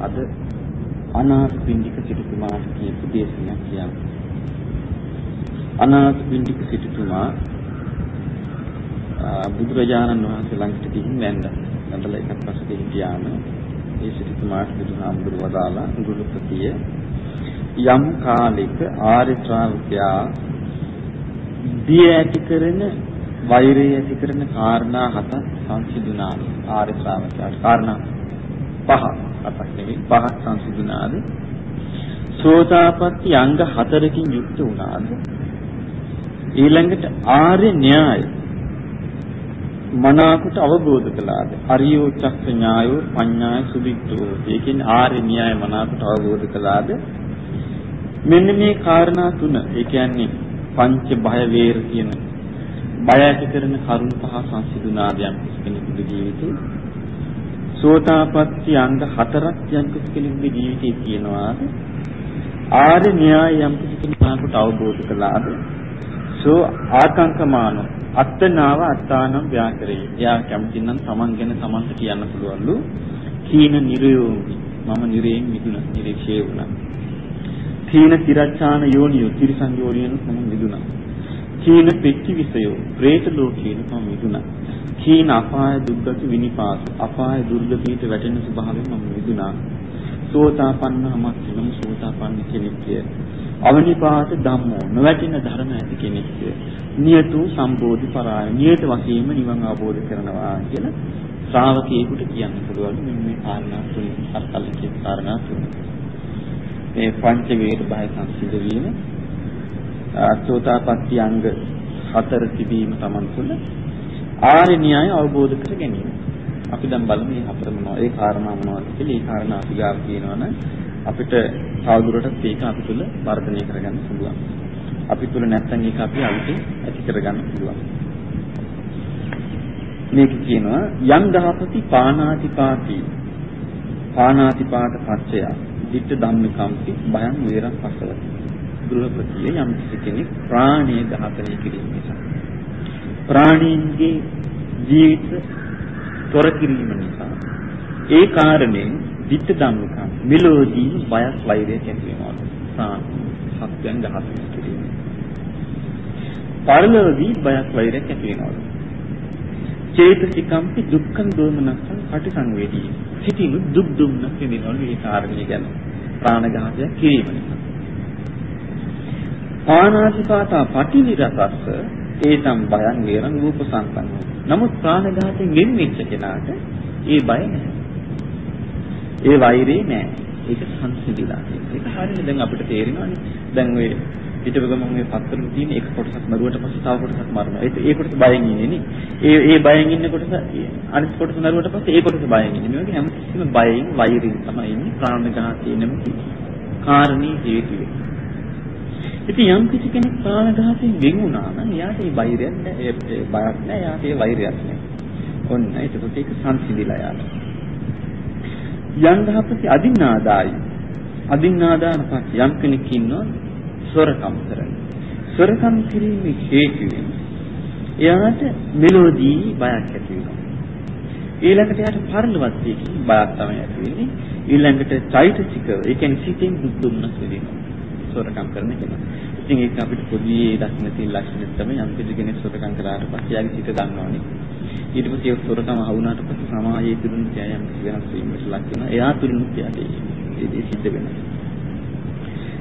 අද අනාථපිණ්ඩික සිටුතුමාට කියපු දේශනයක් කියන්නේ. අනාථපිණ්ඩික සිටුතුමා බුදුරජාණන් වහන්සේ ළඟට ගිහින් වැඳලා වැඳලා එකක් පස්සේ හිටියාම ඒ සිටුතුමාට බුදුහාමුදුරු වදාලා ගුරුපතිය යම් කාලයක ආර්ය ශ්‍රාවකයා දිය ඇති කරන වෛරය ඇති කරන කාරණා හතක් සංසිඳුණා ආර්ය ශ්‍රාවකයාට කාරණා පහ හතක් නෙවෙයි පහක් සංසිඳුණාද? සෝතාපට්ටි අංග හතරකින් යුක්ත වුණාද? ඊළඟට ආර්ය න්‍යාය මනාකට අවබෝධ කළාද? අරියෝ චක්ක ඥායෝ පඤ්ඤාය සුභික්ඛෝ. ඒ කියන්නේ ආර්ය න්‍යාය මනාකට අවබෝධ කළාද? මෙන්න මේ කාරණා තුන ඒ කියන්නේ පංච බය වේර කියන බය ඇති කරන කරුණ පහ සංසිඳුණාද යම් කෙනෙකුගේ ජීවිතේ සෝතාපට්ටි අංග හතරක් යම් කෙනෙකුගේ ජීවිතේ තියෙනවාද ආර්ය න්‍යාය යම් කෙනෙකුට අවබෝධ කළාද සෝ ආකාංකමානෝ අත්තනාව අත්තානම් ව්‍යාකරේ. එයා කැමති නම් Taman ගැන Tamanට කියන්න පුළුවන්ලු. කීන නිරයෝමි. මම නිරයෙන් මිදුණා. නිරීක්ෂේ වුණා. කීන තිරච්ඡාන යෝනියෝ තිරිසන් යෝනියෙන් මම මිදුණා. කීන පෙච්චි විසයෝ പ്രേත ලෝකයෙන් මම මිදුණා. කීන අපාය දුක්ගති විනිපාත අපාය දුර්ගතියට වැටෙන ස්වභාවයෙන් මම මිදුණා. සෝතාපන්නමක් වෙනම සෝතාපන්න කෙනෙක්ය. අවනිපාත ධම්මෝ නොවැටෙන ධර්ම ඇති කෙනෙක්ය. නියතු සම්බෝධි පරාය නියත වශයෙන්ම නිවන් අවබෝධ කරනවා කියලා ශ්‍රාවකයෙකුට කියන්න පුළුවන් මෙන්න මේ කාරණා තුන අත්කල්ලික කාරණා තුන. මේ පංච වේද බය සංසිඳ වීම සෝතාපට්ටි අංග හතර තිබීම Taman තුළ ආර්ය න්‍යාය අවබෝධ කර ගැනීම. අපි දැන් බලමු මේ හතර මොනවද? ඒ කාරණා මොනවද කියලා. ඒ කාරණා අපි ගාව කියනවනේ අපිට තවදුරටත් ඒක අපි තුළ වර්ධනය කරගන්න පුළුවන්. අපි තුළ නැත්නම් ඒක අපි අලුතෙන් ඇති කරගන්න පුළුවන්. මේක කියනවා යම් දහපති පානාතිපාති පානාතිපාත පච්චය ditta ධම්මිකම්පි භයං වේරං පසවති. ගෘහපතිය යම් කෙනෙක් ප්‍රාණය ඝාතනය කිරීම නිසා ප්‍රාණීන්ගේ ජීවිත තොර කිරීම නිසා ඒ කාරණයෙන් ditta ධම්මිකම් මෙලෝදී බයක් වෛරයක් ඇති වෙනවා. ප්‍රාණ සත්‍යයන් ඝාතනය කිරීම. පරලෝකී බයක් වෛරයක් ඇති වෙනවා. චේතසිකම්පි දුක්ඛං දෝමනස්සං පටිසංවේදී. සිටිනු දුක් දුම්නස් විඳිනවලු මේ කාරණේ ගැන. ප්‍රාණඝාතය කිරීම නිසා. පානාතිපාතා පටිවිරසස්ස ඒතම් බයං වේරං රූපසංකම්. නමුත් ප්‍රාණඝාතයෙන් වෙන් වෙච්ච කෙනාට ඒ බය නැහැ. ඒ වෛරේ නැහැ. ඒක සංසිඳිලා. ඒක හරියට දැන් අපිට තේරෙනවානේ. දැන් ඔය පිටව ගමන් මේ පත්තරෙ තියෙන එක කොටසක් මරුවට පස්සේ තව කොටසක් මරනවා. ඒක ඒ කොටස බයෙන් ඉන්නේ නේ. ඒ ඒ බයෙන් ඉන්න කොටස අනිත් කොටස මරුවට පස්සේ ඒ කොටස බයෙන් ඉන්නේ. මේ වගේ හැමතිස්සෙම බයෙන් වෛරයෙන් තමයි ඉන්නේ ප්‍රාණඝාතය නැමැති කාරණේ හේතුව. ඉතින් යම් කිසි කෙනෙක් ප්‍රාණඝාතයෙන් වෙන් වුණා නම් එයාට ඒ වෛරයක් නැහැ. ඒ බයක් නැහැ. එයාට ඒ වෛරයක් නැහැ. ඔන්න එතකොට ඒක සංසිඳිලා යාලා. යම් දහපති අදින්නාදායි. අදින්නාදාන පස්සේ යම් කෙනෙක් ඉන්නවා සොරකම් කරන. සොරකම් කිරීමේ හේතුවෙන් එයාට මෙලොඩී බයක් ඇති වෙනවා. ඊළඟට එයාට පරලවත්දී බයක් තමයි ඇති වෙන්නේ. ඊළඟට චෛතසික ඒ කියන්නේ සිතින් දුක් දුන්නස් වෙනවා. සොරකම් කරන කෙනා. ඉතින් ඒක අපිට පොඩි දක්න තියෙන ලක්ෂණ තමයි යම් කිසි කෙනෙක් සොරකම් කරාට පස්සේ යාගේ සිත දන්නවනේ. ඊට පස්සේ ඒ සොරකම අහුණාට පස්සේ සමාජයේ තුරුන් ත්‍යායම් වෙනස් වීමට ලක් වෙනවා. එයා තුරුන් ත්‍යාගේ ඒ සිද්ධ වෙනවා.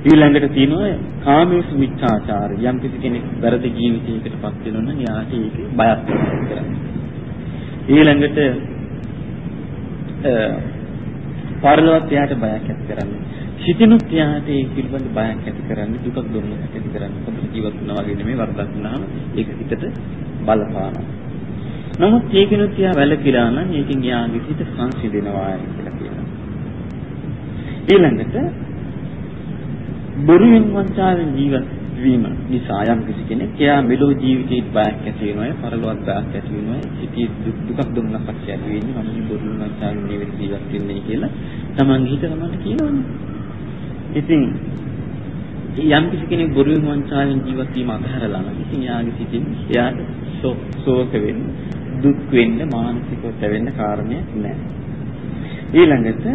ඊළඟට තියෙනවා කාමයේ මිච්ඡාචාර යම් කිසි කෙනෙක් වැරදි ජීවිතයකටපත් වෙනවා නම් යාට ඒක බයක් කරන්නේ. ඊළඟට පරලොවත් යාට බයක් ඇති කරන්නේ. සිතිනුත් යාට ඒ පිළිබඳ බයක් ඇති කරන්නේ දුකක් දුන්නක් ඇති කරන්නේ. කොහොමද ජීවත් වුණා වගේ නෙමෙයි වරදක් වුණාම ඒක හිතට බලපානවා. නමුත් ඒකිනුත් යා වැළකීලා නම් ඒකෙන් යාගේ හිත සංසිඳෙනවා කියලා කියනවා. ඊළඟට බොරුවෙන් වංචාවෙන් ජීවත් වීම නිසා යම් කිසි කෙනෙක් එයා මෙලෝ ජීවිතේ බයක් ඇති වෙනවා පරලොවක් බයක් ඇති වෙනවා සිටී දුකක් දුන්නක් ඇති වෙන්නේ මම බොරුවෙන් වංචාවෙන් ජීවත් වෙන්නේ කියලා තමන්ගේ හිත තමන්ට කියනවනේ ඉතින් යම් කිසි කෙනෙක් බොරුවෙන් වංචාවෙන් ජීවත් වීම අතහැරලා නම් ඉතින් එයාගේ සිටින් එයාට ශෝක වෙන්න දුක් වෙන්න මානසිකව තැවෙන්න කාරණයක් නැහැ ඊළඟට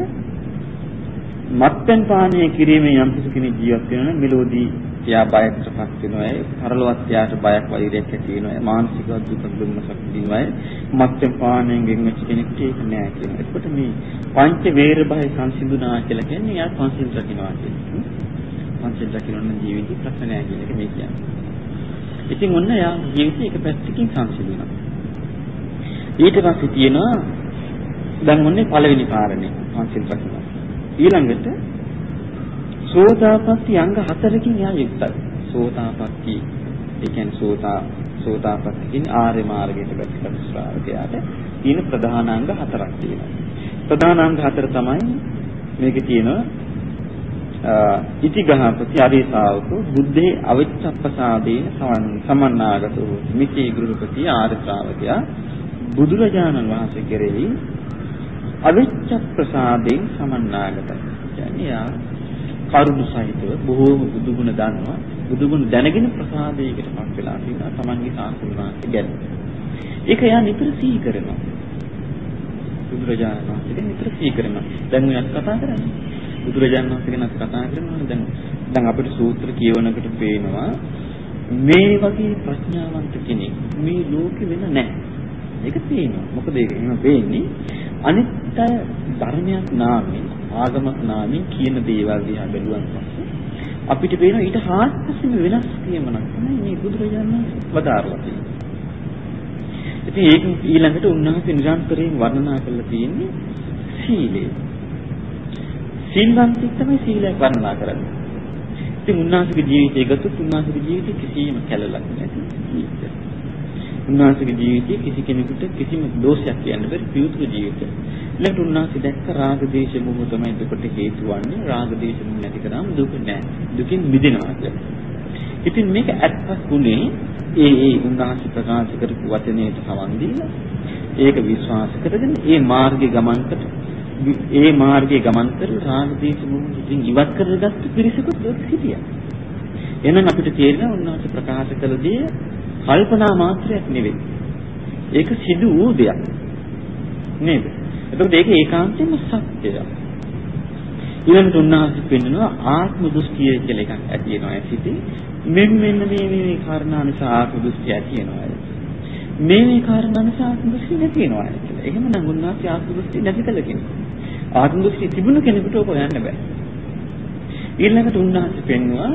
මත්පැන් පානය කිරීමෙන් යම් කෙනෙක් ජීවත් වෙනවා නම් මෙලෝදී එයා බයටපත් වෙනවා ඒ පරලොවත් එයාට බයක් වෛරයක් ඇති වෙනවා මානසික දුක දුන්නසක් දිනවයි මත්පැන් පානයෙන් ගෙන්වෙච්ච කෙනෙක්ට ඒක නෑ කියනවා. එතකොට මේ පංච වේර භය සංසිඳුනා කියලා කියන්නේ එයා පංචිල් රකින්නවා කියන්නේ. පංචිල් රකින්න ජීවිතේ ප්‍රශ්න නෑ කියන එක මේ කියන්නේ. ඉතින් ඔන්න එයා ජීවිතේ එක පැත්තකින් සංසිඳුණා. ඊට පස්සේ තියෙනවා දැන් ඔන්නේ පළවෙනි කාරණේ පංචිල් රකින්න. ඊළඟට සෝතාපට්ටි අංග හතරකින් යා යුක්තයි. සෝතාපට්ටි ඒ කියන්නේ සෝතා සෝතාපට්ටි කියන්නේ ආර්ය මාර්ගයට පැත්තට ශ්‍රාවකයාට තියෙන ප්‍රධාන අංග හතරක් තියෙනවා. ප්‍රධාන අංග හතර තමයි මේකේ තියෙනවා ඉති ගහපති අරිසාවකෝ බුද්ධේ අවිච්ඡප්පසාදේන සමන්නාගතෝ මිති ගෘහපති ආර්ය ශ්‍රාවකයා බුදුරජාණන් වහන්සේ කෙරෙහි අවිච්ඡප්පසාදේන සමන්නාගතයි. කියන්නේ යා කරුණ සහිතව බොහෝම බුදුගුණ දන්නවා බුදුගුණ දැනගෙන ප්‍රසාදයකට පත් වෙලා තියෙනවා තමන්ගේ සාස්ත්‍රවාංශ ගැන. ඒක එයා නිතර සිහි කරනවා. බුදුරජාණන් වහන්සේ නිතර සිහි කරනවා. දැන් ඔයත් කතා කරන්නේ. බුදුරජාණන් වහන්සේ ගැන කතා කරනවා දැන් දැන් අපිට සූත්‍ර කියවනකොට පේනවා මේ වගේ ප්‍රඥාවන්ත කෙනෙක් මේ ලෝකෙ වෙන නැහැ. ඒක පේනවා. මොකද ඒක එහෙම පේන්නේ අනිත් ධර්මයක් නාමයෙන් ආගමක් නාමයෙන් කියන දේවල් දිහා බැලුවන් පස්සේ අපිට පේන ඊට හාත්පසින්ම වෙනස් කියමනක් තමයි මේ බුදුරජාණන් වදාරලා තියෙන්නේ. ඉතින් ඒක ඊළඟට උන්වහන්සේ නිරන්තරයෙන් වර්ණනා කරලා තියෙන්නේ සීලය. සීලවන්තෙක් තමයි සීලය වර්ණනා කරන්නේ. ඉතින් උන්වහන්සේගේ ජීවිතය ගත්තොත් උන්වහන්සේගේ ජීවිතේ කිසිම කැළලක් නැති ජීවිතයක්. උන්වහන්සේගේ ජීවිතයේ කිසි කෙනෙකුට කිසිම දෝෂයක් කියන්න බැරි පියුතුක ජීවිතයක්. ඊළඟට උන්වහන්සේ දැක්ක රාග දේශ මොහ තමයි දුකට හේතු වන්නේ. රාග දේශ මොහ නැති කරාම දුක නැහැ. දුකින් මිදෙනවා කියලා. ඉතින් මේක ඇත්තක් උනේ ඒ ඒ උන්වහන්සේ ප්‍රකාශ කරපු වචනයට සවන් දීලා ඒක විශ්වාස කරගෙන ඒ මාර්ගේ ගමන්කට ඒ මාර්ගයේ ගමන් කරලා රාග දේශ මොහ ඉතින් ඉවත් කරගත්ත පිරිසකුත් සිටියා. එහෙනම් අපිට තේරෙනවා උන්වහන්සේ ප්‍රකාශ කළ දේ කල්පනා මාත්‍රයක් නෙවෙයි. ඒක සිදු වූ දෙයක්. නේද? එතකොට ඒක ඒකාන්තයෙන්ම සත්‍යයක්. ඊළඟට උන්වහන්සේ පෙන්නනවා ආත්ම දෘෂ්ටිය කියලා එකක් ඇති වෙනවා සිටි. මෙන්න මෙන්න මේ මේ කාරණා නිසා ආත්ම දෘෂ්ටිය ඇති වෙනවා. මේ මේ කාරණා නිසා ආත්ම දෘෂ්ටිය නැති වෙනවා කියලා. එහෙමනම් උන්වහන්සේ ආත්ම දෘෂ්ටිය නැති කළ කෙනෙක්. ආත්ම දෘෂ්ටිය තිබුණ කෙනෙකුට ඔබ යන්න බෑ. ඊළඟට උන්වහන්සේ පෙන්නවා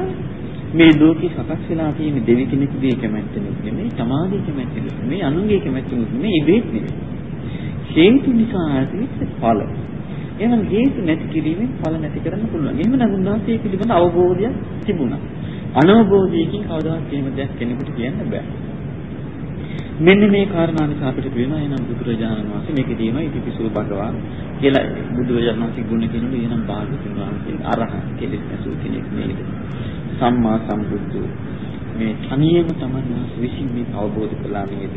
මේ ලෝකේ සකස් වෙලා තියෙන දෙවි කෙනෙකුගේ කැමැත්තෙනුත් නෙමෙයි, තමාගේ කැමැත්තෙනුත් නෙමෙයි, අනුන්ගේ කැමැත්තෙනුත් නෙමෙයි, ඉබේත් නෙමෙයි. හේතු නිසා ඇතිවෙච්ච ඵල. එහෙනම් හේතු නැති කිරීමෙන් ඵල නැති කරන්න පුළුවන්. එහෙම නම් උන්වහන්සේ පිළිබඳ අවබෝධයක් තිබුණා. අනවබෝධයකින් කවදාවත් එහෙම දෙයක් කෙනෙකුට කියන්න බෑ. මෙන්න මේ කාරණා නිසා අපිට පේනවා එහෙනම් බුදුරජාණන් වහන්සේ මේකේ තියෙනවා ඉතිපිසෝ භගවා කියලා බුදුරජාණන් වහන්සේ ගුණ කියනකොට එහෙනම් භාගතුන් වහන්සේ අරහත් කෙලෙස් නැසූ කෙනෙක් නේද? සම්මා සම්බුද්ධ මේ තනියම තමයි විසින් මේ අවබෝධ කළා නේද?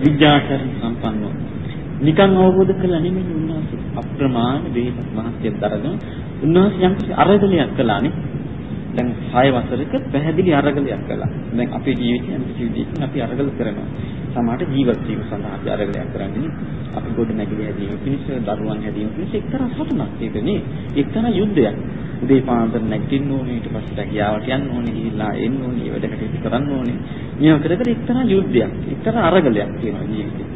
විද්‍යාචරණ සම්පන්නව. නිකන් අවබෝධ කළා නෙමෙයි උන්වහන්සේ අප්‍රමාණ වේද මහත්ය දරගෙන උන්වහන්සේ යම් අරගලයක් කළානේ. දැන් 6 වසරක පැහැදිලි අරගලයක් කළා. දැන් අපේ ජීවිතේ යම් කිසි විදිහකින් අපි අරගල කරනවා. සමහරට ජීවත් වීම සඳහා අපි අරගලයක් කරන්නේ. අපි ගොඩ නැගිලි හැදීම පිණිස දරුවන් හැදීම පිණිස එක්තරා සතුනක් ඒකනේ. එක්තරා යුද්ධයක්. උදේ පාන්දර නැගිටින්න ඕනේ ඊට පස්සේ රැකියාවට යන්න ඕනේ ගිහිල්ලා එන්න ඕනේ ඒ වැඩ කටයුතු කරන්න ඕනේ. මේව කර කර එක්තරා යුද්ධයක්. එක්තරා අරගලයක් තියෙනවා ජීවිතේ.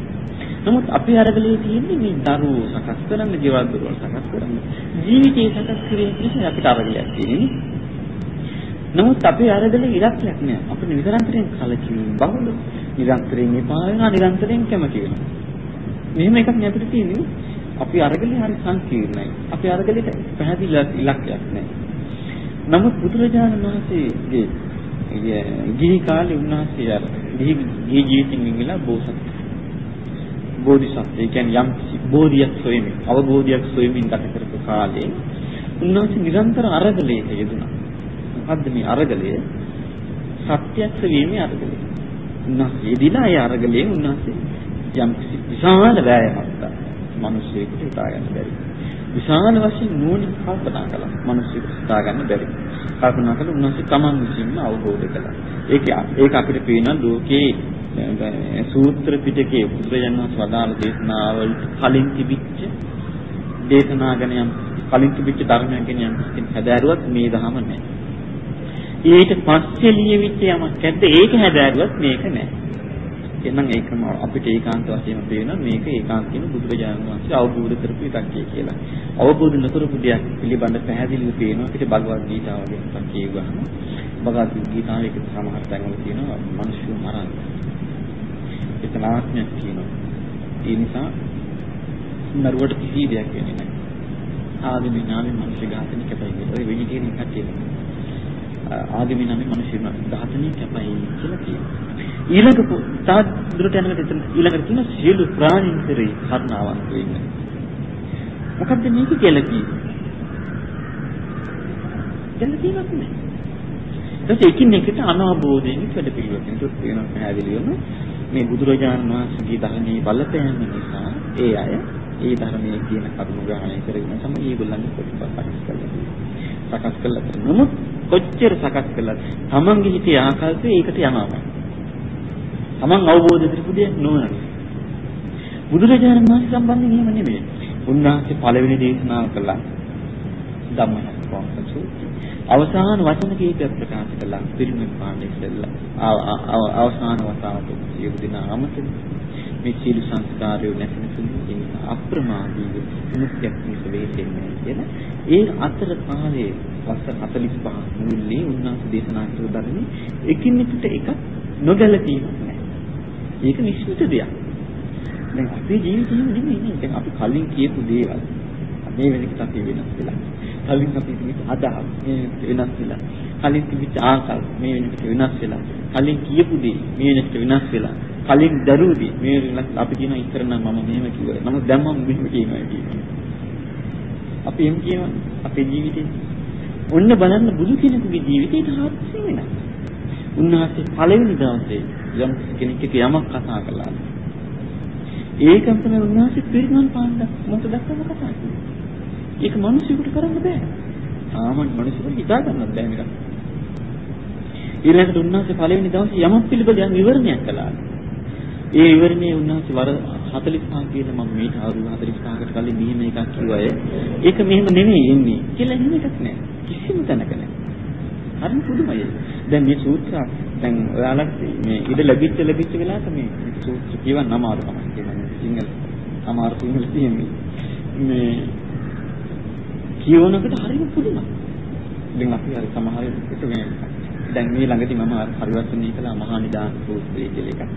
නමුත් අපේ අරගලේ තියෙන්නේ මේ දරුවෝ සකස් කරන්න, ජීවත් දරුවෝ සකස් කරන්න. ජීවිතේ සකස් කිරීම නිසා අපිට අරගලයක් තියෙන්නේ. නමුත් අපේ අරගලේ ඉලක්කයක් නෑ. අපිට නිරන්තරයෙන් කලකිරීම බහුල, නිරන්තරයෙන් එපා වෙනවා, නිරන්තරයෙන් කැමති වෙනවා. මෙහෙම එකක් නේ අපිට තියෙන්නේ. අපි අරගලේ හරි සංකීර්ණයි. අපි අරගලේට පැහැදිලි ඉලක්කයක් නෑ. නමුත් බුදුරජාණන් වහන්සේගේ ගිහි කාලේ උන්වහන්සේ අර ගිහි ජීවිතින් ඉඳලා බෝසත් බෝධිසත්ව ඒ කියන්නේ යම් බෝධියක් සොයමින් අවබෝධයක් සොයමින් ගත කරපු කාලේ උන්වහන්සේ නිරන්තර අරගලයක යෙදුණා. මොකද්ද මේ අරගලය? සත්‍යක්ෂ වීමේ අරගලය. උන්වහන්සේ යෙදිලා ඒ අරගලයෙන් උන්වහන්සේ යම් විශාල වෑයමක් කළා. මිනිස්සෙකුට හිතා ගන්න බැරි. විශාල වශයෙන් නෝනින් කල්පනා කළා. මිනිස්සුන්ට හිතා ගන්න බැරි. කල්පනා කළා උන්වහන්සේ තමන් විසින්ම අවබෝධ කළා. ඒක ඒක අපිට පේනවා ලෝකේ සූත්‍ර පිටකයේ බුදුරජාණන් වහන්සේ වදාළ දේශනාවල් කලින් තිබිච්ච දේශනා ගැන යම් කලින් තිබිච්ච ධර්මයක් ගැන යම් හැදෑරුවත් මේ ධහම නැහැ. ඊට පස්සේ ලියවිච්ච යමක් ඇද්ද ඒක හැදෑරුවත් මේක නැහැ. එහෙනම් ඒකම අපිට ඒකාන්ත වශයෙන් පේනවා මේක ඒකාන්තයෙන් බුදුරජාණන් වහන්සේ අවබෝධ කරපු එකක් කියලා. අවබෝධ නොකරපු දෙයක් පිළිබඳ පැහැදිලිව පේනවා අපිට භගවද් ගීතාව ගැන කියවහම භගවද් ගීතාවේ එක සමහර තැන්වල තියෙනවා මිනිස්සු මරන්න. එතන ආත්මයක් කියනවා. ඒ නිසා නරුවට කිසි දෙයක් වෙන්නේ නැහැ. ආගමේ නාමේ මිනිස්සු ඝාතනය කැපයි කියලා. ඔය වෙජිටේරියන් කට්ටිය. ආගමේ නාමේ මිනිස්සු ඝාතනය කැපයි කියලා කියනවා. ඊළඟ තවත් දුරට යනකොට එතන ඊළඟට තියෙන සියලු ප්‍රාණීන් කෙරෙහි කරුණාවන්ත වෙන්න. මොකද්ද මේක කියලා කියන්නේ? දැන් තියෙනත් නෑ. ඊට එකින් එකට අනවබෝධයෙන් වැඩ පිළිවෙලකින් තුත් වෙනවා පැහැදිලිවම මේ බුදුරජාණන් වහන්සේගේ ධර්මයේ බලපෑම නිසා ඒ අය ඒ ධර්මයේ කියන කරුණු ග්‍රහණය කරගෙන තමයි ඒගොල්ලන්ගේ ප්‍රතිපල සකස් කරලා සකස් කළා. නමුත් කොච්චර සකස් කළත් තමන්ගේ හිතේ ආකල්පය ඒකට යනවා. Taman අවබෝධ කරපු දෙයක් නොවන. බුදුරජාණන් වහන්සේ සම්බන්ධයෙන් එහෙම නෙමෙයි. උන්වහන්සේ පළවෙනි දේශනාව කළා. ධම්මචක්කවංශ සූත්‍රය. අවසාන වචන කීපයක් ප්‍රකාශ කළා. පිරිනිවන් පාන්න ඉස්සෙල්ලා. අවසාන වතාවට සියලු දෙනා අමතක මේ සීල සංස්කාරය නැතින සුළු නිසා අප්‍රමාදීව මුක්තියක් මිස වෙන්නේ කියලා ඒ අතර කාලයේ වසර 45 මුල්ලේ උන්වහන්සේ දේශනා කළ ධර්මයේ එකිනෙකට එක නොගැලපීමක් නැහැ. ඒක නිශ්චිත දෙයක්. දැන් අපේ ජීවිතේම නෙමෙයි නේ. දැන් අපි කලින් කියපු දේවල් මේ වෙනකොට අපි වෙනස් වෙලා. කලින් අපි තිබිච්ච අදහස් මේ වෙනස් වෙලා. කලින් තිබිච්ච ආකල්ප මේ වෙනකොට වෙනස් වෙලා. කලින් කියපු දේ මේ වෙනකොට වෙනස් වෙලා. කලින් දරුවදී මේ අපි කියන ඉතර නම් මම මෙහෙම කිව්වා. නමුත් දැන් මම මෙහෙම කියනවා කියන්නේ. අපි එම් කියනවා අපේ ජීවිතේ. ඔන්න බලන්න බුදු කෙනෙකුගේ ජීවිතේට හත්සි වෙනවා. උන්වහන්සේ පළවෙනි දවසේ යම් කෙනෙක් එක්ක යමක් කතා කළා. ඒකම තමයි උන්වහන්සේ පිරිනමන පාන්න මොකද දැක්කම කතා කරන්නේ. ඒක මිනිස්සුන්ට කරන්න බෑ. ආමන් මිනිස්සුන්ට හිතා ගන්නත් බෑ මේක. ඊළඟට උන්වහන්සේ පළවෙනි දවසේ යමක් පිළිබඳව විවරණයක් කළා. ඒ විවරණයේ උන්වහන්සේ වර 45 කියන මම මේ අවුරුදු 45කට කලින් මෙහෙම එකක් කිව්වය. ඒක මෙහෙම නෙමෙයි එන්නේ කියලා එහෙම එකක් නෑ. කිසිම තැනක නෑ. හරි පුදුමයි. දැන් මේ සූත්‍ර දැන් ඔයාලා මේ ඉඩ ලැබිච්ච ලැබිච්ච වෙලාවට මේ සූත්‍ර කියවන්න අමාරු තමයි කියන්නේ සිංහල අමාරු සිංහල තියෙන්නේ මේ කියවනකට හරිම පුදුමයි දැන් අපි හරි සමහර විට මේ දැන් මේ ළඟදී මම පරිවර්තනය කළා මහා නිදාන සූත්‍රය කියලා එකක්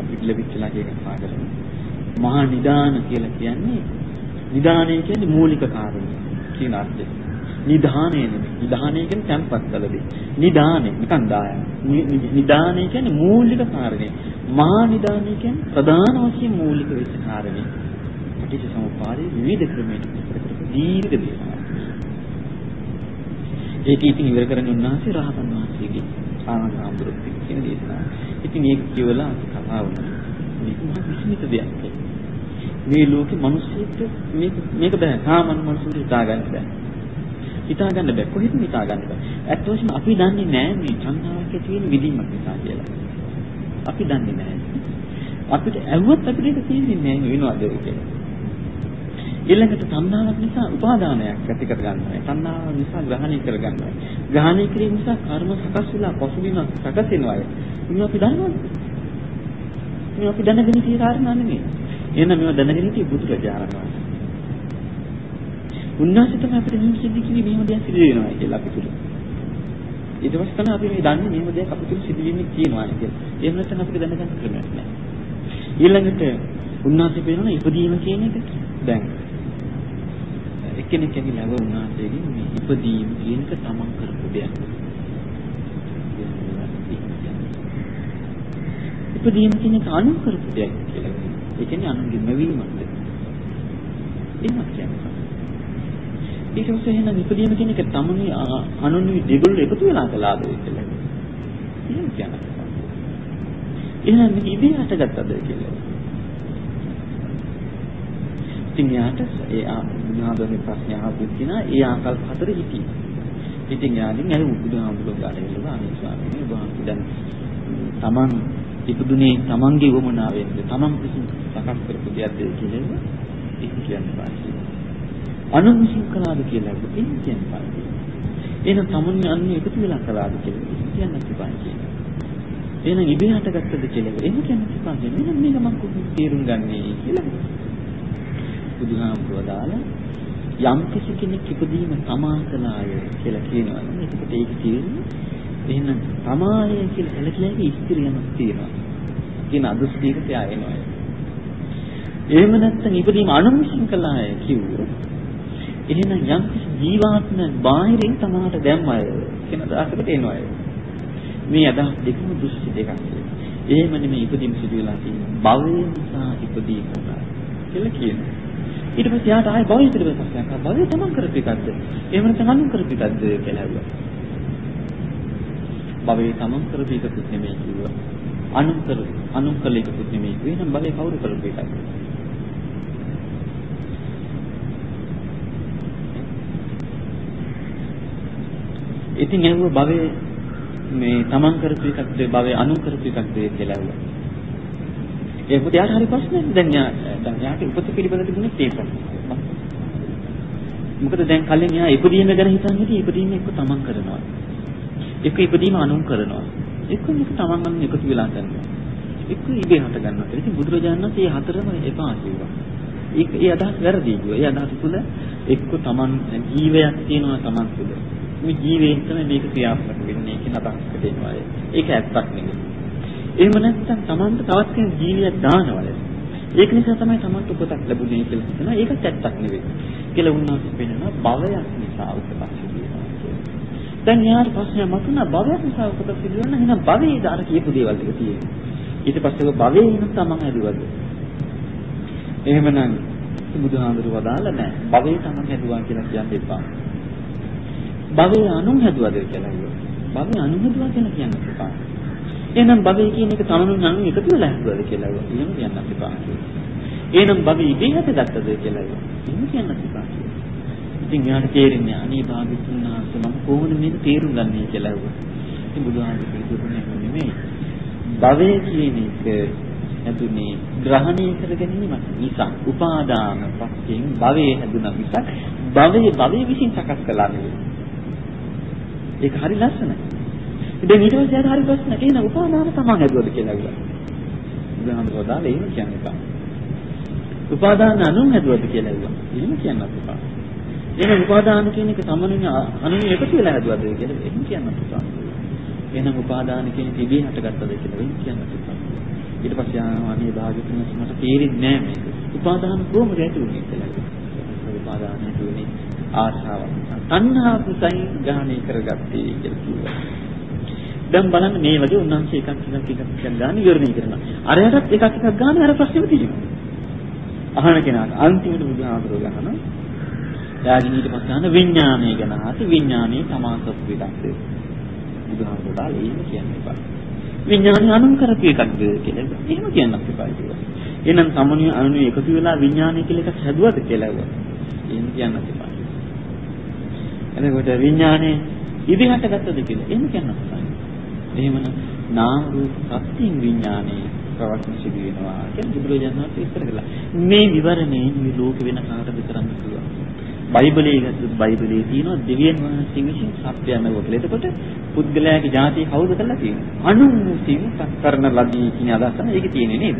අපිට ලැබිච්චලා කියන පාඩම මහා නිදාන කියලා කියන්නේ නිදානය කියන්නේ මූලික කාරණය කියන අර්ථය නිධානය නෙමෙයි. නිධානය කියන්නේ තැම්පත් කළදී. නිධානය නිකන් දාය. නිධානය කියන්නේ මූලික කාරණේ. මහා නිධානය කියන්නේ ප්‍රධාන වශයෙන් මූලික වෙච්ච කාරණේ. පටිච්ච සමුප්පාදයේ විවිධ ක්‍රමයකට දීර්ඝ දේශනා. ඒක ඉතින් ඉවර කරගෙන උන්වහන්සේ රහතන් වහන්සේගේ ආනන්දහාමුදුරුවෝ කියන දේශනාව. ඉතින් ඒක කියවලා කතා වුණා. මේක මහ විස්මිත දෙයක්. මේ ලෝකේ මිනිස්සුන්ට මේක මේක බෑ. සාමාන්‍ය මිනිස්සුන්ට හිතා ගන්න බෑ. හිතා ගන්න බෑ කොහෙත් හිතා ගන්න බෑ. ඇත්ත වශයෙන්ම අපි දන්නේ නෑ මේ චන්දාවක් තියෙන විදිහක් නිසා කියලා. අපි දන්නේ නෑ. අපිට ඇහුවත් අපිට ඒක තේරෙන්නේ නෑ වෙනවද කියලා. ඊළඟට තණ්හාවක් නිසා උපාදානයක් ඇති කර ගන්නවා. තණ්හාව නිසා ග්‍රහණය කර ගන්නවා. ග්‍රහණය කිරීම නිසා කර්ම සකස් වෙලා පසුබිම සකස් වෙනවා. ඉතින් අපි දන්නවද? මේ අපි දැනගෙන ඉතිරි කාරණා නෙමෙයි. එහෙනම් මේවා දැනගෙන ඉතිරි බුදුරජාණන් වහන්සේ උන්වහන්සේ තමයි අපිට මේ සිද්ධ කිවි මෙහෙම දෙයක් සිදු වෙනවා කියලා අපි තුල. ඊට පස්සේ තමයි අපි මේ දන්නේ මෙහෙම දෙයක් අපිට සිදු වෙන්නේ කියනවා කියලා. එහෙම නැත්නම් අපිට දැනගන්න ක්‍රමයක් නැහැ. ඊළඟට උන්වහන්සේ කියනවා ඉපදීම කියන එක දැන් එක්කෙනෙක් ඇවිල්ලා අව උන්වහන්සේගෙන් මේ ඉපදීම කියන එක තමන් කරපු දෙයක්. ඉපදීම කියන එක අනුන් කරපු දෙයක් කියලා. ඒ කියන්නේ අනුන්ගේ මෙවීමක්ද? එහෙම කියන්නේ. ඊට පස්සේ එහෙනම් ඉපදීම කියන එක තමනි අනුන්ගේ දෙගොල්ලෝ එකතු වෙලා කළාද කියලා. එහෙම කියනවා. එහෙනම් මේක ඉබේ හටගත්තද කියලා. ඉතින් යාට ඒ බුදුහාමුදුරනේ ප්‍රශ්න අහපු කෙනා ඒ ආකල්ප හතර හිටියේ. ඉතින් යාලින් අර බුදුහාමුදුරුවෝ ගාඩ ගිහලා අනේ ස්වාමීනි වහන්සේ දැන් තමන් ඉපදුනේ තමන්ගේ වමනාවෙන්ද තමන් විසින් සකස් කරපු දෙයක්ද කියලා ඒක කියන්න බෑ. අනුන් විසින් කළාද කියලා එහෙම කියන්න බෑ. එහෙනම් තමුන් අන්නේ එකතු වෙලා කළාද කියලා කියන්න තිබා කියනවා. එහෙනම් ඉබේ හටගත්තද කියලා එහෙම කියන්න තිබා කියනවා. එහෙනම් මේක මම කොහොමද තේරුම් ගන්නේ කියලා. බුදුහාමුදුරුවෝ දාලා යම් කිසි කෙනෙක් ඉපදීම තමා කළාය කියලා කියනවා නම් එතකොට ඒක කියන්නේ එහෙනම් තමාය කියලා සැලකියාගේ ස්ත්‍රියමක් තියෙනවා. කියන අදෘෂ්ටියකට යනවා. එහෙම නැත්නම් ඉපදීම අනුමිසින් කළාය කිව්වොත් එහෙනම් යම් කිසි ජීවාත්ම බාහිරින් තමාට දැම්මය කියන අදහසකට එනවා. මේ අදහස් දෙකම දෘෂ්ටි දෙකක්. එහෙම නෙමෙයි ඉපදීම සිදු වෙලා තියෙන්නේ. භවය නිසා ඉපදීම කියලා කියනවා. ඊට පස්සේ යාට ආයෙ භවය පිළිබඳ ප්‍රශ්නයක් ආවා. භවය තමන් කරපු එකක්ද? එහෙම නැත්නම් අනුන් කරපු එකක්ද කියලා ඇහුවා. භවය තමන් කරපු එකකුත් නෙමෙයි කිව්වා. අනුන් කර අනුන් කළ එකකුත් නෙමෙයි. එහෙනම් භවය කවුරු කරපු එකක්ද? ඉතින් ඇහුව භවයේ මේ තමන් කරපු එකක්ද භවයේ අනුන් කරපු එකක්ද කියලා ඇහුවා. ඒ පුතේ යාට හරි ප්‍රශ්නයක් දැන් යා දැන් යාට උපත පිළිබඳ තිබුණේ ඒ ප්‍රශ්න. මොකද දැන් කලින් යා ඉපදීම ගැන හිතන්නේ ඉතින් ඉපදීම එක්ක තමන් කරනවා. එක්ක ඉපදීම අනුන් කරනවා. එක්ක මේක තමන් අනුන් එකතු වෙලා කරනවා. එක්ක ඉබේ හට ගන්නවා. ඉතින් බුදුරජාණන් වහන්සේ මේ හතරම එපා කිව්වා. ඒක ඒ අදහස් වැරදි කිව්වා. ඒ අදහස තුළ එක්ක තමන් ජීවයක් තියෙනවා තමන් තුළ. මේ ජීවයෙන් තමයි මේක ක්‍රියාත්මක වෙන්නේ කියන අදහසකට එනවා. ඒක ඇත්තක් නෙමෙයි. එහෙම නැත්නම් Tamanට තවත් කෙනෙක් ජීවියක් දානවල. ඒක නිසා තමයි Tamanට උපතක් ලැබුණේ කියලා හිතනවා. ඒකත් ඇත්තක් නෙවෙයි. කියලා උන්වහන්සේ පෙන්නනවා භවයක් නිසා උපතක් සිදුවෙනවා කියලා. දැන් යාට ප්‍රශ්නයක් මතුණා භවයක් නිසා උපතක් සිදුවෙනවා නම් එහෙනම් භවයේද අර කියපු දේවල් ටික තියෙන්නේ. ඊට පස්සේ භවයේ ඉන්න තමන් ඇදුවද? එහෙමනම් බුදුහාඳුරු වදාලා නැහැ. භවයේ තමන් ඇදුවා කියලා කියන්න එපා. භවය අනුන් හැදුවද කියලා කිව්වා. භවය අනුන් හැදුවා කියලා කියන්න එපා. එහෙනම් භවය කියන එක තමනුන් අනුන් එකතු වෙලා හැදුවද කියලා කිව්වා. එහෙම කියන්න එපා. එහෙනම් භවය ඉබේ හැදගත්තද කියලා කිව්වා. එහෙම කියන්න එපා. ඉතින් යාට තේරෙන්නේ අනේ භාග්‍යතුන් වහන්සේ මම කොහොමද මේක තේරුම් ගන්නේ කියලා කිව්වා. ඉතින් බුදුහාමුදුරුවෝ කිව්වනේ නෙමෙයි. භවය කියන එක හැදුනේ ග්‍රහණය කර ගැනීම නිසා උපාදාන පස්යෙන් භවයේ හැදුනා මිසක් භවයේ භවයේ විසින් සකස් කළා නෙවෙයි. ඒක හරි ලස්සනයි. දැන් ඊට පස්සේ ආර හරි ප්‍රශ්න එන උපාදාන තමන් හැදුවද කියලා අහුවා. බුදුහාමුදුරුවෝ දාලා එහෙම කියන්න එපා. උපාදාන අනුන් හැදුවද කියලා අහුවා. එහෙම කියන්නත් එපා. එහෙනම් උපාදාන කියන එක තමනුන් අනුන් එකතු වෙලා හැදුවද කියලා එහෙම කියන්නත් එපා. එහෙනම් උපාදාන කියන තිබේ හටගත්තද කියලා එහෙම කියන්නත් එපා. ඊට පස්සේ ආනේ භාග්‍යතුන් මට තේරෙන්නේ නැහැ මේක. උපාදාන කොහොමද ඇති වුනේ කියලා. උපාදාන ඇති වුනේ ආශාවක්. තණ්හා කුසයි ග්‍රහණය කරගත්තේ කියලා කිව්වා. දැන් බලන්න මේ වගේ උන්වහන්සේ එකක් එකක් එකක් එකක් ගන්න විවරණය කරනවා. අරයටත් එකක් එකක් ගන්න අර ප්‍රශ්නෙම තියෙනවා. අහන කෙනාට අන්තිමට බුදුහාමුදුරුවෝ ගහනවා. යාගින් ඊට පස්සේ අහන විඥානය ගැන අහති විඥානයේ සමාසප් විදක්ද. බුදුහාමුදුරුවෝ එහෙම කියන්න එපා. විඥානය අනුන් කරපු එකක්ද කියලා. එහෙම කියන්නත් එපා කියලා. එහෙනම් සමුනිය අනුනිය එකතු වෙලා විඥානය කියලා එකක් හැදුවද කියලා. එහෙම කියන්නත් එපා. එතකොට විඥානේ ඉදිහට ගත්තද කියලා. එහෙම කියන්න පුළුවන්. එහෙමනම් නාම රූප සත්‍යයෙන් විඥානේ ප්‍රවර්තන සිදු වෙනවා කියලා බුදුරජාණන් වහන්සේ විස්තර කළා. මේ විවරණේ මේ ලෝක වෙන කාටද කරන්න පුළුවන්. බයිබලයේ ගත්තොත් බයිබලයේ තියෙනවා දෙවියන් වහන්සේ විසින් සත්‍යයම වගේ. එතකොට පුද්ගලයාගේ જાතිය කවුද කරලා තියෙන්නේ? අනුන් විසින් කරන ලදී කියන අදහස ඒකේ තියෙන්නේ නේද?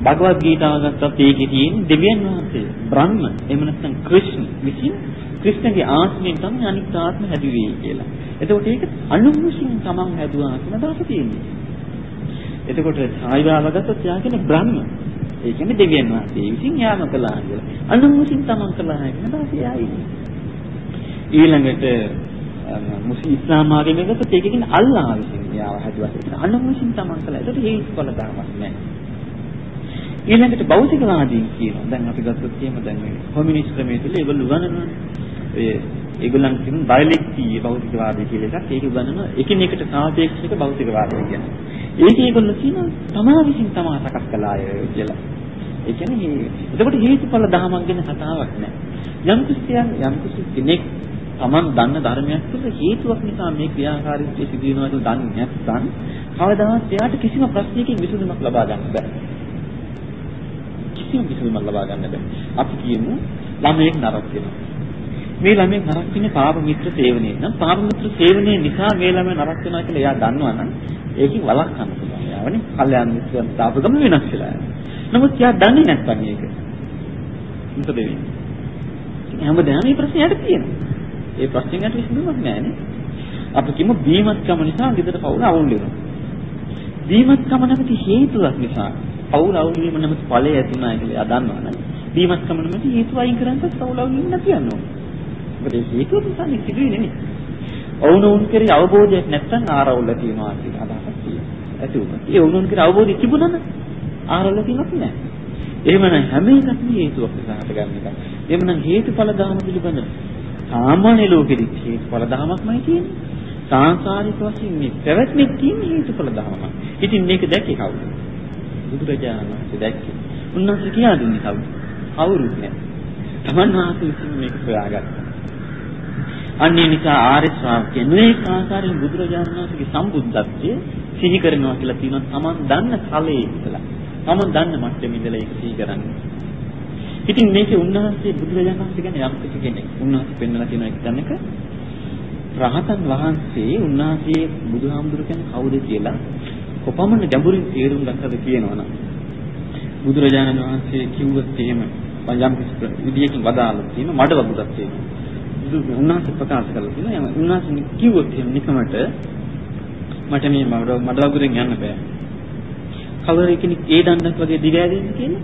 භගවත් ගීතාව ගත්තත් ඒකේ තියෙන දෙවියන් වහන්සේ බ්‍රහ්ම එහෙම නැත්නම් ක්‍රිෂ්ණ විසින් ක්‍රිෂ්ණගේ ආත්මයෙන් තමයි අනිත් ආත්ම හැදුවේ කියලා. එතකොට ඒක අනුමුසින් තමන් හැදුවා කියන අදහස තියෙනවා. එතකොට සායිබාව ගත්තොත් යා කියන්නේ බ්‍රහ්ම. ඒ කියන්නේ දෙවියන් වහන්සේ විසින් යාම කළා කියලා. අනුමුසින් තමන් කළා කියන අදහස යයි. ඊළඟට මුස්ලිම් ඉස්ලාම් ආගමේ ගත්තොත් ඒක කියන්නේ අල්ලාහ විසින් යාව හැදුවා කියලා. අනුමුසින් තමන් කළා. ඒකට හේතුඵල ධර්මයක් නැහැ. ඊළඟට භෞතිකවාදී කියනවා. දැන් අපි ගත්තොත් එහෙම දැන් මේ කොමියුනිස්ට් ක්‍රමයේ තුල ඒගොල්ලෝ උගන්වනවා. ඒ ඒගොල්ලන් කියන ඩයලෙක්ටි භෞතිකවාදී කියලා එකක්. ඒක උගන්වනවා එකිනෙකට සාපේක්ෂක භෞතිකවාදය කියන්නේ. ඒක ඒගොල්ලෝ කියනවා තමා විසින් තමා සකස් කළාය කියලා. ඒ කියන්නේ එතකොට හේතුඵල දහමක් ගැන කතාවක් නෑ. යම් කිසියම් යම් කිසි කෙනෙක් Taman දන්න ධර්මයක් තුළ හේතුවක් නිසා මේ ක්‍රියාකාරීත්වය සිදු වෙනවා කියලා දන්නේ නැත්නම් කවදාවත් එයාට කිසිම ප්‍රශ්නයකින් විසඳුමක් ලබා ගන්න බෑ. කිසිම විසඳුමක් ලබා ගන්න බෑ. අපි කියමු ළමයෙක් නරක වෙනවා. මේ ළමයෙක් නරක වෙන්නේ පාප මිත්‍ර සේවනයේ නම් පාප මිත්‍ර සේවනයේ නිසා මේ ළමයා නරක වෙනවා කියලා එයා දන්නවනම් ඒකෙන් වළක්වන්න පුළුවන්. යාවනේ කල්යාණ මිත්‍රයන් තාපගම වෙනස් වෙලා යනවා. නමුත් එයා දන්නේ නැත්නම් මේක. මොකද වෙන්නේ? හැමදාම මේ ප්‍රශ්නයට තියෙනවා. ඒ ප්‍රශ්නෙකට විසඳුමක් නැහැ නේ. අපි කිමු බීමත්කම නිසා ගෙදර පවුල අවුල් වෙනවා. බීමත්කම නැමැති හේතුවක් නිසා පවුල අවුල් වීම නැමැති ඵලය ඇතිවෙනවා කියලා දන්නවනේ. බීමත්කම නැමැති හේතුව අයින් කරන්ට පවුල අවුල් වීම නැති යනවා. මොකද ඒ හේතුව නිසා සිදුවේ නෙමෙයි. ඔවුනොවුන් කෙරෙහි අවබෝධයක් නැත්නම් ආරවුල තියනවා කියන අදහසක් තියෙනවා. ඇති වුණා. ඒ ඔවුනොවුන් කෙරෙහි අවබෝධය තිබුණා නම් ආරවුල තියෙනක් නෑ. එහෙමනම් හැම එකක්ම හේතුවක් නිසා හටගන්න එක. එහෙමනම් හේතුඵල ධර්ම පිළිබඳ සාමාන්‍ය ලෝකෙදි හේතුඵල ධර්මක්මයි තියෙන්නේ. සාංශාරික වශයෙන් මේ පැවැත්මේ තියෙන හේතුඵල ධර්ම. ඉතින් මේක දැක්කේ කවුද? බුදුරජාණන් වහන්සේ දැක්කේ. උන්වහන්සේ කියා දුන්නේ කවුද? කවුරුත් නෑ. තමන් වහන්සේ විසින් මේක සොයාගත්තා. අන්නේ නිසා ආර්ය ශ්‍රාවකයන් මේ ආකාරයෙන් බුදුරජාණන් වහන්සේගේ සම්බුද්ධත්වයේ සිහි කරනවා කියලා තියෙනවා තමන් දන්න කලයේ ඉඳලා. තමන් දන්න මට්ටමේ ඉඳලා ඒක සිහි කරන්නේ. ඉතින් මේකේ උන්වහන්සේ බුදුරජාණන් වහන්සේ ගැන යම් කිසි කෙනෙක් උන්වහන්සේ පෙන්වලා තියෙන එක තැනක රහතන් වහන්සේ උන්වහන්සේ බුදුහාමුදුරු කියන්නේ කවුද කියලා කොපමණ ගැඹුරින් තේරුම් ගන්නද කියනවනම් බුදුරජාණන් වහන්සේ කිව්වොත් එහෙම යම් විදියකින් වදාළා තියෙන මඩ වගුරක් තියෙනවා. උන්වහන්සේ ප්‍රකාශ කළා තියෙනවා. උන්වහන්සේ කිව්වොත් එහෙම නිකමට මට මේ මඩ මඩ වගුරෙන් යන්න බෑ. කවුරු කෙනෙක් ඒ දණ්ඩක් වගේ දිගෑදෙන්න කියන්නේ?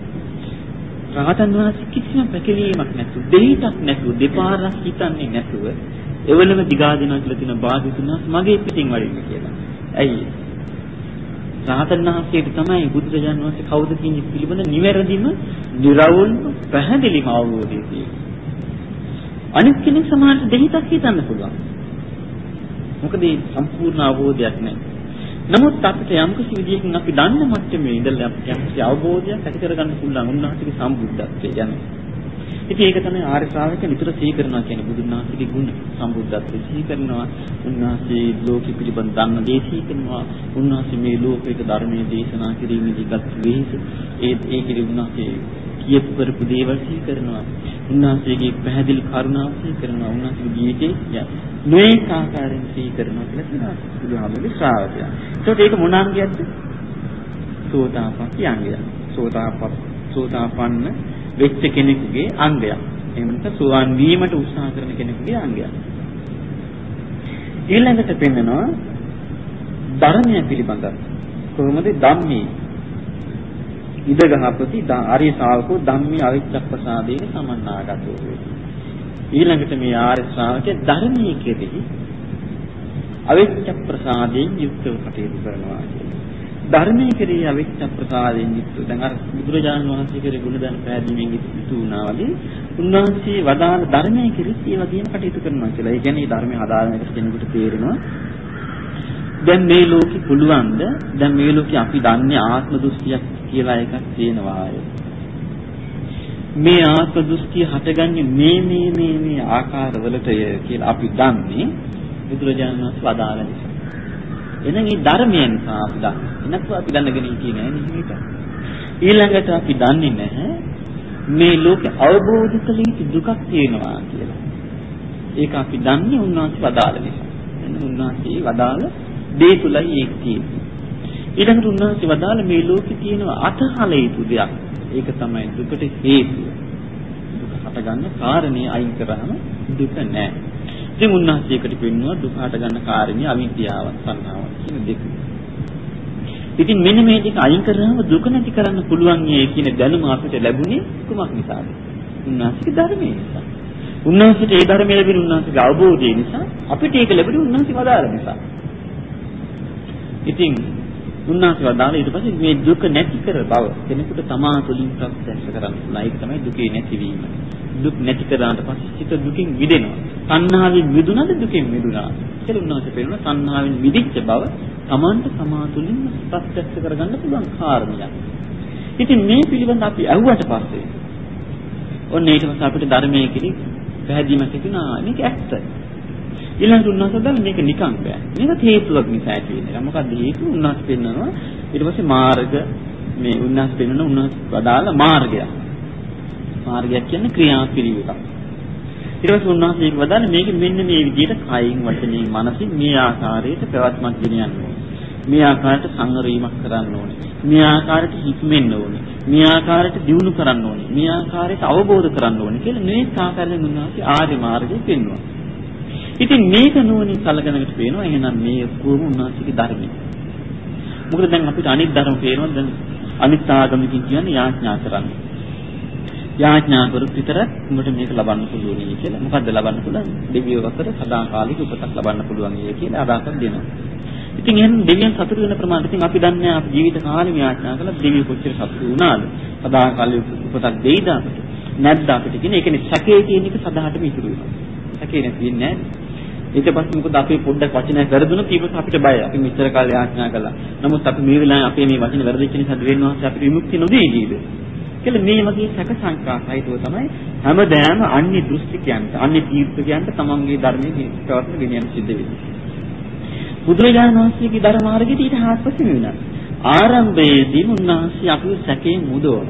රහතන් වහන්සේ කිසිම පැකිලීමක් නැතුව, දෙහිටක් නැතුව, දෙපාරක් හිතන්නේ නැතුව එවලම දිගා දෙනවා කියලා තියෙන බාධිතුනස් මගේ පිටින් වඩින්න කියලා. ඇයි? රහතන් වහන්සේට තමයි බුදුරජාණන් වහන්සේ කවුද කියන පිළිබඳ නිවැරදිම, නිර්වෘල් පැහැදිලිම අවබෝධය තියෙන්නේ. අනිත් කෙනෙක් සමාජ දෙහිතක් හිතන්න පුළුවන්. මොකද මේ සම්පූර්ණ අවබෝධයක් නැහැ. නමුත් අපිට යම් කිසි විදියකින් අපි දන්න මට්ටමේ ඉඳලා අපිට යම් කිසි අවබෝධයක් ඇති කරගන්න පුළුවන් උන්වහන්සේගේ සම්බුද්ධත්වය ගැන. ඉතින් ඒක තමයි ආර්ය ශ්‍රාවකයන් නිතර සිහි කරනවා කියන්නේ බුදුන් වහන්සේගේ ගුණ සම්බුද්ධත්වයේ සිහි කරනවා. උන්වහන්සේ ලෝකෙ පිළිබඳ දන්න දේ සිහි කරනවා. උන්වහන්සේ මේ ලෝකයට ධර්මයේ දේශනා කිරීමේදී ගත් වෙහෙස ඒ ඒකෙදි උන්වහන්සේ කියපු කරපු දේවල් සිහි කරනවා. උන්වහන්සේගේ පැහැදිලි කරුණාව සිහි කරනවා. උන්වහන්සේගේ ජීවිතේ නොඑක ආකාරයෙන් සිහි කරනවා කියලා කියනවා. බුදුහාමුදුරේ ශ්‍රාවකයා. ඒකට ඒක මොන අංගයක්ද? සෝතාපට්ටි අංගය. සෝතාපට්ටි සෝතාපන්න වෙච්ච කෙනෙකුගේ අංගයක්. එහෙම නැත්නම් සෝවාන් වීමට උත්සාහ කරන කෙනෙකුගේ අංගයක්. ඊළඟට පෙන්නනවා ධර්මය පිළිබඳව. කොහොමද ධම්මේ ඉදගහපති ආර්ය ශ්‍රාවකෝ ධම්මේ අවිච්ඡප්පසාදේන සමන්නාගතෝ වේ. ඊළඟට මේ ආර්ය ශ්‍රාවකේ ධර්මයේ කෙරෙහි අවිච්ඡප්පසාදයෙන් යුක්තව කටයුතු කරනවා කියන්නේ. ධර්මයේ කෙරෙහි අවිච්ඡප්පසාදයෙන් යුක්තව දැන් අර බුදුරජාණන් වහන්සේ කෙරෙහි ගුණ දැන පැහැදීමෙන් යුතු වුණා වගේ උන්වහන්සේ වදාළ ධර්මයේ කෙරෙහි ඒ වගේම කටයුතු කරනවා කියලා. ඒ කියන්නේ ධර්මයේ හදාගෙන එක කෙනෙකුට තේරෙනවා දැන් මේ ලෝකෙ පුළුවන්ද දැන් මේ ලෝකෙ අපි දන්නේ ආත්ම දෘෂ්ටියක් කියලා එකක් තියෙනවා මේ ආත්ම දෘෂ්ටිය හටගන්නේ මේ මේ මේ මේ ආකාරවලටය කියලා අපි දන්නේ බුදුරජාණන් වහන්සේ වදාළ නිසා. එහෙනම් මේ ධර්මය නිසා අපි දන්නේ. එනකෝ අපි දැනගෙන හිටියේ නෑ නේද? ඊළඟට අපි දන්නේ නැහැ මේ ලෝකේ අවබෝධ කළ යුතු දුකක් තියෙනවා කියලා. ඒක අපි දන්නේ උන්වහන්සේ වදාළ නිසා. එන්න උන්වහන්සේ වදාළ දේ තුලයි ඒක තියෙන්නේ. ඊළඟට උන්වහන්සේ වදාළ මේ ලෝකේ තියෙන අතහල යුතු දෙයක්. ඒක තමයි දුකට හේතුව. දුක හටගන්න කාරණේ අයින් කරාම දුක නැහැ. ඉතින් උන්වහන්සේකට පෙන්වුවා දුක හටගන්න කාරණේ අවිද්‍යාව සංහාව කියන දෙක. ඉතින් මෙන්න මේ දෙක අයින් කරාම දුක නැති කරන්න පුළුවන් යේ කියන දැනුම අපිට ලැබුණේ කුමක් නිසාද? උන්වහන්සේගේ ධර්මයේ නිසා. උන්වහන්සේට ඒ ධර්මයේ ලැබෙන උන්වහන්සේගේ අවබෝධය නිසා අපිට ඒක ලැබුණේ උන්වහන්සේ වදාළ නිසා. ඉතින් උන්වහන්සේ වදාළ ඊට පස්සේ මේ දුක නැති කර බව කෙනෙකුට තමා තුළින් ප්‍රත්‍යක්ෂ කරන්න පුළුවන්. ඒක තමයි දුකේ නැතිවීම. දුක් නැති කරාට පස්සේ සිත දුකින් මිදෙනවා. තණ්හාවෙන් මිදුණාද දුකෙන් මිදුණා. කියලා උන්වහන්සේ පෙන්නන තණ්හාවෙන් මිදිච්ච බව තමන්ට තමා තුළින් ප්‍රත්‍යක්ෂ කරගන්න පුළුවන් කාරණයක්. ඉතින් මේ පිළිබඳ අපි අහුවට පස්සේ ඔන්න ඊට පස්සේ අපිට ධර්මයේ කිරි පැහැදීමක් තිබුණා. මේක ඇත්ත. ඊළඟට උන්වහන්සේ දැන් මේක නිකන් බෑ. මේක හේතුවක් නිසා ඇති වෙන එක. මොකද්ද හේතුව? උන්වහන්සේ පෙන්නනවා ඊට පස්සේ මාර්ග මේ උන්වහන්සේ පෙන්නන උන්වහන්සේ වදාළ මාර්ගය. මාර්ගයක් කියන්නේ ක්‍රියාපිළිවෙලක්. ඊට පස්සේ උන්වහන්සේ වදාළේ මේක මෙන්න මේ විදිහට කයින් වචනේ මනසින් මේ ආකාරයට පැවැත්මක් ගෙනියන්න ඕනේ. මේ ආකාරයට සංවරීමක් කරන්න ඕනේ. මේ ආකාරයට හික්මෙන්න ඕනේ. මේ ආකාරයට දියුණු කරන්න ඕනේ. මේ ආකාරයට අවබෝධ කරන්න ඕනේ කියලා මේ ආකාරයෙන් උන්වහන්සේ ආර්ය මාර්ගය පෙන්වනවා. ඉතින් මේක නුවණින් සලකනකොට පේනවා එහෙනම් මේ ඔක්කොම උන්වහන්සේගේ ධර්මයි. මොකද දැන් අපිට අනිත් ධර්ම පේනවා දැන් අනිත් ආගමකින් කියන්නේ යාඥා කරන්නේ. යාඥා කරුත් විතරක් උඹට මේක ලබන්න පුළුවන් නේ කියලා. මොකද්ද ලබන්න පුළුවන්? දෙවියෝ අතර සදාකාලික උපතක් ලබන්න පුළුවන් නේ කියලා අදහසක් දෙනවා. ඉතින් එහෙනම් දෙවියන් සතුටු වෙන ප්‍රමාණය ඉතින් අපි දන්නේ අපි ජීවිත කාලෙම යාඥා කළා දෙවියෝ කොච්චර සතුටු වුණාද? සදාකාලික උපතක් දෙයිද අපිට? නැද්ද අපිට කියන ඒ කියන්නේ සැකේ කියන එක සදාහටම ඉතුරු වෙනවා. සැකේ නැති වෙන්නේ නැහැ. ඊට පස්සේ මොකද අපි පොඩ්ඩක් වචනය වැරදුනොත් ඊපස් අපිට බයයි. අපි මෙච්චර කාලේ යාඥා කළා. නමුත් අපි මේ වෙලාවේ අපේ මේ වචන වැරදිච්ච නිසා දෙවියන් වහන්සේ අපිට විමුක්තිය නොදෙයිද? කියලා මේ වගේ සැක සංකා සහිතව තමයි හැමදාම අන්‍ය දෘෂ්ටිකයන්ට අන්‍ය තීර්ථකයන්ට තමන්ගේ ධර්මයේ ප්‍රවර්තන ගෙනියන්න සිද්ධ වෙන්නේ. බුදුරජාණන් වහන්සේගේ ධර්ම මාර්ගයේ ඊට හාත්පසින් වෙනවා. ආරම්භයේදී උන්වහන්සේ අපිව සැකේ මුදවන.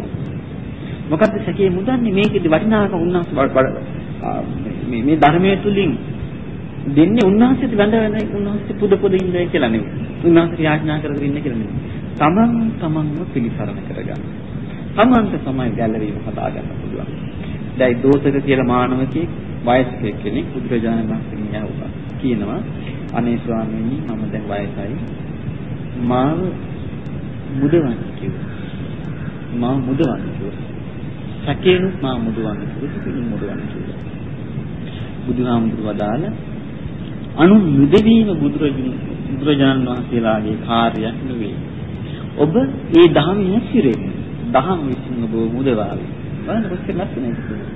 මොකද්ද සැකේ මුදන්නේ මේකෙදි වටිනාකම උන්වහන්සේ මේ මේ ධර්මයේ තුලින් දෙන්නේ උන්වහන්සේට වැඳ වැඳ උන්වහන්සේ පුද පුද ඉන්නේ කියලා නෙවෙයි. උන්වහන්සේ යාඥා කර කර ඉන්නේ කියලා නෙවෙයි. තමන් තමන්ව පිළිසරණ කරගන්න. තමන්ට තමයි ගැළවීම හදාගන්න පුළුවන්. දැන් දෝෂක කියලා මානවකෙක් වයස්කෙක් කෙනෙක් බුදුරජාණන් වහන්සේගෙන් යහුවා. කියනවා අනේ ස්වාමීනි මම දැන් වයසයි. මාව මුදවන්න කිව්වා. මා මුදවන්න කිව්වා. සැකේනුත් මා මුදවන්න කිව්වා. සුපින් මුදවන්න කිව්වා. බුදුහාමුදුරුවෝ වදාළ අනු මුදවීම බුදුරජාණන් වහන්සේලාගේ කාර්යයක් නෙවෙයි. ඔබ ඒ ධර්මය හැසිරෙන්නේ දහම් විසින් ඔබ මුදවාවි. බලන්න කොච්චර ලස්සනයිද කියලා.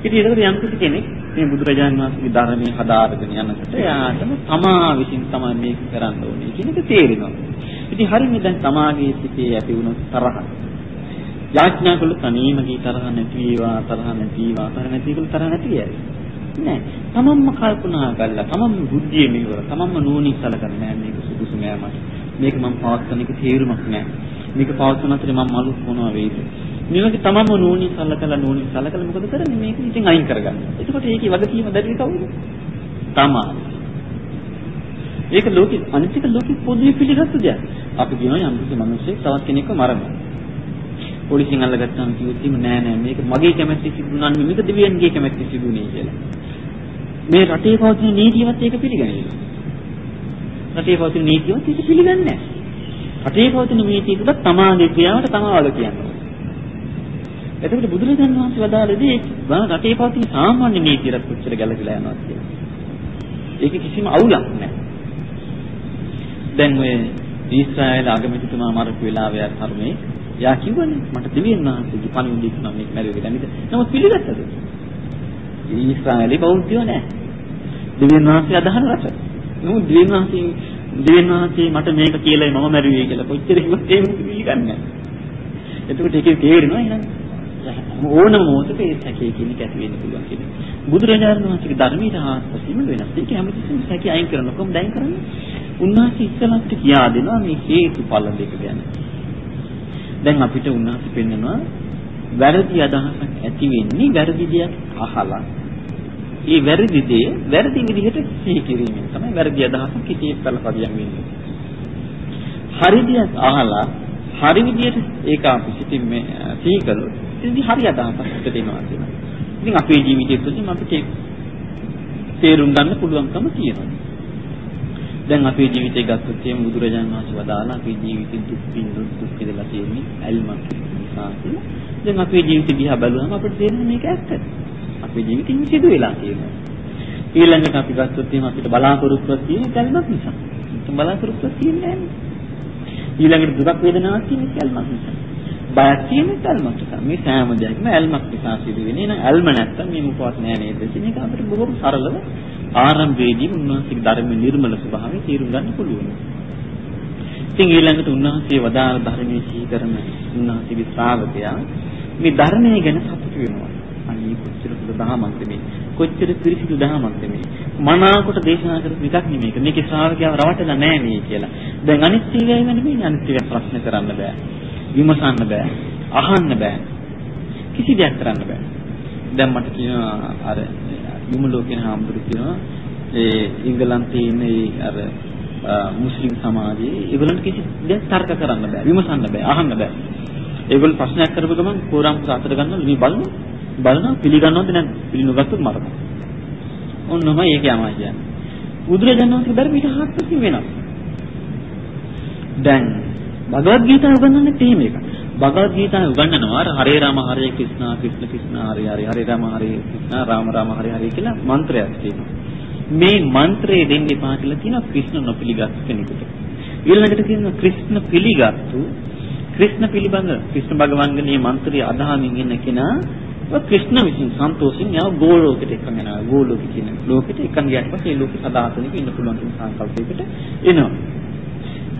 ඉතින් ඒකට යම් කිසි කෙනෙක් මේ බුදුරජාණන් වහන්සේගේ ධර්මයේ හදාarගෙන යනකොට එයාටම තමා විසින් තමයි මේක කරන්න ඕනේ කියන එක තේරෙනවා. ඉතින් හරියනේ දැන් තමාගේ සිතේ ඇති වුණු තරහ. යාඥා කළු තනීමගේ තරහ නැති වේවා තරහ නැති වේවා තරහ නැති කළු තරහ නැති යයි. නෑ. තමන්ම කල්පනා කරලා තමන්ම බුද්ධිය මෙහෙවර තමන්ම නුවණින් සලකන්නේ නෑ මේක සුදුසු නෑ මට. මේක මම පවත්වන එක තේරුමක් නෑ. මේක පවත්වන අතරේ මම මලු මොනවා වෙයිද? මේ වගේ තමම නෝනි සලකලා නෝනි සලකලා මොකද කරන්නේ මේක ඉතින් අයින් කරගන්න. එතකොට ඒකේ වගකීම දැරිලි කවුද? තමා. ඒක ලෝකෙ අනිතික ලෝකෙ පොදුවේ පිළිගත්තු දෙයක්. අපි කියනවා යම් කිසි මිනිහෙක් තවත් කෙනෙක්ව මරනවා. පොලිසියෙන් අල්ලගත්තාම කිව්වොත් නෑ නෑ මේක මගේ කැමැත්ත සිදුුණා නෙමෙයි මේක දෙවියන්ගේ කැමැත්ත සිදුුනේ කියලා. මේ රටේ පවතින නීතියවත් ඒක පිළිගන්නේ නෑ. රටේ පවතින නීතියවත් ඒක පිළිගන්නේ නෑ. රටේ පවතින නීතියකට තමාගේ ක්‍රියාවට තමාවල කියනවා. එතකොට බුදුරජාණන් වහන්සේ වදාළේදී රටේ පවතින සාමාන්‍ය නීතියට කොච්චර ගැලපිලා යනවද කියලා. ඒක කිසිම අවුලක් නැහැ. දැන් ඔය ඊශ්‍රායල අගමැතිතුමා මරපු වෙලාවේ කර්මේ යා කිව්වනේ මට දෙවියන් වහන්සේගේ පණිවිඩය තුන මේක මැරුවේ කියලා නේද? නමුත් පිළිගත්තද? ඊශ්‍රායලේ බෞද්ධයෝ නැහැ. දෙවියන් වහන්සේ අදහන රට. නමුත් දෙවියන් වහන්සේ දෙවියන් වහන්සේ මට මේක කියලායි මම මැරුවේ කියලා කොච්චර කිව්වත් ඒක පිළිගන්නේ නැහැ. එතකොට ඒකේ තේරෙනවා එහෙනම් ඕනම මොහොතක ඒ සැකේ කියන එක ඇති වෙන්න පුළුවන් කියන්නේ. බුදුරජාණන් වහන්සේගේ ධර්මයට ආස්පසීම වෙනස්. ඒක හැමතිස්සෙම සැකේ අයින් කරන කොහොමද දැන් කරන්නේ? උන්වහන්සේ ඉස්සලත් කියා දෙනවා මේ හේතුඵල දෙක ගැන. දැන් අපිට උන්වහන්සේ පෙන්නනවා වැරදි අදහසක් ඇති වෙන්නේ වැරදි දෙයක් අහලා. ඒ වැරදි දේ වැරදි විදිහට සිහි කිරීමෙන් තමයි වැරදි අදහසක් කිසියෙත් පළපදියම් වෙන්නේ. හරි දෙයක් අහලා හරි විදිහට ඒක අපි සිතින් මේ සිහි කළොත් ඉතින් හරි අදහසක් දෙනවා කියනවා. ඉතින් අපේ ජීවිතය තුළින් අපිට තේරුම් ගන්න පුළුවන්කම තියෙනවා. දැන් අපේ ජීවිතය ගත්තොත් එහෙම බුදුරජාණන් වහන්සේ වදාලා අපේ ජීවිතේ දුක් පින්දුක් දුක් කියලා තියෙන්නේ ඇල්මක් නිසා කියලා. දැන් අපේ ජීවිතය දිහා බලුවම අපිට තේරෙන්නේ මේක ඇත්ත. අපේ ජීවිතින් සිදු වෙලා තියෙනවා. ඊළඟට අපි ගත්තොත් එහෙම අපිට බලාපොරොත්තුවක් තියෙන ඇල්මක් නිසා. බලාපොරොත්තුවක් තියෙන්නේ නැහැ. ඊළඟට දුක් වේදනාවක් තියෙන ඇල්මක් නිසා. බයක් තියෙන ඇල්මක් නිසා. මේ සෑම දෙයක්ම ඇල්මක් නිසා සිදු වෙන්නේ. එහෙනම් ඇල්ම නැත්තම් මේ මොකවත් නෑ නේද? කියන එක අපිට බොහොම සරලව ආරම්භයේදී උන්වහන්සේගේ ධර්මයේ නිර්මල ස්වභාවය තේරුම් ගන්න පුළුවන්. ඉතින් ඊළඟට උන්වහන්සේ වදාළ ධර්මයේ සීකරන උන්වහන්සේගේ ශ්‍රාවකයා මේ ධර්මයේ ගැන සතුටු වෙනවා. අනේ කොච්චර සුදු දහමක්ද මේ. කොච්චර පිරිසිදු දහමක්ද මේ. මනාවකට දේශනා කරපු එකක් නෙමේක. මේකේ ශ්‍රාවකයා රවටලා නෑ මේ කියලා. දැන් අනිත් ඒවායි නෙමෙයි අනිත් ඒවා ප්‍රශ්න කරන්න බෑ. විමසන්න බෑ. අහන්න බෑ. කිසි දෙයක් කරන්න බෑ. දැන් මට කියනවා අර විමුලෝ කියන හාමුදුරු කියනවා ඒ ඉංගලන්තයේ ඉන්න ඒ අර මුස්ලිම් සමාජයේ ඒගොල්ලන්ට කිසි දෙයක් තර්ක කරන්න බෑ විමසන්න බෑ අහන්න බෑ. ඒගොල්ලෝ ප්‍රශ්නයක් කරපු ගමන් කෝරම් සාතර ගන්නවා මේ බලමු බලනවා පිළිගන්නවද නැද්ද? පිළිනොගත්තොත් මරනවා. ඔන්නම ඒක යනවා කියන්නේ. බුදුරජාණන් වහන්සේ ධර්මයට හත්පසින් වෙනවා. දැන් භගවද් ගීතාව උගන්වන්නේ තේම එක. භගවද් ගීතාව උගන්වනවා අර හරේ රාම හරේ ක්‍රිෂ්ණා ක්‍රිෂ්ණ ක්‍රිෂ්ණා හරේ හරේ හරේ රාම හරේ ක්‍රිෂ්ණා රාම රාම හරේ හරේ කියලා මන්ත්‍රයක් තියෙනවා. මේ මන්ත්‍රය දෙන්න එපා කියලා තියෙනවා ක්‍රිෂ්ණ නොපිළිගත් කෙනෙකුට. ඊළඟට කියනවා ක්‍රිෂ්ණ පිළිගත්තු ක්‍රිෂ්ණ පිළිබඳ ක්‍රිෂ්ණ භගවන්ගේ මේ මන්ත්‍රය අදහමින් ඉන්න කෙනා ක්‍රිෂ්ණ විසින් සන්තෝෂින් යව ගෝලෝකෙට එකම යනවා ගෝලෝකෙ කියන ලෝකෙට එකම ගියාට පස්සේ ඒ ලෝකෙ සදාතනික ඉන්න පුළුවන් කියන සංකල්පයකට එනවා.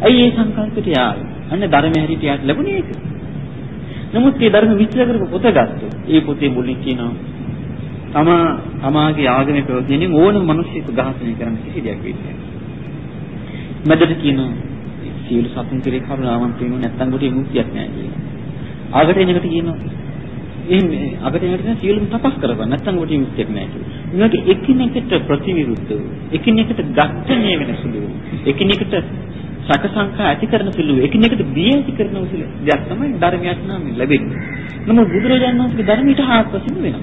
ඇයි ඒ සංකල්පයට යාවේ? අන්න ධර්මයේ හැටියට යාට ලැබුණේ ඒක. නමුත් මේ ධර්ම විස්තර කරපු පොත ගත්තොත් ඒ පොතේ මුලින් කියනවා තමා තමාගේ ආගමේ ප්‍රයෝජනෙන් ඕනම මිනිස්සෙකු ඝාතනය කරන්න කිසි දෙයක් වෙන්නේ නැහැ. මැදට කියනවා සියලු සතුන් කෙරේ කරුණාවන්ත වෙනු නැත්තම් කොට විමුක්තියක් නැහැ කියලා. ආගට එනකට කියනවා එහෙනම් අගට එනකට සියලුම තපස් කරපන් නැත්තම් කොට විමුක්තියක් නැහැ කියලා. උනාට එකිනෙකට ප්‍රතිවිරුද්ධව එකිනෙකට ඝට්ටණය වෙන සුළු එකිනෙකට සැක සංකා ඇති කරන සුළු එකිනෙකට බිය ඇති කරන සුළු දෙයක් තමයි ධර්මයක් නම් ලැබෙන්නේ. නමුත් බුදුරජාණන් වහන්සේගේ ධර්මයට හාත්පසින් වෙනවා.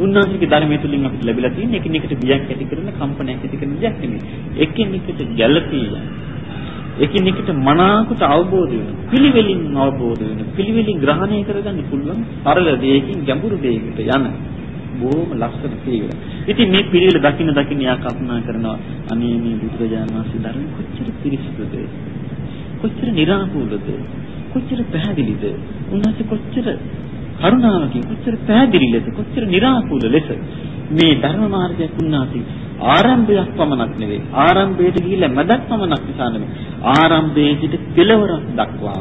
උන්වහන්සේගේ ධර්මය තුලින් අපිට ලැබිලා තියෙන එකිනෙකට බියක් ඇති කරන කම්පනයක් ඇති කරන දෙයක් නෙමෙයි. එකිනෙකට ගැළපීලා එකිනෙකට මනාකොට අවබෝධ වෙන පිළිවෙලින් අවබෝධ වෙන පිළිවෙලින් ග්‍රහණය කරගන්න පුළුවන් සරල දෙයකින් ගැඹුරු දෙයකට යන බොහොම ලස්සන පිළිවෙල. ඉතින් මේ පිළිවෙල දකින්න දකින්න යා කල්පනා කරනවා අනේ මේ බුදුරජාණන් වහන්සේ ධර්ම කොච්චර පිරිසිදුද? කොච්චර निराකූලද? කොච්චර පැහැදිලිද? උන්වහන්සේ කොච්චර කරුණාවකින් කොච්චර පැහැදිලිද? කොච්චර निराකූල ලෙස මේ ධර්ම මාර්ගයක් උන්වහන්සේ ආරම්භයක් පමණක් නෙවෙයි ආරම්භයට ගිහිල්ලා මැදක් පමණක් නිසා නෙවෙයි ආරම්භයේ සිට කෙලවරක් දක්වා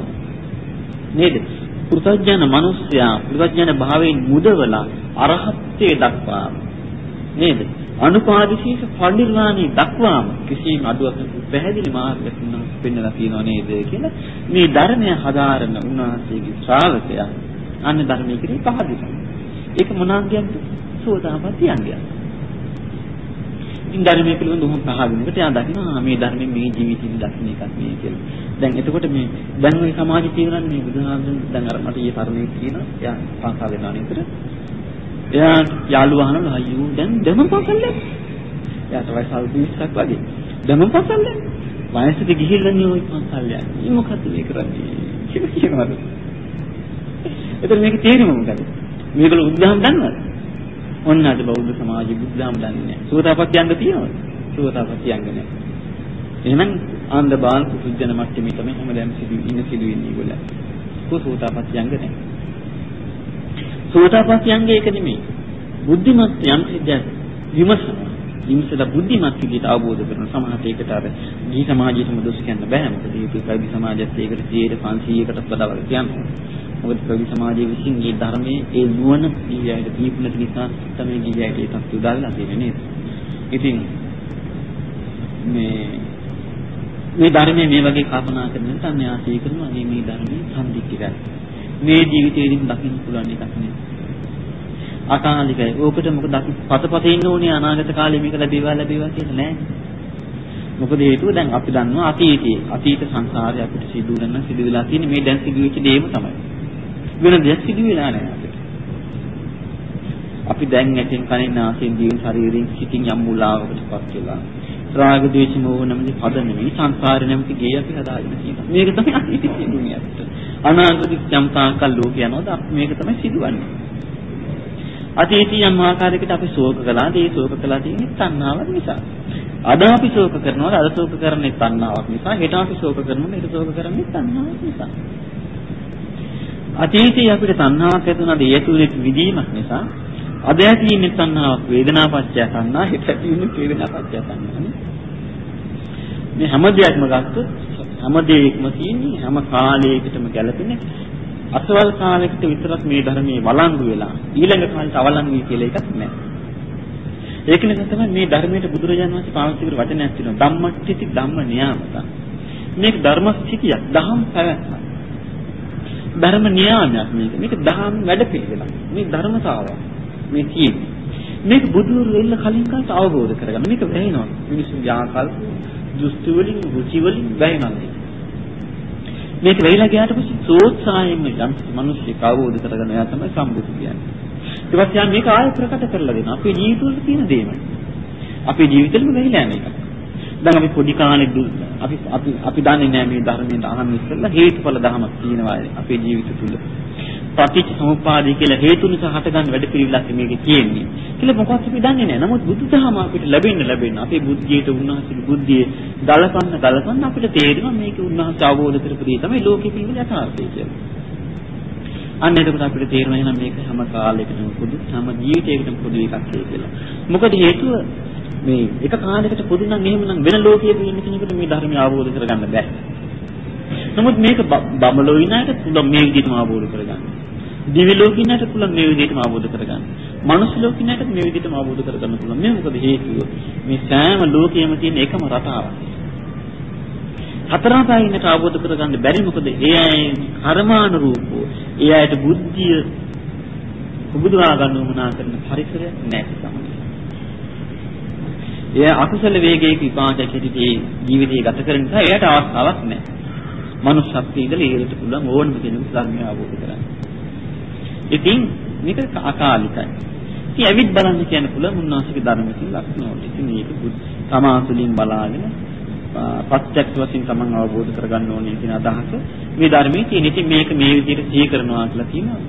නේද පෘථජන මිනිසයා පෘථජන භාවයෙන් මුදවලා අරහත්ත්වයට දක්වාම නේද? අනුපාදිශේෂ පරිනිර්වාණය දක්වාම කිසිම අඩුවක් පැහැදිලි මාර්ගයක් උන්වහන්සේ පෙන්වලා තියෙනව නේද කියලා මේ ධර්මය හදාරන උන්වහන්සේගේ ශ්‍රාවකයා අන්න ධර්මයේ කිරි පහදිනවා. ඒක මොනාගියන්ද සෝදාපට්ටි අංගයක් ඉතින් ධර්මයේ පිළිබඳව උහුම් පහදිනකොට එයා දකිනවා මේ ධර්මයේ මේ ජීවිතේ දකින්න එකක් නේ කියලා. දැන් එතකොට මේ දැන් ওই සමාජයේ තියෙනන්නේ මේ බුදුහාමුදුරන් දැන් අර මට ඊයේ තරුණයෙක් කියනවා එයා පන්සල් යනවා නේද? එයා යාළුවා අහනවා අයියෝ දැන් දෙමන් පන්සල් යන්නේ. එයාට වයස අවුරුදු 20ක් වගේ. දෙමන් පන්සල් යන්නේ. වයසට ගිහිල්ලා නේ ওই පන්සල් යන්නේ. මේ මොකද්ද මේ කරන්නේ? කියලා කියනවා. එතන මේක තේරුම මොකද? මේගොල්ලෝ බුදුදහම දන්නවද? ඔන්න අද බෞද්ධ සමාජයේ බුදුදහම දන්නේ නැහැ. සුවතාපත් යන්න තියෙනවද? සුවතාපත් යන්නේ නැහැ. එහෙනම් ආන්ද බාල සුජන මට්ටමේ තමයි හැමදාම සිදු ඉන්න සිදු වෙන්නේ ඒගොල්ලෝ. සුවතාපත් යන්නේ නැහැ. සෝතාපට්ටි යංගේ ඒක නෙමෙයි. බුද්ධිමත් යම් සිද්ධාක් විමසනවා. විමසලා බුද්ධිමත් විදිහට අවබෝධ කරන සමහරට ඒකට අර ගිහි සමාජයටම දොස් කියන්න බෑ. මොකද ඒක පැවිදි සමාජයත් ඒකට 100 500කට වඩා වගේ කියනවා. මොකද පැවිදි සමාජයේ විසින් මේ ධර්මයේ ඒ නුවණ ගිහියට දීපු නැති නිසා තමයි ගිහියට ඒ තත්ත්ව දාලා තියෙන්නේ නේද? ඉතින් මේ මේ ධර්මයේ මේ වගේ කල්පනා කරන නිසා මේ ආශය කරනවා මේ ධර්මයේ සම්දික්කයි. මේ ජීවිතේදීම දකින්න පුළුවන් එකක් නේ. අකාලිකයි. ඕකට මොකද අපි පතපතේ ඉන්න ඕනේ අනාගත කාලේ මේක ලැබේවා ලැබේවා කියලා නෑ. මොකද හේතුව දැන් අපි දන්නවා අතීතයේ අතීත සංසාරේ අපිට සිදු වෙන සිදු වෙලා තියෙන මේ දැන් සිදු වෙච්ච දේම තමයි. වෙන දෙයක් සිදු වෙලා නෑ අපිට. අපි දැන් ඇතින් කනින් නාසයෙන් දිවෙන් ශරීරයෙන් සිතින් යම් මුලාවකටපත් වෙලා රාග ද්වේෂ මෝහ නැමැති පද නෙමෙයි සංසාරේ නැමැති ගේ අපි හදාගෙන තියෙනවා. මේක තමයි අතීතයේ දුන්නේ අපිට. අනාගත යම් තාකල් ලෝක යනවාද මේක තමයි සිදුවන්නේ. අතීතී යම් ආකාරයකට අපි ශෝක කළාද ඒ ශෝක කළා තියෙන්නේ තණ්හාවක් නිසා. අද අපි ශෝක කරනවාද අද ශෝක කරන්නේ තණ්හාවක් නිසා. හෙට අපි ශෝක කරනවා හෙට ශෝක කරන්නේ තණ්හාවක් නිසා. අතීතයේ අපිට තණ්හාවක් ඇති වුණාද ඒ තුනේ විදීමක් නිසා අද ඇති ඉන්නේ තණ්හාවක් වේදනාපච්චය තණ්හා හෙට ඇති ඉන්නේ වේදනාපච්චය තණ්හා. මේ හැම දෙයක්ම ගත්තොත් හැම දෙයක්ම තියෙන්නේ හැම කාලයකටම ගැලපෙන අසවල් කාලයකට විතරක් මේ ධර්මයේ වළංගු වෙලා ඊළඟ කාලයට අවලංගු වෙයි කියලා එකක් නැහැ. ඒක නිසා තමයි මේ ධර්මයට බුදුරජාණන් වහන්සේ පාවිච්චි කරපු වචනයක් තියෙනවා ධම්මට්ඨිති ධම්ම නියාමත. මේක ධර්ම ස්ථිතියක්, දහම් පැවැත්මක්. ධර්ම න්‍යායක් මේක. මේක දහම් වැඩපිළිවෙලක්. මේ ධර්මතාවය. මේ තියෙන්නේ. මේක බුදුරු වෙන්න කලින් කාට අවබෝධ කරගන්න. මේක වැහෙනවා. මිනිස්සුන්ගේ ආකල්ප, දෘෂ්ටි වලින්, රුචි වලින් වැහෙනවා. මේක වෙයිලා ගියාට පස්සේ සෝත්සාහයෙන් යම් මිනිස්සෙක් අවබෝධ කරගන්න එයා තමයි සම්බුදු කියන්නේ. ඊට පස්සේ මේක ආයෙ ප්‍රකට කරලා දෙනවා. අපේ ජීවිතවල තියෙන දේම. අපේ ජීවිතෙම වෙයිලා යන එක. දැන් අපි පොඩි කාලේ අපි අපි අපි දන්නේ නැහැ මේ ධර්මයෙන් අහන්න ඉස්සෙල්ලා හේතුඵල ධමයක් තියෙනවා අපේ ජීවිත තුල. පටිච්ච සමුප්පාදය කියලා හේතු නිසා හටගන්න වැඩ පිළිවිලක් මේකේ තියෙන්නේ. කියලා මොකක්ද අපි දන්නේ නැහැ. නමුත් බුදුදහම අපිට ලැබෙන්න ලැබෙන්න අපේ බුද්ධියට උන්වහන්සේගේ බුද්ධිය ගලපන්න ගලපන්න අපිට තේරෙනවා මේක උන්වහන්සේ අවබෝධ කරපු දේ තමයි ලෝකෙ පිළිවිල යථාර්ථය කියලා. අන්න එතකොට අපිට තේරෙනවා එහෙනම් මේක හැම කාලයකටම පොදු හැම ජීවිතයකටම පොදු එකක් කියලා. මොකද හේතුව මේ එක කාලයකට පොදු නම් එහෙමනම් වෙන ලෝකයක ඉන්න කෙනෙකුට මේ ධර්මය අවබෝධ කරගන්න බැහැ. නමුත් මේක බඹලෝ විනායට පුළුවන් මේ විදිහටම අවබෝධ කරගන්න. දිව්‍ය ලෝකිනයට පුළුවන් මේ විදිහටම අවබෝධ කරගන්න. මනුස්ස ලෝකිනයට මේ විදිහටම අවබෝධ කරගන්න පුළුවන්. මේ මොකද හේතුව? මේ සෑම ලෝකයේම තියෙන එකම රටාවක්. හතරම පැයිනට අවබෝධ කරගන්න බැරි මොකද ඒ අය කර්මානුරූපෝ ඒ අයට බුද්ධිය උබුදවා ගන්න උමනා කරන පරිසරයක් නැහැ තමයි. එය අකුසල වේගයක විපාකයක් හැටියට ජීවිතය ගත කරන නිසා එයාට අවස්ථාවක් නැහැ. මනුෂ්‍යත්වයේ ඉඳලා ඉහළට පුළුවන් ඕනම කෙනෙකුට ධර්මය අවබෝධ කරගන්න. ඉතින් මේක අකාලිකයි. ඉතින් ඇවිත් බලන්න කියන්න පුළුවන් මුන්නාසික ධර්මකින් ලක්ෂණ වලට. ඉතින් මේක සමාසුලින් බලාගෙන පත්‍යක් වශයෙන් තමන් අවබෝධ කරගන්න ඕනේ කියන අදහස මේ ධර්මයේ තියෙන. ඉතින් මේක මේ විදිහට සිහි කරනවා කියලා කියනවා.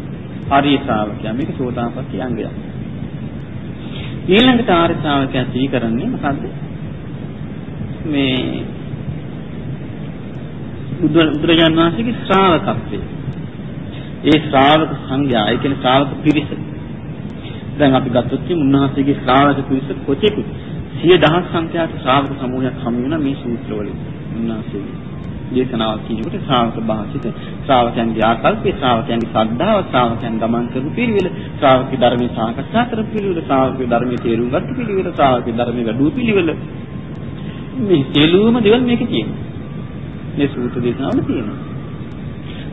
ආර්ය ශ්‍රාවකයා මේක සෝතාපට්ටි අංගයක්. ඊළඟට ආර්ය ශ්‍රාවකයා සිහි කරන්නේ මොකද්ද? මේ බුදුරජාණන් වහන්සේගේ ශ්‍රාවකත්වය. ඒ ශ්‍රාවක සංඝයා, ඒ කියන්නේ ශ්‍රාවක පිරිස. දැන් අපි ගත්තොත් උන්වහන්සේගේ ශ්‍රාවක පිරිස කොටෙකුත් සිය දහස් සංඛ්‍යාත ශ්‍රාවක සමූහයක් හමු වෙන මේ සූත්‍රවලින් උන්වහන්සේගේ දේශනාවක් කියනකොට ශ්‍රාවක භාෂිත ශ්‍රාවකයන්ගේ ආකල්පේ ශ්‍රාවකයන්ගේ ශ්‍රද්ධාව ශ්‍රාවකයන් ගමන් කරපු පිළිවෙල ශ්‍රාවක ධර්මයේ සාකච්ඡා කරපු පිළිවෙල ශ්‍රාවක ධර්මයේ තේරුම් ගත්ත පිළිවෙල ශ්‍රාවක ධර්මයේ වැඩුව පිළිවෙල මේ සියලුම දේවල් මේකේ තියෙනවා මේ සූත්‍ර දේශනාවල තියෙනවා.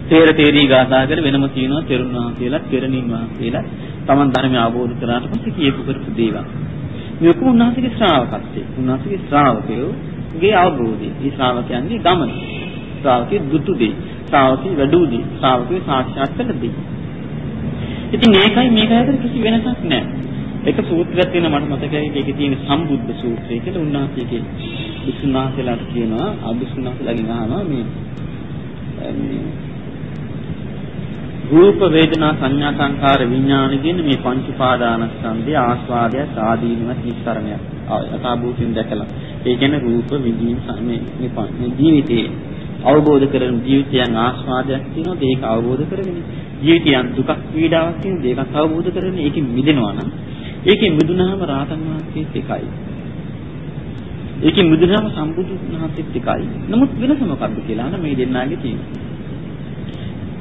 තේර තේරී ගාථා කර වෙනම තියෙනවා තෙරුණා කියලා තෙරණින්වා කියලා Taman ධර්මය අවබෝධ කරාට පස්සේ කියපු කරපු දේවල්. මේක උන්වහන්සේගේ ශ්‍රාවකත්වයේ උන්වහන්සේගේ ශ්‍රාවකයෝගේ අවබෝධය. මේ ශ්‍රාවකයන්ගේ ගමන. ශ්‍රාවකයේ දුතු දේ. ශ්‍රාවකයේ වැඩු දේ. ශ්‍රාවකයේ සාක්ෂාත් කළ දේ. ඉතින් මේකයි මේක අතර කිසි වෙනසක් නැහැ. එක සූත්‍රයක් තියෙනවා මට මතකයි ඒකේ තියෙන සම්බුද්ධ සූත්‍රය කියලා උන්වහන්සේගේ විසුණුහන්සේලාට කියනවා අභිසුණුහන්සේලාගෙන් අහනවා මේ රූප වේදනා සංඥා සංකාර විඥාන කියන මේ පංච උපාදානස්කන්ධයේ ආස්වාදය සාදීනවත් නිස්සරණයක් අතාභූතින් දැකලා ඒ කියන්නේ රූප විදීම් මේ මේ ජීවිතයේ අවබෝධ කරගෙන ජීවිතයන් ආස්වාදයක් තියෙනවා ඒක අවබෝධ කරගෙන ජීවිතයන් දුකක් පීඩාවක් තියෙනවා ඒකත් අවබෝධ කරගෙන ඒකෙන් මිදෙනවා නම් ඒකෙන් මිදුනහම රාතන් වහන්සේත් එකයි. ඒකෙන් මිදුනහම සම්බුදු වහන්සේත් එකයි. නමුත් වෙනස මොකක්ද කියලා නම් මේ දෙන්නාගේ තියෙනවා.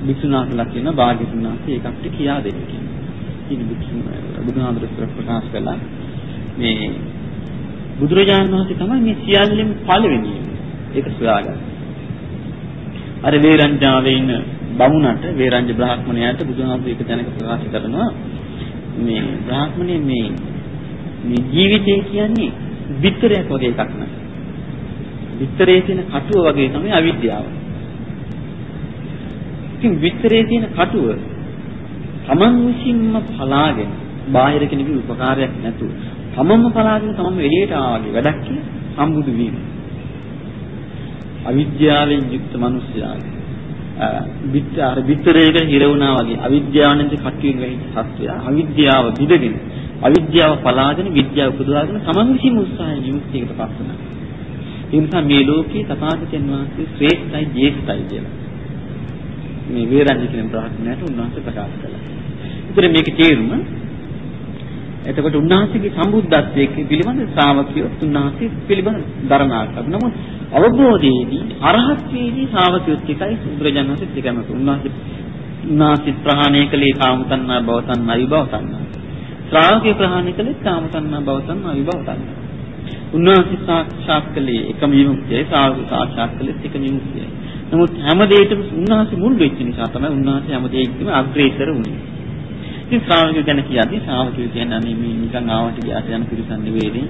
විසුණුනාථලා කියන භාග්‍යතුන් වහන්සේ ඒකට කියා දෙන්න කියනවා. ඉතින් බුදුහාමුදුරුවෝ ප්‍රකාශ කළා මේ බුදුරජාණන් වහන්සේ තමයි මේ සියල්ලෙම පළවෙනිය. ඒක සොයාගන්න. අර වේරංජාවේ ඉන්න බමුණට වේරංජ බ්‍රාහ්මණයාට බුදුහාමුදුරුවෝ එක තැනක ප්‍රකාශ කරනවා මේ බ්‍රාහ්මණය මේ මේ ජීවිතය කියන්නේ විතරයක් වගේ එකක් නෑ. විතරේ තියෙන කටුව වගේ තමයි අවිද්‍යාව. ඉතින් විතරේ තියෙන කටුව තමන් විසින්ම පලාගෙන බාහිර කෙනෙකුගේ උපකාරයක් නැතුව තමන්ම පලාගෙන තමන්ම එළියට ආවගේ වැඩක් කියලා සම්බුදු වීම. අවිද්‍යාවෙන් යුක්ත මිනිසයාගේ විත්ත අර විතරයකට හිර වුණා වගේ අවිද්‍යාවෙන්ද කට්ටියෙන් වැහිච්ච සත්‍යය අවිද්‍යාව විදගෙන අවිද්‍යාව පලාගෙන විද්‍යාව උපදවාගෙන තමන් විසින් උත්සාහයෙන් විමුක්තියකට පත් වෙනවා. ඒ නිසා මේ ලෝකේ තථාගතයන් වහන්සේ ශ්‍රේෂ්ඨයි ජේෂ්ඨයි කියලා. මේ වේරංජ කියන බ්‍රහ්මණයට උන්වහන්සේ ප්‍රකාශ කළා. ඒතර මේකේ තේරුම එතකොට උන්වහන්සේගේ සම්බුද්ධත්වයේ පිළිබඳ ශ්‍රාවකයෝ උන්වහන්සේ පිළිබඳ ධර්මාර්ථ. නමුත් අවබෝධයේදී අරහත්ත්වයේදී ශ්‍රාවකයොත් එකයි බුදුරජාණන් වහන්සේත් එකම උන්වහන්සේ උන්වහන්සේ ප්‍රහාණය කළේ කාමතණ්හා භවතණ්හා විභවතණ්හා. ශ්‍රාවකය ප්‍රහාණය කළේ කාමතණ්හා භවතණ්හා විභවතණ්හා. උන්වහන්සේ සාක්ෂාත් කළේ එකම විමුක්තියයි ශ්‍රාවක සාක්ෂාත් කළේ එකම විමුක්තියයි. නමුත් හැම දෙයකම උන්වහන්සේ මුල් වෙච්ච නිසා තමයි උන්වහන්සේ හැම දෙයකම අග්‍රේසර වුනේ. ඉතින් ශ්‍රාවකයෝ ගැන කියද්දී ශ්‍රාවකයෝ කියන්නේ අනේ මේ නිකන් ආවට ගියාට යන පිරිසක් නෙවෙයි.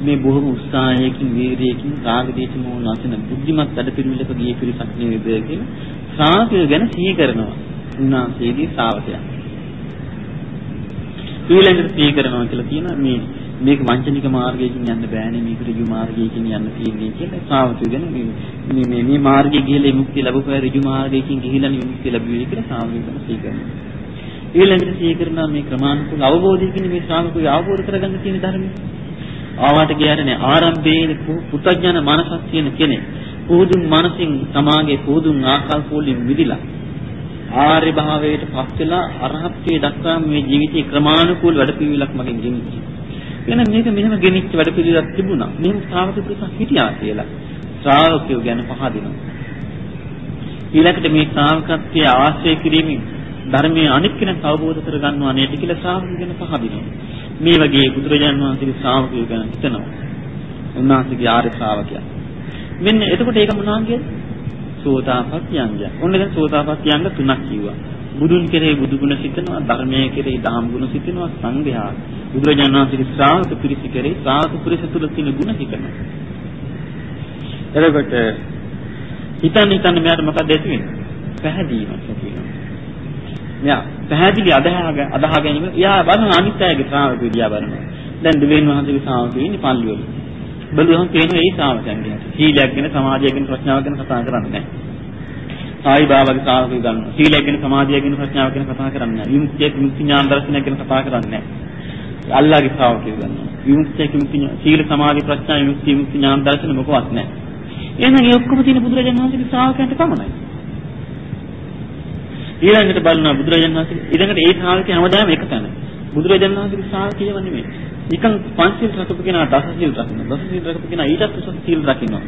මේ බොහොම උත්සාහයකින් වීරියකින් රාගදේශ මොහ නැසන බුද්ධිමත් වැඩ පිළිවෙලක ගිය පිරිසක් නෙවෙයි කියලා ශ්‍රාවකයෝ ගැන සිහි කරනවා. උන්වහන්සේගේ ශ්‍රාවකයන්. ඊළඟට සිහි කරනවා කියලා කියන මේ මේක වංචනික මාර්ගයකින් යන්න බෑනේ මේක ඍජු මාර්ගයකින් යන්න තියෙන්නේ කියලා ශ්‍රාවකයෝ ගැන මේ මේ මේ මාර්ගයේ ගිහලා මුක්තිය ලැබුවා ඍජු මාර්ගයකින් ගිහිලා මුක්තිය ලැබුවේ කියලා ශ්‍රාවකයෝ ගැන සිහි කරනවා. ඊළඟට සිහි කරනවා මේ ක්‍රමානුකූල අවබෝධයකින් මේ ශ්‍රාවකයෝ අවබෝධ කරගන්න තියෙන ධර්මය. ආවට ගියාට නෑ ආරම්භයේ පුතඥාන මනසක් තියෙන කෙනෙක්. පුදුම් මනසින් සමාගයේ පුදුම් ආකල්ප වලින් මිදිලා ආර්ය භාවයට පත් වෙලා අරහත්ත්වයට දක්වා මේ ජීවිතේ ක්‍රමානුකූල වැඩපිළිවෙලක් මගෙන් ගෙනිච්චි. එන මේක මෙහෙම ගෙනිච්ච වැඩපිළිවෙලක් තිබුණා. මෙහෙම ශ්‍රාවක පිරිසක් හිටියා කියලා. ශ්‍රාවකයෝ ගැන පහදිනවා. ඊළඟට මේ ශ්‍රාවකත්වයේ ආශ්‍රය කිරීමෙන් ධර්මයේ අනිත් කෙනෙක් අවබෝධ කරගන්නවා නේද කියලා ශ්‍රාවකයෝ ගැන පහදිනවා. මේ වගේ බුදුරජාන් වහන්සේගේ ශ්‍රාවකයෝ ගැන හිතනවා. උන්වහන්සේගේ ආර්ය ශ්‍රාවකයා. මෙන්න එතකොට ඒක මොනවාද කියන්නේ? සෝතාපට්ටි අංගය. ඔන්න දැන් සෝතාපට්ටි අංග තුනක් කිව්වා. බුදුන් කෙරෙහි බුදු ගුණ සිතනවා, ධර්මයේ කෙරෙහි දහම් ගුණ සිතනවා, සංඝයා. බුදුරජාණන් වහන්සේගේ ශ්‍රාවක පිරිස කෙරෙහි ශ්‍රාවක පිරිස තුළ තියෙන ගුණ හිතනවා. එතකොට හිතන්න හිතන්න මෙයාට මොකක්ද ඇති වෙන්නේ? පැහැදීමක් ඇති වෙනවා. මෙයා පැහැදිලි අදහා අදහා ගැනීම එයා බලන අනිත් අයගේ ශ්‍රාවකයෝ දිහා බලනවා. දැන් දෙවියන් වහන්සේගේ ශ්‍රාවකයෝ ඉන්නේ පල්ලිවල. බලුවහම පේනවා ඒ ශ්‍රාවකයන් ගැන. සීලයක් ගැන, සමාධියක් ගැන, ප්‍රඥාවක් ගැන කතා කරන්නේ නැහැ. සායි බාබාගේ ශ්‍රාවකයෝ ගන්නවා. සීලයක් ගැන, සමාධියක් ගැන, ප්‍රඥාවක් ගැන කතා කරන්නේ නැහැ. විමුක්තිය, විමුක්ති ඥාන දර්ශනයක් ගැන කතා කරන්නේ නැහැ. අල්ලාහගේ ශ්‍රාවකයෝ ගන්නවා. විමුක්තිය, විමුක්ති සීල, සමාධි, ප්‍රඥා, විමුක්ති, විමුක්ති ඥාන දර්ශන මොකවත් නැහැ. එහෙනම් ඒ ඔක්කොම තියෙන බුදුරජාණන් වහන්සේගේ ශ්‍රාවකයන්ට පමණයි. ඊළඟට බලනවා බුදුරජාණන් වහන්සේ ඊළඟට ඒ ශ්‍රාවකයන් හැමදාම එක තැන. බුදුරජාණන් වහන්සේගේ ශ්‍රාවකයව නෙමෙයි. නිකන් පංචශීල රකපු කෙනා දසශීල රකින්න. දසශීල රකපු කෙනා ඊටත් උසස් සීල් රකින්නවා.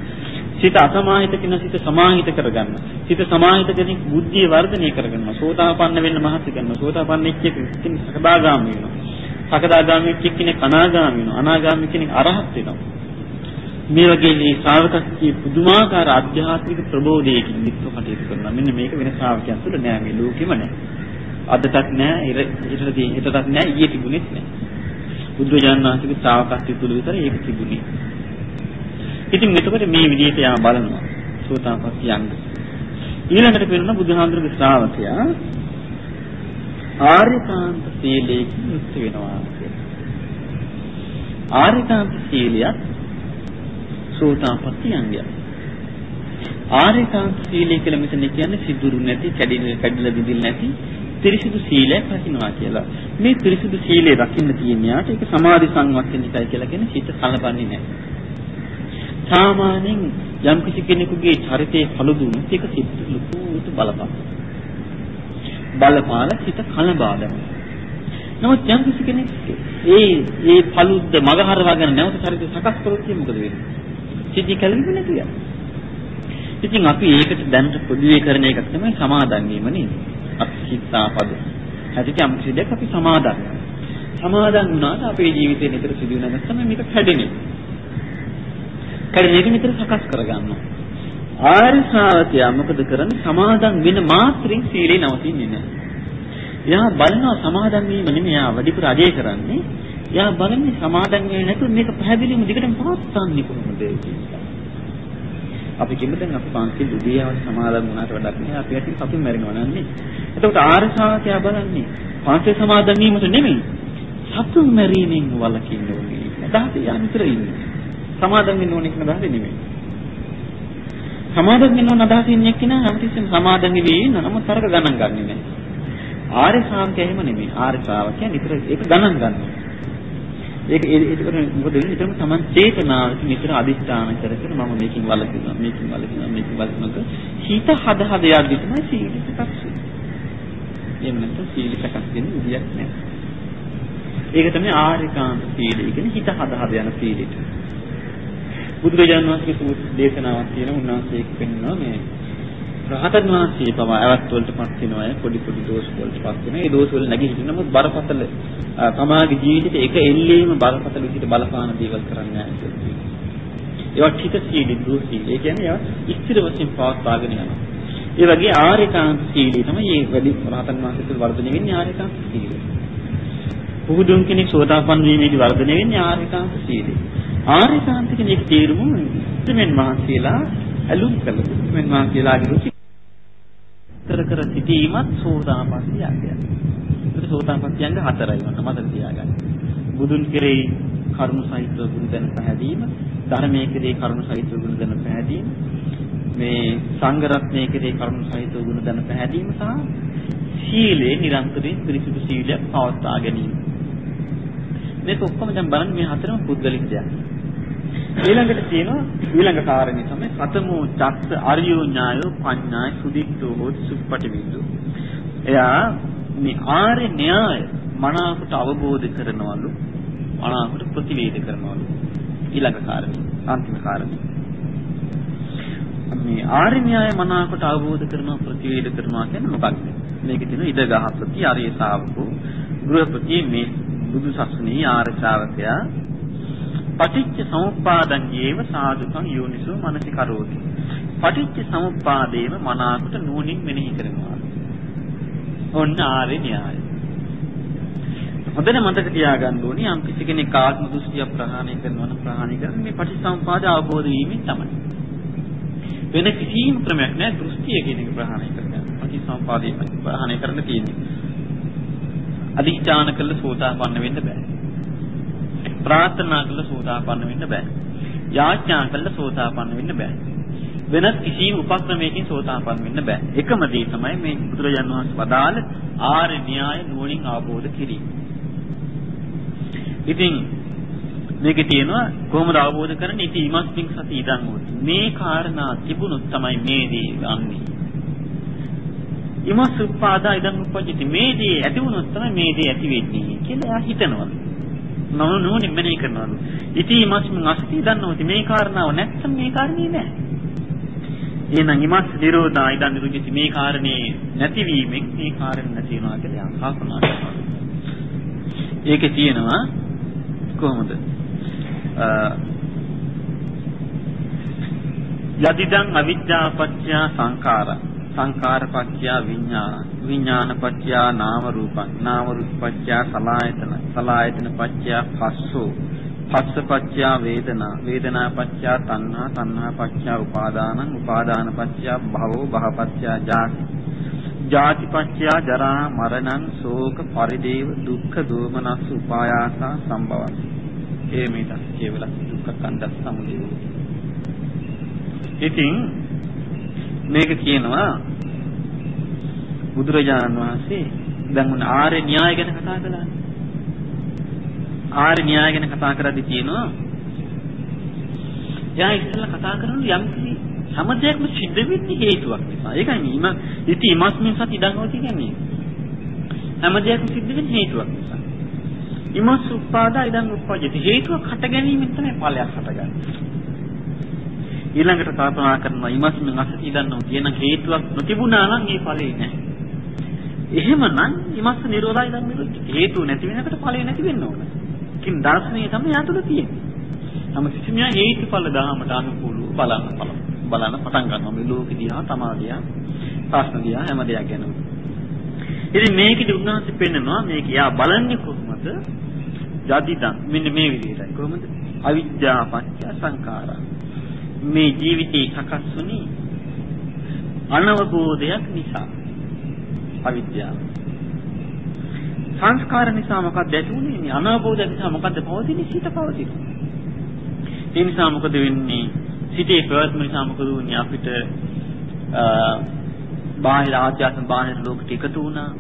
සිත අසමාහිත කෙනා සිත සමාහිත කරගන්න. සිත සමාහිත කෙනෙක් බුද්ධිය වර්ධනය කරගන්නවා. සෝතාපන්න වෙන්න මහත් කරනවා. සෝතාපන්න වෙච්ච කෙනෙක් සකදාගාමී වෙනවා. සකදාගාමී වෙච්ච කෙනෙක් අනාගාමී වෙනවා. අනාගාමී කෙනෙක් අරහත් වෙනවා. මේ වගේ මේ ශ්‍රාවකත්වයේ පුදුමාකාර ආධ්‍යාත්මික ප්‍රබෝධයකින් යුක්තව කටයුතු කරනවා. මෙන්න මේක වෙන ශ්‍රාවකයන් තුළ නෑ මේ ලෝකෙම නෑ. අදටත් නෑ, ඊටදී ඊටටත් නෑ, ඊයේ තිබුණෙත් නෑ. බුදුරජාණන් වහන්සේගේ ශ්‍රාවකත්වය තුළ විතර ඒක තිබුණේ. ඉතින් එතකොට මේ විදිහට යා බලනවා. සෝතාපට්ටි යන්න. ඊළඟට වෙන බුදුහාමුදුරුගේ ශ්‍රාවකයා ආර්යකාන්ත සීලයෙන් යුක්ත වෙනවා කියලා. ආර්යකාන්ත සීලියත් සෝතාපට්ටි අංගය. ආර්යකාන්ත සීලය කියලා මෙතන කියන්නේ සිදුරු නැති, කැඩිලා කැඩිලා දිදිල් නැති පිරිසිදු සීලයක් රකින්නවා කියලා. මේ පිරිසිදු සීලය රකින්න තියෙන යාට ඒක සමාධි සංවත්තනිකයි කියලා කියන සිත කලබන්නේ නැහැ. සාමාන්‍යයෙන් යම් කිසි කෙනෙකුගේ චරිතයේ පළුදුනොත් ඒක සිත් ලුකුට බලපං. බලපාල සිත කලබාදනවා. නමුත් යම් කිසි කෙනෙක් ඒ ඒ පළුද්ද මගහරවාගෙන නැවත චරිතය සකස් කරොත් මොකද වෙන්නේ? සිද්ධි කලින්ම නැතිය. ඉතින් අපි ඒකට දැනට පොදුවේ කරන එක තමයි සමාදන් වීම නේද? අත්හිතාපද. හැටියට යම් කිසි දෙයක් අපි සමාදන් සමාදන් වුණාට අපේ ජීවිතේ නිතර සිදු වෙන ගත්තම මේක කැඩෙන්නේ. කැඩෙන එක නිතර සකස් කරගන්නවා. ආර්ය ශ්‍රාවකයා මොකද කරන්නේ? සමාදන් වෙන මාත්‍රින් සීලේ නවතින්නේ නැහැ. එයා බලනවා සමාදන් වීම නෙමෙයි එයා වැඩිපුර අජය කරන්නේ. එයා බලන්නේ සමාදන් වෙන්නේ නැතුව මේක පැහැදිලිවම දිගටම පවත්වන්නේ කොහොමද අපි කිව්ව දැන් අපි පන්සිල් උදේවල් සමාදන් වුණාට වැඩක් නෑ අපි ඇතින් අපි මැරෙනවා නන්නේ. එතකොට ආර්ය ශ්‍රාවකයා බලන්නේ පන්සිල් සමාදන් වීමට නෙමෙයි සතුන් මැරීමෙන් වළකින්න ඕනේ. අදහස යන්ත්‍ර ඉන්නේ. සමාදන් වෙන්න ඕනේ කියන අදහස නෙමෙයි. සමාදන් වෙන්න ඕන අදහස ඉන්නේ කෙනා හැමතිස්සෙම සමාදන් වෙවි ඉන්න නමුත් තරක ගණන් ගන්නෙ නෑ. ආර්ය ශ්‍රාවකයා එහෙම නෙමෙයි. ආර්ය ශ්‍රාවකයා නිතර ඒක ගණන් ගන්නවා. ඒක ඒකට මොකද වෙන්නේ? ඊටම Taman චේතනාවට නිතර අදිස්ථාන කර කර මම මේකෙන් වළකිනවා මේකෙන් වළකිනවා මේකෙන් වළකිනවා හිත හද හද යද්දි තමයි සීල සකස් වෙන්නේ. එහෙම නැත්නම් සීල සකස් වෙන්නේ විදියක් නැහැ. ඒක තමයි ආරිකාන්ත සීලය කියන්නේ හිත හද හද යන සීලෙට. බුදුරජාණන් වහන්සේගේ සූත්‍ර දේශනාවක් තියෙන උන්වහන්සේ එක් පෙන්වනවා මේ රහතන් වහන්සේ පවා ඇවත් වලටපත් වෙනවා පොඩි පොඩි දෝෂ වලටපත් වෙනවා. ඒ දෝෂ වල නැගී හිටින නමුත් බරපතල තමාගේ ජීවිතේට එක එල්ලීම බරපතල විදිහට බලපාන දේවල් කරන්නේ නැහැ ඒවා හිත සීලී දුරු සීලී. ඒ කියන්නේ ඒවා ස්ථිර වශයෙන් පවත්වාගෙන යනවා. ඒ වගේ ආර්යකාන්ත සීලී තමයි මේ වැඩි රහතන් වහන්සේ තුළ වර්ධනය වෙන්නේ ආර්යකාන්ත සීලී. පුදුම් කෙනෙක් සෝතාපන්න වීමේදී වර්ධනය වෙන්නේ ආර්යකාන්ත සීලී. ආර්යකාන්ත කෙනෙක් තේරුම මෙන් මහන්සියලා ඇලුම් කළා. මෙන් මහන්සියලාගේ රුචි කර කර සිටීමත් සෝතාපට්ටි යන්නේ. ඒක සෝතාපට්ටි යන්නේ හතරයි වන්න මතක තියාගන්න. බුදුන් කෙරෙහි කරුණ සහිතව ගුණ දැන පැහැදීම, ධර්මයේ කෙරෙහි කරුණ සහිතව ගුණ දැන පැහැදීම, මේ සංඝ රත්නයේ කෙරෙහි කරුණ සහිතව ගුණ දැන පැහැදීම සහ සීලේ නිරන්තරයෙන් පිරිසිදු සීලයක් පවත්වා ගැනීම. මේක ඔක්කොම දැන් බලන්න මේ හතරම පුද්ගලික දෙයක්. ඊළඟට තියෙනවා ඊළඟ කාරණේ තමයි සතමෝ චස්ස අරියෝ ඥායෝ පඤ්ඤාය සුදිත්තෝ හොත් සුප්පටිවිදු. එයා මේ ආර්ය න්‍යාය මනාවකට අවබෝධ කරනවලු මනාවකට ප්‍රතිවේද කරනවලු. ඊළඟ කාරණේ අන්තිම කාරණේ. මේ ආර්ය න්‍යාය මනාවකට අවබෝධ කරනවා ප්‍රතිවේද කරනවා කියන්නේ මොකක්ද? මේකේ තියෙන ඉද ගහපති ආර්ය ශාවකෝ ගෘහපති මේ බුදු සසුනේ ආර්ය ශ්‍රාවකයා පටිච්ච සමුප්පාදං යේව සාදුකං යෝනිසෝ මනසි කරෝති. පටිච්ච සමුප්පාදේව මනාකට නුවණින් මෙනෙහි කරනවා. ඔන්න ආර්ය න්‍යාය. හොඳට මතක තියාගන්න ඕනේ යම් කිසි කෙනෙක් ආත්ම දෘෂ්ටිය ප්‍රහාණය කරනවා නම් ප්‍රහාණය කරන්නේ මේ පටිච්චසමුපාද අවබෝධ වීමෙන් තමයි. වෙන කිසිම ක්‍රමයක් නැහැ දෘෂ්ටිය කියන එක ප්‍රහාණය කරගන්න. පටිච්චසමුපාදේ ප්‍රහාණය කරන්න තියෙන්නේ. අදිෂ්ඨාන කළ සෝතාපන්න වෙන්න බෑ. ප්‍රාර්ථනා කළ සෝතාපන්න වෙන්න බෑ. යාඥා කළ සෝතාපන්න වෙන්න බෑ. වෙනත් කිසිම උපක්‍රමයකින් සෝතාපන්න වෙන්න බෑ. එකම දේ තමයි මේ බුදුරජාණන් වහන්සේ වදාළ ආර්ය න්‍යාය නුවණින් අවබෝධ කිරීම. ඉතින් මේකේ තියෙනවා කොහොමද අවබෝධ කරන්නේ? ඉති ඉමස්මින් සති ඉදන් මේ කාරණා තිබුණොත් තමයි මේ දේ ගන්නේ. ඉමස් උපාදා ඉදන් උපජ්ජති මේ දේ ඇති වුණොත් තමයි මේ දේ ඇති වෙන්නේ කියලා එයා හිතනවා. නම නෝනි මෙනෙහි කරනවා. ඉති ඉමස්මින් අසති දන්නවති මේ කාරණාව නැත්නම් මේ කාරණේ නෑ. එහෙනම් ඉමස් නිරෝධා ඉදන් නිරුද්ධි මේ කාරණේ නැතිවීමෙන් මේ කාරණේ නැති වෙනවා කියලා යා කල්පනා කරනවා. ඒකේ තියෙනවා කොහොමද? යදිදං අවිද්‍යාපච්චය සංඛාරා සංඛාරපච්චය විඥාන විඥානපච්චය නාම රූපං නාම රූපපච්චය සලායතන සලායතනපච්චය පස්සෝ පස්සපච්චය වේදනා වේදනාපච්චය තණ්හා තණ්හාපච්චය උපාදානං උපාදානපච්චය භවෝ භවපච්චය ජාති. ජාතිපච්චය ජරා මරණං ශෝක පරිදේව දුක්ඛ දෝමනස් උපායාසා සම්භවං ඒ මේක කියවලා දුක්ඛ කන්දස් සමුදය ඉතින් මේක කියනවා බුදුරජාණන් වහන්සේ දැන් උන ආර්ය න්‍යාය ගැන කතා කළානේ. ආර්ය න්‍යාය ගැන කතා කරද්දී කියනවා එයා ඉස්සෙල්ලා කතා කරන යම් කිසි හැම දෙයක්ම සිද්ධ වෙන්නේ හේතුවක් නිසා. ඒකයි මේ ඉම ඉති ඉමස්මින් සති දඟවති කියන්නේ. හැම දෙයක්ම සිද්ධ වෙන්නේ හේතුවක් නිසා. ඉමස් උපාදා ඉදන් උපජ්ජති හේතුවක් හට ගැනීමෙන් තමයි ඵලයක් හටගන්නේ. ඊළඟට කල්පනා කරනවා ඉමස්මින් අසති දන්නෝ කියන හේතුවක් නොතිබුණා නම් ඒ ඵලෙ නැහැ. එහෙමනම් ඉමස්ස නිරෝධයි නම් නිරුද්ධ හේතු නැති වෙනකොට ඵලෙ නැති වෙන්න ඕන. කින් දර්ශනීය තමයි යාතුල තියෙන්නේ. නම සිස්මියා හේතුඵල දාමට අනුකූලව බලන්න බලන්න. බලන්න පටන් ගන්නවා මේ ලෝකෙ දිහා තමාදියා ප්‍රශ්න දිහා හැම දෙයක් ගැනම. ඉතින් මේකෙදි උන්වහන්සේ පෙන්නනවා මේක යා බලන්නේ කොහොමද? ජදිදන් මෙන්න මේ විදිහටයි කොහොමද? අවිද්‍යා පත්‍ය සංඛාරා මේ ජීවිතේ සකස් වුනේ අනවබෝධයක් නිසා අවිද්‍යාව. සංස්කාර නිසා මොකක්ද ඇති වුනේ? මේ අනවබෝධය නිසා මොකද්ද පවතින්නේ? සිත පවතින. ඒ නිසා මොකද වෙන්නේ? සිතේ ප්‍රවත්ම නිසා මොකද වුනේ අපිට බාහිර ආධ්‍යාත්ම බාහිර ලෝකෙට එකතු වුණා.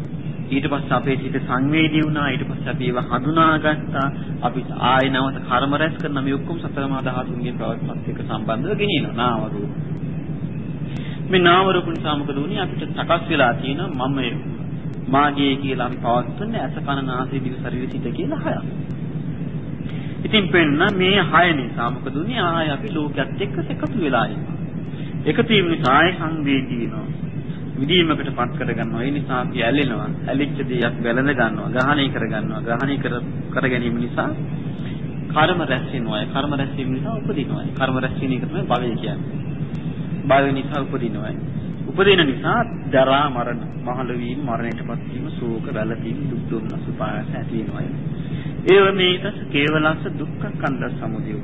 ඊට පස්සේ අපේ සිත සංවේදී වුණා ඊට පස්සේ අපි ඒව හඳුනාගත්තා. අපි ආයෙ නැවත කර්ම රැස් කරන මේ ඔක්කොම සතරමා ධාතුන්ගේ ප්‍රවත්මත් එක්ක සම්බන්ධව ගෙනියනවා. නාම රූප මේ නාම රූප නිසා මොකද වුනේ අපිට සකස් වෙලා තියෙන මම මාගේ කියලා අපි පවත්වන්නේ අස කන නාසය දිව ශරීර සිත කියලා හයක්. ඉතින් පෙන්න මේ හය නිසා මොකද වුනේ ආයෙ අපි ලෝකයක් එක්ක එකතු වෙලා ඉන්නවා. එකතු වීම නිසා ආයෙ සංවේදී වෙනවා. විදීමකට පත් කර ගන්නවා. ඒ නිසා අපි ඇලෙනවා. ඇලිච්ච දේක් වැළඳ ගන්නවා. ග්‍රහණය කර ගන්නවා. ග්‍රහණය කර කර ගැනීම නිසා කර්ම රැස් වෙනවා. කර්ම රැස් වීම නිසා උපදිනවා. කර්ම රැස් වෙන එක තමයි භවය කියන්නේ. භවය නිසා උපදිනවා. උපදින නිසා ජරා මරණ, මහලු වීම, මරණයටපත් වීම, ශෝක, වැළපීම්, දුක් දුම්නස පාස ඇති වෙනවා. ඒව මේකස කේවලස්ස දුක්ඛ කන්ද සමුදය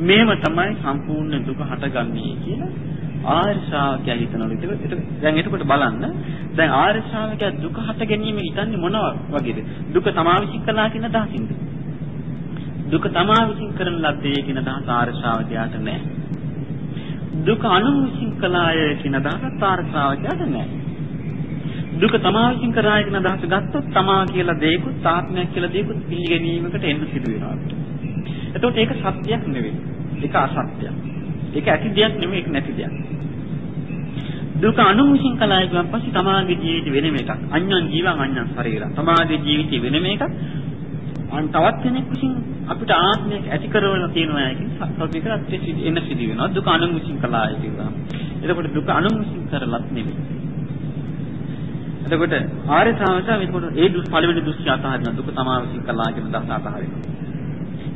මේව තමයි සම්පූර්ණ දුක හටගන්නේ කියලා ආර්ය ශ්‍රාවකයා හිතනවලු ඒක දැන් එතකොට බලන්න. දැන් ආර්ය ශ්‍රාවකයා දුක හට ගැනීම හිතන්නේ මොන වගේද? දුක තමා විසින් කළා කියන අදහසින්ද දුක තමා විසින් කරන ලද්දේ කියන අදහස ආර්ය ශ්‍රාවකයාට නැහැ දුක අනුන් විසින් කළාය කියන අදහසත් ආර්ය ශ්‍රාවකයාට නැහැ දුක තමා විසින් කරාය කියන අදහස ගත්තොත් තමා කියලා දෙයකුත් ආත්මයක් කියලා දෙයකුත් පිළිගැනීමකට එන්න සිදු වෙනවා. එතකොට ඒක සත්‍යයක් නෙවෙයි. ඒක අසත්‍යයක්. ඒක ඇති දෙයක් නෙමෙයි ඒක නැති දෙයක්. දුක අනුමුසින් කලයි ගියන් පස්සේ තමාගේ ජීවිතේ වෙනම එකක්. අඤ්ඤං ජීවං අඤ්ඤං ශරීරං. තමාගේ ජීවිතේ වෙනම එකක්. අන් තවත් කෙනෙක් විසින් අපිට ආත්මයක් ඇති කරවලා තියෙනවා කියන සත්‍යයකට අත්‍යවශ්‍ය එන්න සිදු වෙනවා. දුක අනුමුසින් කලයි කියනවා. එතකොට දුක අනුමුසින් කරලත් නෙමෙයි. එතකොට ආර්ය ශ්‍රාවකයා මේකට ඒ දුස් පළවෙනි දෘෂ්ටි අතහරින දුක තමා විසින් කළා කියන දස අතහරිනවා.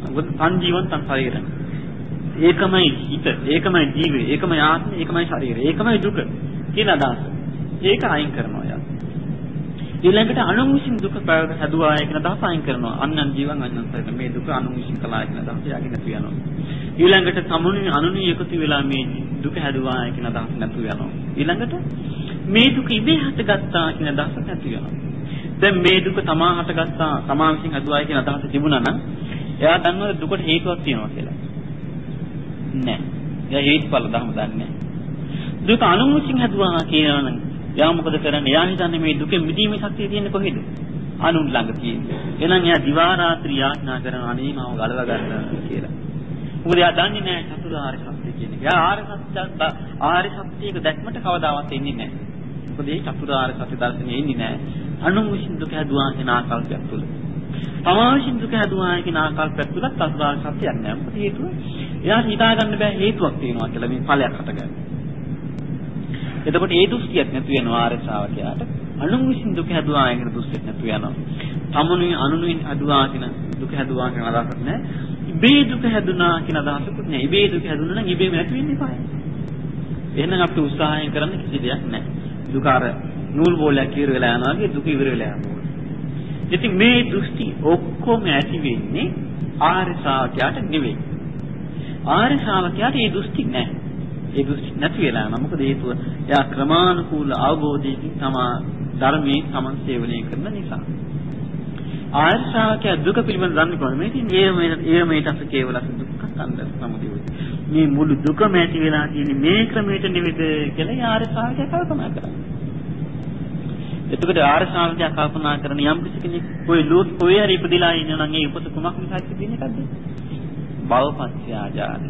මොකද සංජීවන් තන් ශරීරය. ඒකමයි හිත, ඒකමයි ජීවය, ඒකමයි ආත්මය, ඒකමයි ශරීරය, ඒකමයි දුක කියන අදහස. ඒක අයින් කරනවා යා. ඊළඟට අනුන් විසින් දුක පැවත හැදුවාය කියන අදහස අයින් කරනවා. අන්නන් ජීවන් අන්නන් සරක මේ දුක අනුන් විසින් කළා කියන අදහස යාගෙන නැතු යනවා. ඊළඟට සමුනි අනුනි එකතු වෙලා මේ දුක හැදුවාය කියන අදහස නැතු යනවා. ඊළඟට මේ දුක ඉබේ හටගත්තා කියන අදහස නැතු යනවා. දැන් මේ දුක තමා හටගත්තා, තමා විසින් හැදුවාය කියන අදහස තිබුණා නම් එයා දන්නවා දුකට හේතුවක් තියෙනවා කියලා. නැහැ. එයා හේතුඵල ධර්ම දන්නේ නැහැ. දුක අනුමුසින් හැදුවා කියනවනම් එයා මොකද කරන්නේ? එයා හිතන්නේ මේ දුකෙන් මිදීමේ ශක්තිය තියෙන්නේ කොහෙද? අනුන් ළඟ තියෙන්නේ. එහෙනම් එයා දිවා රාත්‍රී යාඥා කරන අනේ මාව ගලව ගන්න කියලා. මොකද එයා දන්නේ නැහැ චතුරාර්ය සත්‍ය කියන එක. එයා ආර්ය සත්‍ය ආර්ය සත්‍යයක දැක්මට කවදාවත් එන්නේ නැහැ. මොකද මේ චතුරාර්ය සත්‍ය දර්ශනේ එන්නේ නැහැ. අනුමුසින් දුක හැදුවා කියන ආකල්පයක් තුළ. තමාවිසින් දුක හැදුවා කියන ආකල්පයක් තුළ චතුරාර්ය සත්‍යයක් නැහැ. මොකද හේතුව එයාට හිතා ගන්න බෑ හේතුවක් තියෙනවා කියලා මේ ඵලයක් හටගන්න. එතකොට ඒ දෘෂ්ටියක් නැතු වෙනවා ආර්ය ශ්‍රාවකයාට. අනුන් විසින් දුක හැදුවා කියන දෘෂ්ටියක් නැතු වෙනවා. තමනුයි අනුනුයි හැදුවා කියන දුක හැදුවා කියන අදහසක් නැහැ. ඉබේ දුක හැදුනා කියන අදහසකුත් නැහැ. ඉබේ දුක හැදුනා නම් ඉබේම නැති වෙන්නේ පාය. එහෙනම් අපිට උත්සාහයෙන් කරන්න කිසි දෙයක් නැහැ. දුක අර නූල් බෝලයක් ඉවර වෙලා යනවා වගේ දුක ඉවර වෙලා යනවා. ඉතින් මේ දෘෂ්ටි ඔක්කොම ඇති වෙන්නේ ආර්ය ශ්‍රාවකයාට නෙවෙයි. ආර්ය ශ්‍රාවකයාට මේ දෘෂ්ටි නැහැ. ඒ දෘෂ්ටි නැති වෙලා යනවා. මොකද හේතුව එයා ක්‍රමානුකූල අවබෝධයකින් තමා ධර්මයේ සමන් සේවනය කරන නිසා. ආර්ය ශ්‍රාවකයා දුක පිළිබඳ දන්නේ කොහොමද? මේ ඉතින් ඒ මේ ඒ මේටස කේවලස දුක්ඛ සංද සමුදය. මේ මුළු දුකම ඇති වෙලා තියෙන්නේ මේ ක්‍රමයට නෙවෙයිද කියලා ආර්ය ශ්‍රාවකයා කල්පනා කරනවා. එතකොට ආර්ය ශ්‍රාවකයා කල්පනා කරන යම් කිසි කෙනෙක් કોઈ ලෝක කොහේ හරි ඉපදිලා ඉන්නවා නම් ඒ උපත කුමක් නිසා ඉපදින්නේ නැද්ද? භවපත්‍ය ආජාන.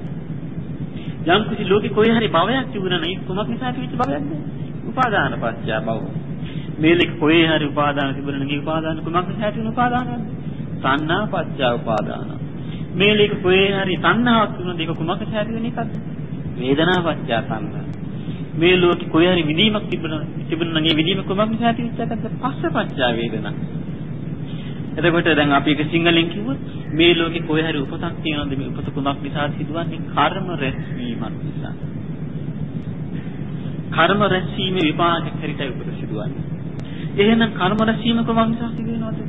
යම් කිසි ලෝකේ කොහේ හරි භවයක් තිබුණා නම් ඒ කුමක් නිසා තිබිච්ච භවයක්ද? උපාදාන පත්‍ය භව. මේ ලෙක කොහේ හරි උපාදාන තිබුණා නම් ඒ උපාදාන කුමක් නිසා තිබුණ උපාදානද? තණ්හා පත්‍ය උපාදාන. මේ ලෙක කොහේ හරි තණ්හාවක් තිබුණා ඒක කුමක් නිසා තිබෙන එකක්ද? වේදනා පත්‍ය තණ්හා. මේ ලෝකෙ කොහේ හරි විදීමක් තිබුණා තිබුණා නම් ඒ විදීම කුමක් නිසා තිබිච්ච එකක්ද? පස්ස පත්‍ය වේදනා. එතකොට දැන් අපි ඒක සිංහලෙන් කිව්වොත් මේ ලෝකේ කොහේ හරි උපතක් තියෙනවද මේ උපත කුමක් නිසා සිදුවන්නේ කර්ම රැස්වීමක් නිසා. කර්ම රැස්වීමේ විපාක පරිතයි උපත සිදුවන්නේ. එහෙනම් කර්ම රැස්වීම කුමක් නිසා සිදු වෙනවද?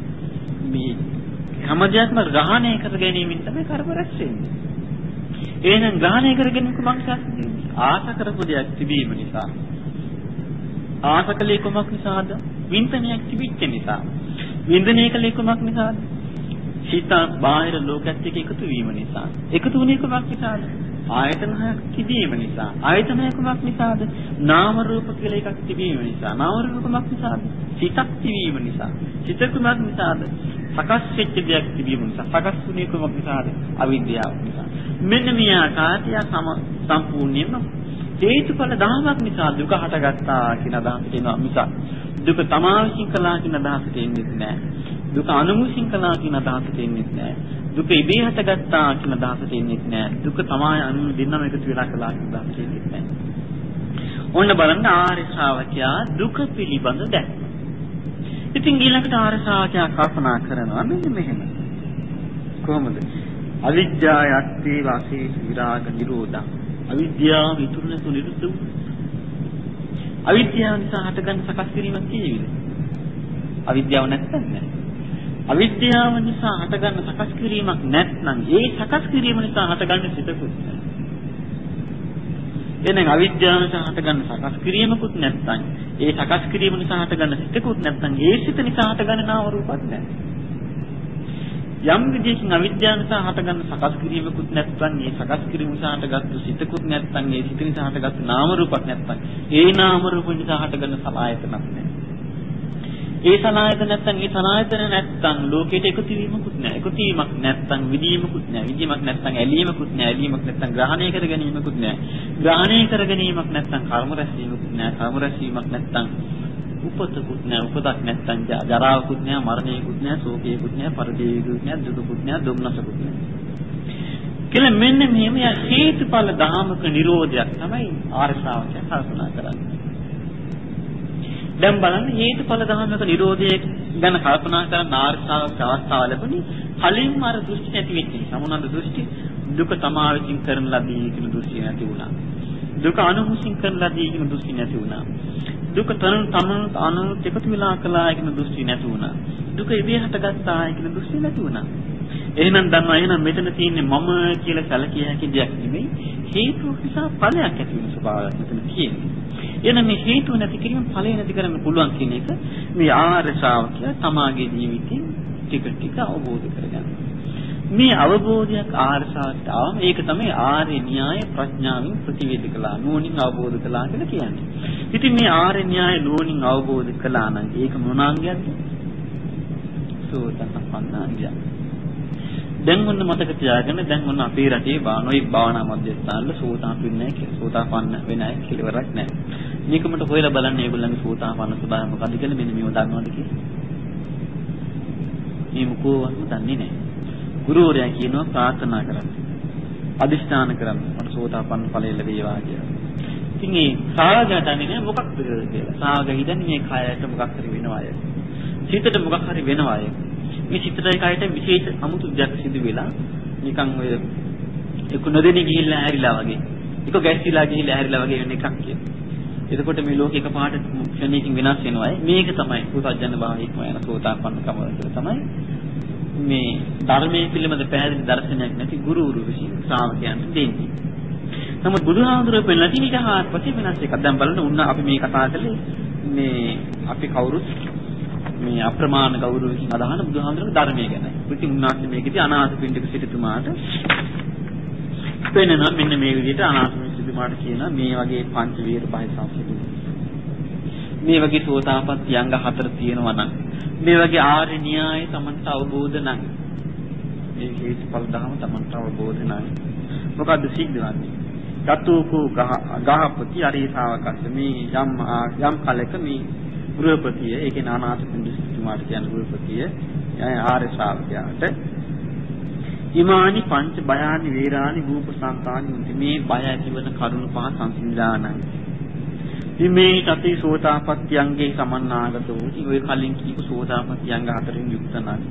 මේ හැමදේක්ම ග්‍රහණය කර ගැනීමෙන් තමයි කර්ම රැස් වෙන්නේ. එහෙනම් ග්‍රහණය කර ගැනීම කුමක් නිසා සිදු වෙන්නේ? ආශ කරපු දෙයක් තිබීම නිසා. ආශකලේ කුමක් නිසාද? වින්තනයක් තිබිච්ච නිසා. වින්දනය කළේ කුමක් නිසාද? හිත බාහිර ලෝකයක් එක්ක එකතු වීම නිසා. එකතු වුණේ කුමක් නිසාද? ආයතන හයක් තිබීම නිසා. ආයතන හය කුමක් නිසාද? නාම රූප කියලා එකක් තිබීම නිසා. නාම රූප කුමක් නිසාද? සිතක් තිබීම නිසා. සිත කුමක් නිසාද? සකස් වෙච්ච දෙයක් තිබීම නිසා. සකස් වුණේ කුමක් නිසාද? අවිද්‍යාව නිසා. මෙන්න මේ ආකාරය සම සම්පූර්ණයෙන්ම හේතුඵල ධර්මයක් නිසා දුක හටගත්තා කියන අදහස තියෙනවා මිසක් දුක තමා විසින් කළා කියන අදහසට එන්නේ නැහැ. දුක අනුමුසින් කළා කියන අදහසට එන්නේ නැහැ. දුක ඉබේ හටගත්තා කියන අදහසට එන්නේ නැහැ. දුක තමයි අනු දෙන්නම එකතු වෙලා කළා කියන අදහසට එන්නේ නැහැ. ඔන්න බලන්න ආර්ය ශ්‍රාවකයා දුක පිළිබඳ දැක්ම. ඉතින් ඊළඟට ආර්ය ශ්‍රාවකයා කල්පනා කරනවා මෙන්න මෙහෙම. කොහොමද? අවිද්‍යාව යත්තේ වාසේ විරාග නිරෝධං. අවිද්‍යාව ඉතුරු නැතු නිරුද්ධ වූ. අවිද්‍යාව නිසා හටගන්න සකස් කිරීමක් කියෙවිද? අවිද්‍යාව නැත්නම් නෑ. අවිද්‍යාව නිසා හටගන්න සකස් කිරීමක් නැත්නම් ඒ සකස් කිරීම නිසා හටගන්න සිතකුත් නෑ. එහෙනම් අවිද්‍යාව නිසා හටගන්න සකස් කිරීමකුත් නැත්නම් ඒ සකස් කිරීම නිසා හටගන්න සිතකුත් නැත්නම් ඒ සිත නිසා හටගන්න නාම රූපත් නැහැ. යම් විදිහකින් අවිද්‍යාව නිසා හටගන්න සකස් කිරීමකුත් නැත්නම් ඒ සකස් කිරීම නිසා හටගත්තු සිතකුත් නැත්නම් ඒ සිත නිසා හටගත්තු නාම රූපත් නැත්නම් ඒ නාම රූප නිසා හටගන්න සලආයතනක් නැහැ. ඒ සනායතන නැත්තම් ඒ සනායතන නැත්තම් ලෝකයට එකතු වීමකුත් නැහැ. එකතු වීමක් නැත්තම් විදීමකුත් නැහැ. විදීමක් නැත්තම් ඇලීමකුත් නැහැ. ඇලීමක් නැත්තම් ග්‍රහණය කර ගැනීමකුත් නැහැ. ග්‍රහණය කර ගැනීමක් නැත්තම් කර්ම රැස්වීමකුත් නැහැ. කර්ම රැස්වීමක් නැත්තම් උපතකුත් නැහැ. උපතක් නැත්තම් ජරාවකුත් නැහැ. මරණයකුත් නැහැ. ශෝකයකුත් නැහැ. පරිදේවිකුත් නැහැ. දුකකුත් නැහැ. දුම්නසකුත් නැහැ. කියලා මෙන්න මෙහෙම හේතුඵල ධාමක නිරෝධයක් තමයි ආර්ය ශ්‍රාවකයන් කල්පනා කරන්නේ. දැන් බලන්න හේතුඵල ධර්මයක නිරෝධය ගැන කල්පනා කරන ආර්ශාවක අවස්ථාව ලැබුණේ කලින්ම අර දෘෂ්ටි නැති වෙච්ච නිසා මොනවාද දෘෂ්ටි දුක තමා විසින් කරන ලදී කියන දෘෂ්ටි නැති වුණා දුක අනුමුසින් කරන ලදී කියන දෘෂ්ටි නැති වුණා දුක තනු තමන් අනුත් එකතු වෙලා කළා කියන දෘෂ්ටි නැති වුණා. දුක ඉබේ හටගත්තා කියන දෘෂ්ටි නැති වුණා. එහෙනම් දන්නවා එහෙනම් මෙතන තියෙන්නේ මම කියලා සැලකිය හැකි දෙයක් නෙමෙයි. හේතු නිසා ඵලයක් ඇති වෙන ස්වභාවයක් මෙතන තියෙන්නේ එන මේ හේතුව නැති කිරීම ඵලය නැති කරන්න පුළුවන් කියන එක මේ ආර්ය ශ්‍රාවකයා තමාගේ ජීවිතෙන් ටික ටික අවබෝධ කරගන්න. මේ අවබෝධයක් ආර්ය ශ්‍රාවකයට ආවම ඒක තමයි ආර්ය න්‍යාය ප්‍රඥාවෙන් ප්‍රතිවේධ කළා නුවණින් අවබෝධ කළා කියලා කියන්නේ. ඉතින් මේ ආර්ය න්‍යාය නුවණින් අවබෝධ කළා නම් ඒක මොනාංගයක්ද? සෝතපන්නාංගය. දැන් ඔන්න මතක තියාගන්න දැන් ඔන්න අපේ රටේ බානොයි භාවනා මධ්‍යස්ථානවල සෝතාපන්න කියලා සෝතාපන්න වෙන අය කෙලවරක් නැහැ. මේකමට හොයලා බලන්න ඒගොල්ලන්ගේ සෝතාපන්න ස්වභාවය මොකද්ද කියලා මෙන්න මේව දන්නවද කියලා. මේ මොකෝවත් දන්නේ නැහැ. ගුරුවරයා කියනවා ප්‍රාර්ථනා කරන්න. අදිෂ්ඨාන කරන්න. මට සෝතාපන්න ඵලය ලැබේවා කියලා. ඉතින් ඒ සාගය දන්නේ නැහැ මොකක්ද කියලා. සාගය හිතන්නේ මේ කයට මොකක් හරි වෙනවාය. සිතට මොකක් හරි වෙනවාය. මේ සිතටයි කයට විශේෂ අමුතු දෙයක් සිදු වෙලා නිකන් ඔය එක නොදෙනී ගිහිල්ලා ඇරිලා වගේ. එක ගැස්සිලා ගිහිල්ලා ඇරිලා වගේ වෙන එකක් කියලා. එතකොට මේ ලෝකෙ එකපාරට ක්ෂණයකින් වෙනස් වෙනවා. මේක තමයි පුතඥ භාවයක්ම යන සෝතාපන්න කම කියලා තමයි මේ ධර්මයේ පිළිබඳ පැහැදිලි දර්ශනයක් නැති ගුරුවරු විසින් ශ්‍රාවකයන්ට දෙන්නේ. නමුත් බුදුහාමුදුරුවෝ පෙන්නලා තියෙන ඊට හාත්පසින් වෙනස් එකක්. දැන් බලන්න උන්න අපි මේ කතා කළේ මේ අපි කවුරුත් මේ අප්‍රමාණ ගෞරවකින් අදහන බුදුහාමුදුරුවෝ ධර්මයේ ගැන. ඉතින් උන්වහන්සේ මේකදී අනාථපිණ්ඩික සිටුතුමාට පෙන්වනවා මෙන්න මේ විදිහට අනාථපිණ්ඩික සිටුතුමාට කියන මේ වගේ පංච වීර පහයි සංසිඳු. මේ වගේ සෝතාපට්ටි අංග හතර තියෙනවා නම් මේ වගේ ආර්ය න්‍යාය Tamanට අවබෝධ නම් මේ හේතුඵල ධර්ම Tamanට අවබෝධ නම් මොකද්ද සිද්ධ වෙන්නේ? චතුකෝ ගහපති අරීසාවකස්ස මේ යම් යම් කලක මේ ගෘහපතිය ඒකේ නානාත පින්දුස්තුමාට කියන ගෘහපතිය ආර්ය ශ්‍රාවකයාට ඉමානි පංච බයානි වේරානි රූප සංකානි උන්ති. මේ බය ඇතිවන කරුණු පහ සංසිඳානං ඉමේ තති සෝතාපට්ඨියංගේ සමන්නාගත වූ ඔය කලින් කියපු සෝතාපට්ඨියංග හතරෙන් යුක්ත නම්.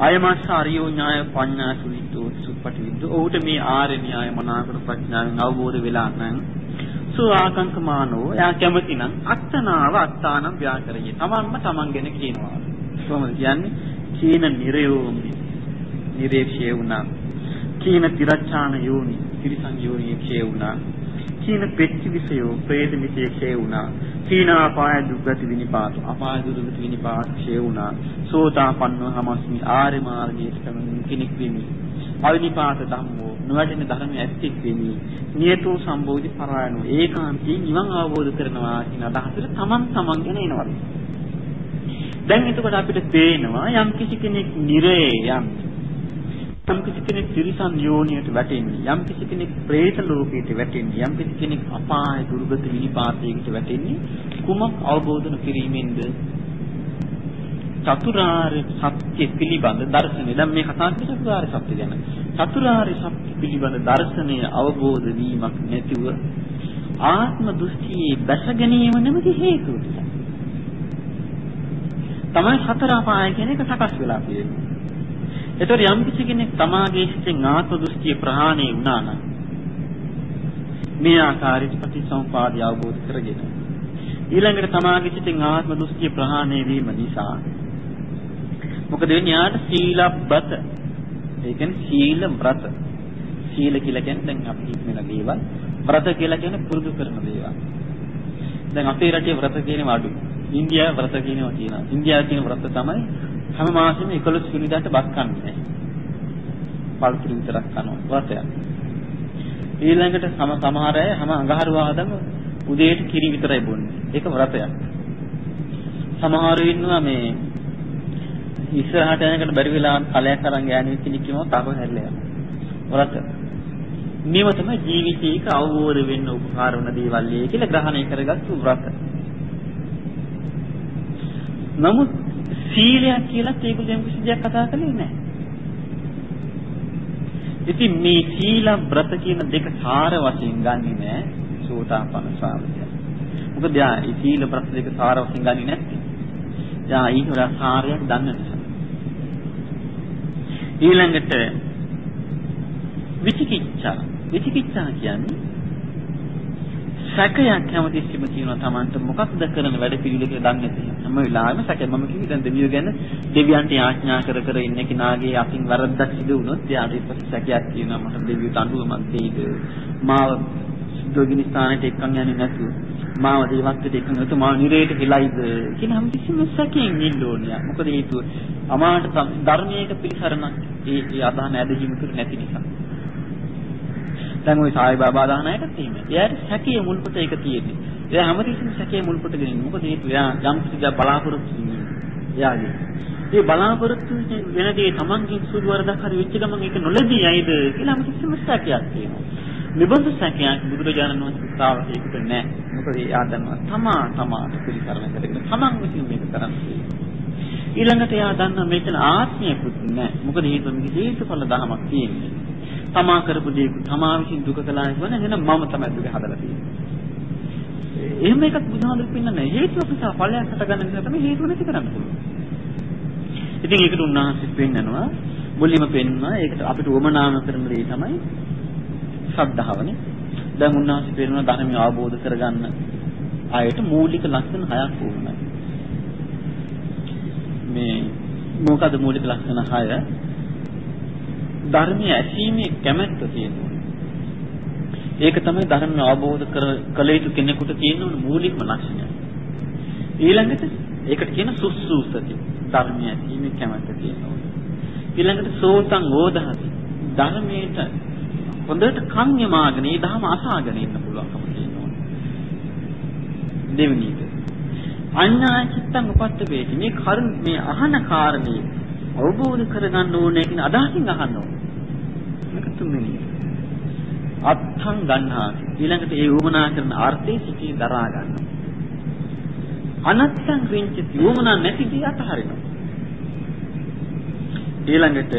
අයමස්ස අරියෝ ඥාය පඤ්ඤා සුවිතෝ සුප්පටි විද්ද ඔහුට මේ ආර්ය න්‍යාය මනාකර ප්‍රඥාවෙන් අවබෝධ වෙලා නම් සෝ ආකංකමානෝ. එයා කැමති නම් අත්තනාව අත්තානම් ව්‍යාකරණය. තමන්ම තමන් ගැන කියනවා. කොහොමද කියන්නේ? කීන නිරයෝමි. නිරේක්ෂය වුණා. කීන තිරච්ඡාන යෝනි. තිරිසං යෝනි ක්ෂය වුණා. කීන පෙච්චි විසයෝ ප්‍රේත විසය ක්ෂය වුණා. කීන අපාය දුක්ගති විනිපාත අපාය දුක්ගති විනිපාත ක්ෂය වුණා. සෝතාපන්නව හමස්මි ආර්ය මාර්ගයේ කෙනෙක් වෙමි. අවිනිපාත ධම්මෝ නොවැටෙන ධර්ම ඇත්තෙක් වෙමි. නියතෝ සම්බෝධි පරායනෝ ඒකාන්තයෙන් නිවන් අවබෝධ කරනවා කියන අදහසට තමන් තමන් ගැන එනවා. දැන් එතකොට අපිට පේනවා යම් කිසි කෙනෙක් නිරේ යම් යම් කිසි කෙනෙක් තිරිසන් යෝනියට වැටෙන්නේ යම් කිසි කෙනෙක් പ്രേත ලෝකයට වැටෙන්නේ යම් කිසි කෙනෙක් අපාය දුර්ගත විනිපාතයකට වැටෙන්නේ කුමක් අවබෝධ කිරීමෙන්ද? චතුරාර්ය සත්‍ය පිළිබඳ දර්ශනය. දැන් මේ කතා කරන්නේ චතුරාර්ය සත්‍ය ගැන. චතුරාර්ය සත්‍ය පිළිබඳ දර්ශනය අවබෝධ වීමක් නැතිව ආත්ම දෘෂ්ටියේ බැස ගැනීම නෙමෙයි හේතුව තමයි සතර අපාය කියන එක සකස් වෙලා තියෙන්නේ. ඒතකොට යම් කිසි කෙනෙක් තමාගේ සිතෙන් ආත්ම දෘෂ්ටිය ප්‍රහාණය වුණා නම් මේ ආකාරයට ප්‍රතිසම්පාදය අවබෝධ කරගෙන ඊළඟට තමාගේ සිතෙන් ආත්ම දෘෂ්ටිය ප්‍රහාණය වීම නිසා මොකද වෙන්නේ? යාට සීලබ්බත. ඒ කියන්නේ සීල ව්‍රත සීල කියලා කියන්නේ දැන් අපි හිතන දේවල්. ව්‍රත කියලා කියන්නේ පුරුදු කරන දේවල්. දැන් අපේ රටේ ව්‍රත කියනවා අඩු. ඉන්දියාවේ ව්‍රත කියනවා කියනවා. ඉන්දියාවේ කියන ව්‍රත තමයි හැම මාසෙම 11 වෙනිදාට බත් කන්නේ පළතුරු විතරක් කනවා ව්‍රතයක් ඊළඟට සම සමහර අය හැම අඟහරුවාදම උදේට කිරි විතරයි බොන්නේ ඒක ව්‍රතයක් සමහරව ඉන්නවා මේ ඉස්සරහට යනකට බැරි වෙලා කලයක් අරන් ගෑණි කෙනෙක් කිව්වොත් තව හැරිලා යනවා. වරත. මේව තමයි ජීවිතේක අවබෝධ වෙන්න උපකාර වන දේවල් කියලා ග්‍රහණය කරගත්තු වරත. නමුත් සීලයක් කියලා ඒගොල්ලෝ කිසි දෙයක් කතා කරන්නේ නැහැ. ඉතින් මේ සීල ව්‍රත කියන දෙක සාර වශයෙන් ගන්නෙ නෑ සෝතාපන්න ශ්‍රාවකයා. මොකද යා මේ සීල ව්‍රත දෙක සාර වශයෙන් ගන්නෙ නැත්තේ. යා ඊට වඩා සාරයක් දන්න නිසා. ඊළඟට විචිකිච්ඡා විචිකිච්ඡා කියන්නේ සැකයක් හැමතිස්සෙම තියෙනවා Tamanට මොකක්ද කරන වැඩ පිළිවෙල කියලා දන්නේ නැහැ. හැම වෙලාවෙම සැක මම කිව්වේ දැන් දෙවියෝ ගැන දෙවියන්ට යාඥා කර කර ඉන්න කෙනාගේ අතින් වරද්දක් සිදු වුණොත් එයාට ඊපස්සේ සැකයක් තියෙනවා මට දෙවියෝ තඬුව මන් දෙයිද මාව සුද්ධෝගිනි ස්ථානයට එක්කන් යන්නේ නැතුව මාව දේවත්වයට එක්කන් නැතුව මාව නිරේට හෙලයිද කියන හැමතිස්සෙම සැකයෙන් ඉන්න ඕනේ. මොකද හේතුව අමාට ධර්මයක පිළිසරණක් ඒ ඒ අදහන ඇදහිම කර නැති නිසා. දැන් ওই සායි බාබා දානයටත් එහෙම. එයාට සැකයේ මුල්පොත ඒක තියෙන්නේ. එයා හැමතිස්සෙම සැකයේ මුල්පොතගෙන ඉන්නේ. මොකද හේතුව එයා යම් කිසි දෙයක් බලාපොරොත්තු වෙන්නේ. එයාගේ. ඒ බලාපොරොත්තු වෙන දේ Tamanගේ සුදු වරදක් හරි වෙච්ච ගමන් ඒක නොලැබී යයිද කියලා හැමතිස්සෙම සැකයක් තියෙනවා. නිබඳු සැකයක් බුදුරජාණන් වහන්සේ ශ්‍රාවකයෙකුට නැහැ. මොකද එයා දන්නවා තමා තමාට පිළිසරණ කරගෙන තමන් විසින් මේක කරන්නේ. ඊළඟට එයා දන්නා මෙතන ආත්මයකුත් නැහැ. මොකද හේතුව මේක හේතුඵල ධමයක් තියෙන්නේ. තමා කරපු දේ තමා විසින් දුක කළා කියන එහෙනම් මම තමයි දුක හදලා තියෙන්නේ. එහෙම එකක් බුදුහාමුදුරු පින්නන්නේ හේතුව නිසා ඵලයක් හටගන්න නිසා තමයි හේතුව නැති කරන්න පුළුවන්. ඉතින් ඒකට උන්වහන්සේ පෙන්නනවා මුලින්ම පෙන්නවා ඒකට අපිට උවමනාම කරන දේ තමයි ශ්‍රද්ධාවනේ. දැන් උන්වහන්සේ පෙන්වන ධර්මය අවබෝධ කරගන්න අයට මූලික ලක්ෂණ හයක් වුණා. මේ මොකද මූලික ලක්ෂණ හය? ධර්මයේ ඇසීමේ කැමැත්ත තියෙනවා. ඒක තමයි ධර්මය අවබෝධ කර කළ යුතු කෙනෙකුට තියෙන මූලිකම ලක්ෂණය. ඊළඟට ඒකට කියන සුස්සූසති ධර්මයේ ඇසීමේ කැමැත්ත තියෙනවා. ඊළඟට සෝතං ඕදහති ධර්මයට හොඳට කන් යමාගෙන ඒ ධර්ම අසාගෙන ඉන්න පුළුවන්කම තියෙනවා. දෙවෙනි එක. අඤ්ඤා චිත්තං උපත්ත වේති මේ කරුණ මේ අහන කාරණේ අවබෝධ කරගන්න ඕනේ කියන අදහසින් අහන්න ඕනේ. අත්ථං ගන්නා ඊළඟට ඒ වමනා කරන අර්ථයේ සිටී දරා ගන්නවා. අනත්තං විංචති වමනා නැති දී අතහරිනවා. ඊළඟට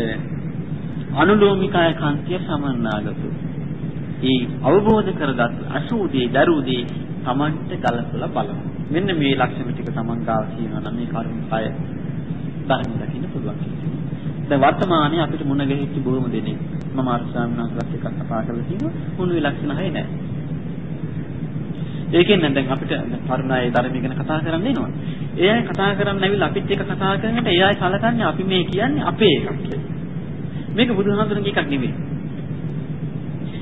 අනුලෝමිකය කාන්තිය සමන්නාගතු. ඒ අවබෝධ කරගත් අසූදී දරුදී Tamanට ගලපලා බලනවා. මෙන්න මේ ලක්ෂණ ටික Taman ගාව කියනවා නම් මේ කරුණ පය ධර්ම දකින්න පුළුවන්. දැන් වර්තමානයේ අපිට මුණ ගැහිච්ච බොහොම දෙනෙක් මම අර්ථාන්නාන්සත් එක්ක කතා කරලා තියෙනවා මුණු ලක්ෂණ හය නැහැ. ඒකෙන් දැන් අපිට පරණායේ ධර්මය ගැන කතා කරන්න එනවා. ඒ අය කතා කරන්න ඇවිල්ලා අපිත් එක්ක කතා කරනකොට ඒ අය සලකන්නේ අපි මේ කියන්නේ අපේ එකක් කියලා. මේක බුදුහාමුදුරන්ගේ එකක් නෙවෙයි.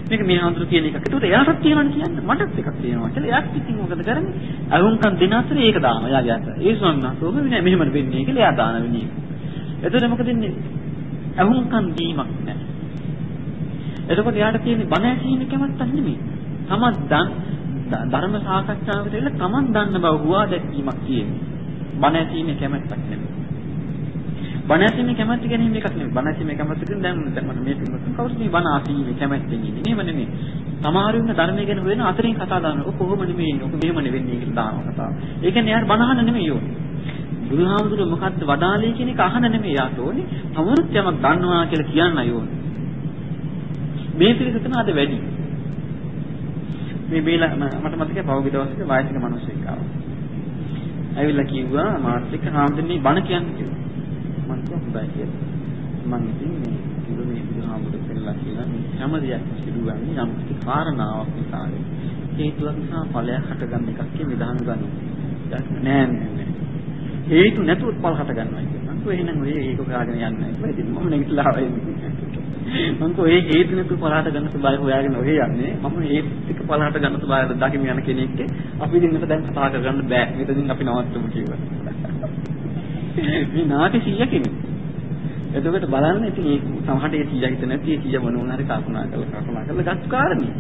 මේක මේ හාමුදුරු කියන එකක්. ඒකට එයාටත් තියෙනවනේ කියන්න. මටත් එකක් තියෙනවා කියලා. එයාත් ඉතින් මොකද කරන්නේ? අහුම්කම් දෙන අතර ඒක දානවා. එයාගේ අත. ඒ ස්වාමීන් වහන්සේ ඔබ නෑ මෙහෙම වෙන්නේ කියලා එයා දාන වෙන්නේ. එතකොට මොකද වෙන්නේ? අහුම්කම් දීමක් නෑ. එතකොට එයාට තියෙන්නේ බණ ඇසීමේ කැමැත්තක් නෙමෙයි. තමන් දන් ධර්ම සාකච්ඡාවකට එන්න තමන් දන්න බව හුවා දැක්වීමක් තියෙන්නේ. බණ ඇසීමේ කැමැත්තක් නෙමෙයි. බණ ඇසීමේ කැමැත්ත ගැන මේකක් නෙමෙයි. බණ ඇසීමේ කැමැත්ත කියන දැන් දැන් මම මේ පිටුමකින් කවුරුත් මේ බණ ඇසීමේ කැමැත්තෙන් ඉන්නේ. මේව නෙමෙයි. සමහරු ඉන්න ධර්මය ගැන හොයන අතරින් කතා දානවා. ඔක කොහොම නෙමෙයි. ඔක මෙහෙම නෙවෙන්නේ කියලා දානවා කතාව. ඒ කියන්නේ යාර බණ අහන්න නෙමෙයි ඕනේ. බුදුහාමුදුරුවෝ මොකද්ද වදාළේ කියන එක අහන්න නෙමෙයි යාට ඕනේ. තවරුත් යමක් දන්නවා කියලා කියන්නයි ඕනේ. මේ පිළිස තමයි අද වැඩි. මේ මේලා මට මතකයි පහුගිය දවසක වයසික මිනිස්සෙක් ආවා. ඇවිල්ලා කිව්වා මාත් එක්ක හාමුදුරනේ බණ කියන්නේ කිව්වා. මම කිව්වා හොඳයි කියලා. මම ඉතින් මේ කිව්වේ බුදුහාමුදුරු පෙන්නලා කියන මේ හැම දෙයක්ම සිදුවන්නේ යම් කිසි කාරණාවක් නිසා හේතුවක් නිසා ඵලයක් හටගන්න එකක් කියන විධාන ගන්නවා. නෑ නෑ. හේතු නැතුව ඵල හට ගන්නවා කියනවා. මං කිව්වා එහෙනම් ඔය ඒක හොයාගෙන යන්නේ නැහැ. ඉතින් මම නැගිටලා ආවේ. මං කිව්වා ඒ හේතු නැතුව ඵල හට ගන්න ස්වභාවය හොයාගෙන ඔය යන්නේ. මම ඒ ටික ඵල හට ගන්න ස්වභාවය දකින්න යන කෙනෙක් අපි ඉතින් මෙතන දැන් කතා කරගන්න බෑ. මෙතනින් අපි නවත්තමු කිව්වා. මේ නාටි 100 කෙනෙක්. එතකොට බලන්න ඉතින් ඒ සමහරට ඒ 100 හිත නැති ඒ 100 මොන වුණාරි කල්පනා කරලා කල්පනා කරලා ගත්ත කාරණේ.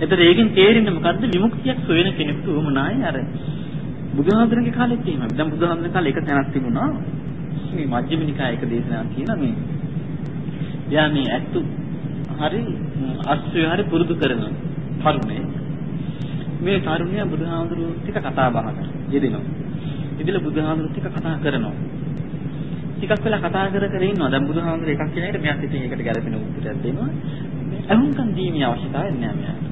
එතකොට ඒකෙන් තේරෙන්නේ මොකද්ද විමුක්තියක් සොයන කෙනෙකුට උවමනායි අර බුදුහාමුදුරන්ගේ කාලෙත් එහෙමයි. දැන් බුදුහාමුදුරන් කාලේ එක තැනක් තිබුණා. මේ මජ්ක්‍ධිම නිකායේ එක දේශනාවක් තියෙනවා මේ. එයා මේ ඇත්තු හරි අස්සය හරි පුරුදු කරන තරුණේ. මේ තරුණයා බුදුහාමුදුරුවෝ ටික කතා බහ කරනවා. යෙදෙනවා. ඉතින් බුදුහාමුදුරුවෝ ටික කතා කරනවා. ටිකක් වෙලා කතා කර කර ඉන්නවා. දැන් බුදුහාමුදුරුවෝ එකක් කියන එකට මෙයාත් ඉතින් ඒකට ගැළපෙන උත්තරයක් දෙනවා. අහුම්කම් දීමේ අවශ්‍යතාවයක් නෑ මෙයාට.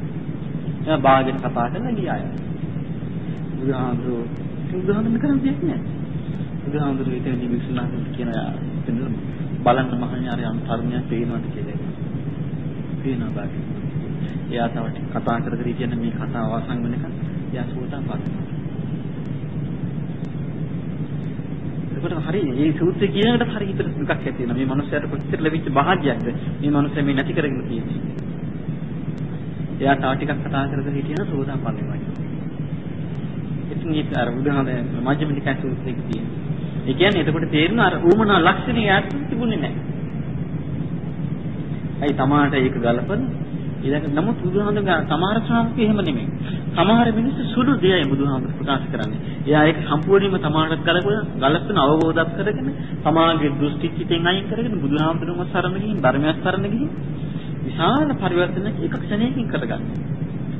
එයා බාගෙට කතා කරලා ගියා. බුදුහාමුදුරුවෝ බුදුහාමුදුරුවෝ කරන්නේ දෙයක් නෑ. බුදුහාමුදුරුවෝ එතනදී විසුණාට කියන බලන්න මහණයාරේ අම් තරුණයා පේනවද කියලා. පේනවා බාගෙ. එයා තව කතා කර කර ඉතින් මේ කතාව අවසන් වෙනකන් එයා සෝතන් එතකොට හරි මේ සූත්‍රය කියනකට හරි හිතට දුකක් ඇති වෙනවා. මේ මනුස්සයාට කොච්චර ලැබිච්ච භාග්‍යයක්ද මේ මනුස්සයා මේ නැති කරගෙන තියෙන්නේ. එයා තව ටිකක් කතා කර කර හිටියන සෝතන් පන්නවා. ඉතින් ඒක අර බුදුහාමේ මජ්ක්‍ධිම නිකාය සූත්‍රයක තියෙන. ඒ කියන්නේ එතකොට තේරෙනවා අර ඌමනා ලක්ෂණය යාත් තිබුණේ නැහැ. අයි තමාට ඒක ගලපන ඊළඟ නමුත් බුදුහාමුදුරුවෝ සමහර ශ්‍රාවකයෝ එහෙම නෙමෙයි. සමහර මිනිස්සු සුළු දෙයයි බුදුහාමුදුරුවෝ ප්‍රකාශ කරන්නේ. එයා ඒක සම්පූර්ණයෙන්ම තමාට ගලපන ගලපන අවබෝධයක් කරගෙන තමාගේ දෘෂ්ටි චිතෙන් අයින් කරගෙන බුදුහාමුදුරුවෝ සරණ ගිහින් ධර්මයක් සරණ ගිහින් විශාල පරිවර්තනයක් එක ක්ෂණයකින් කරගන්නවා.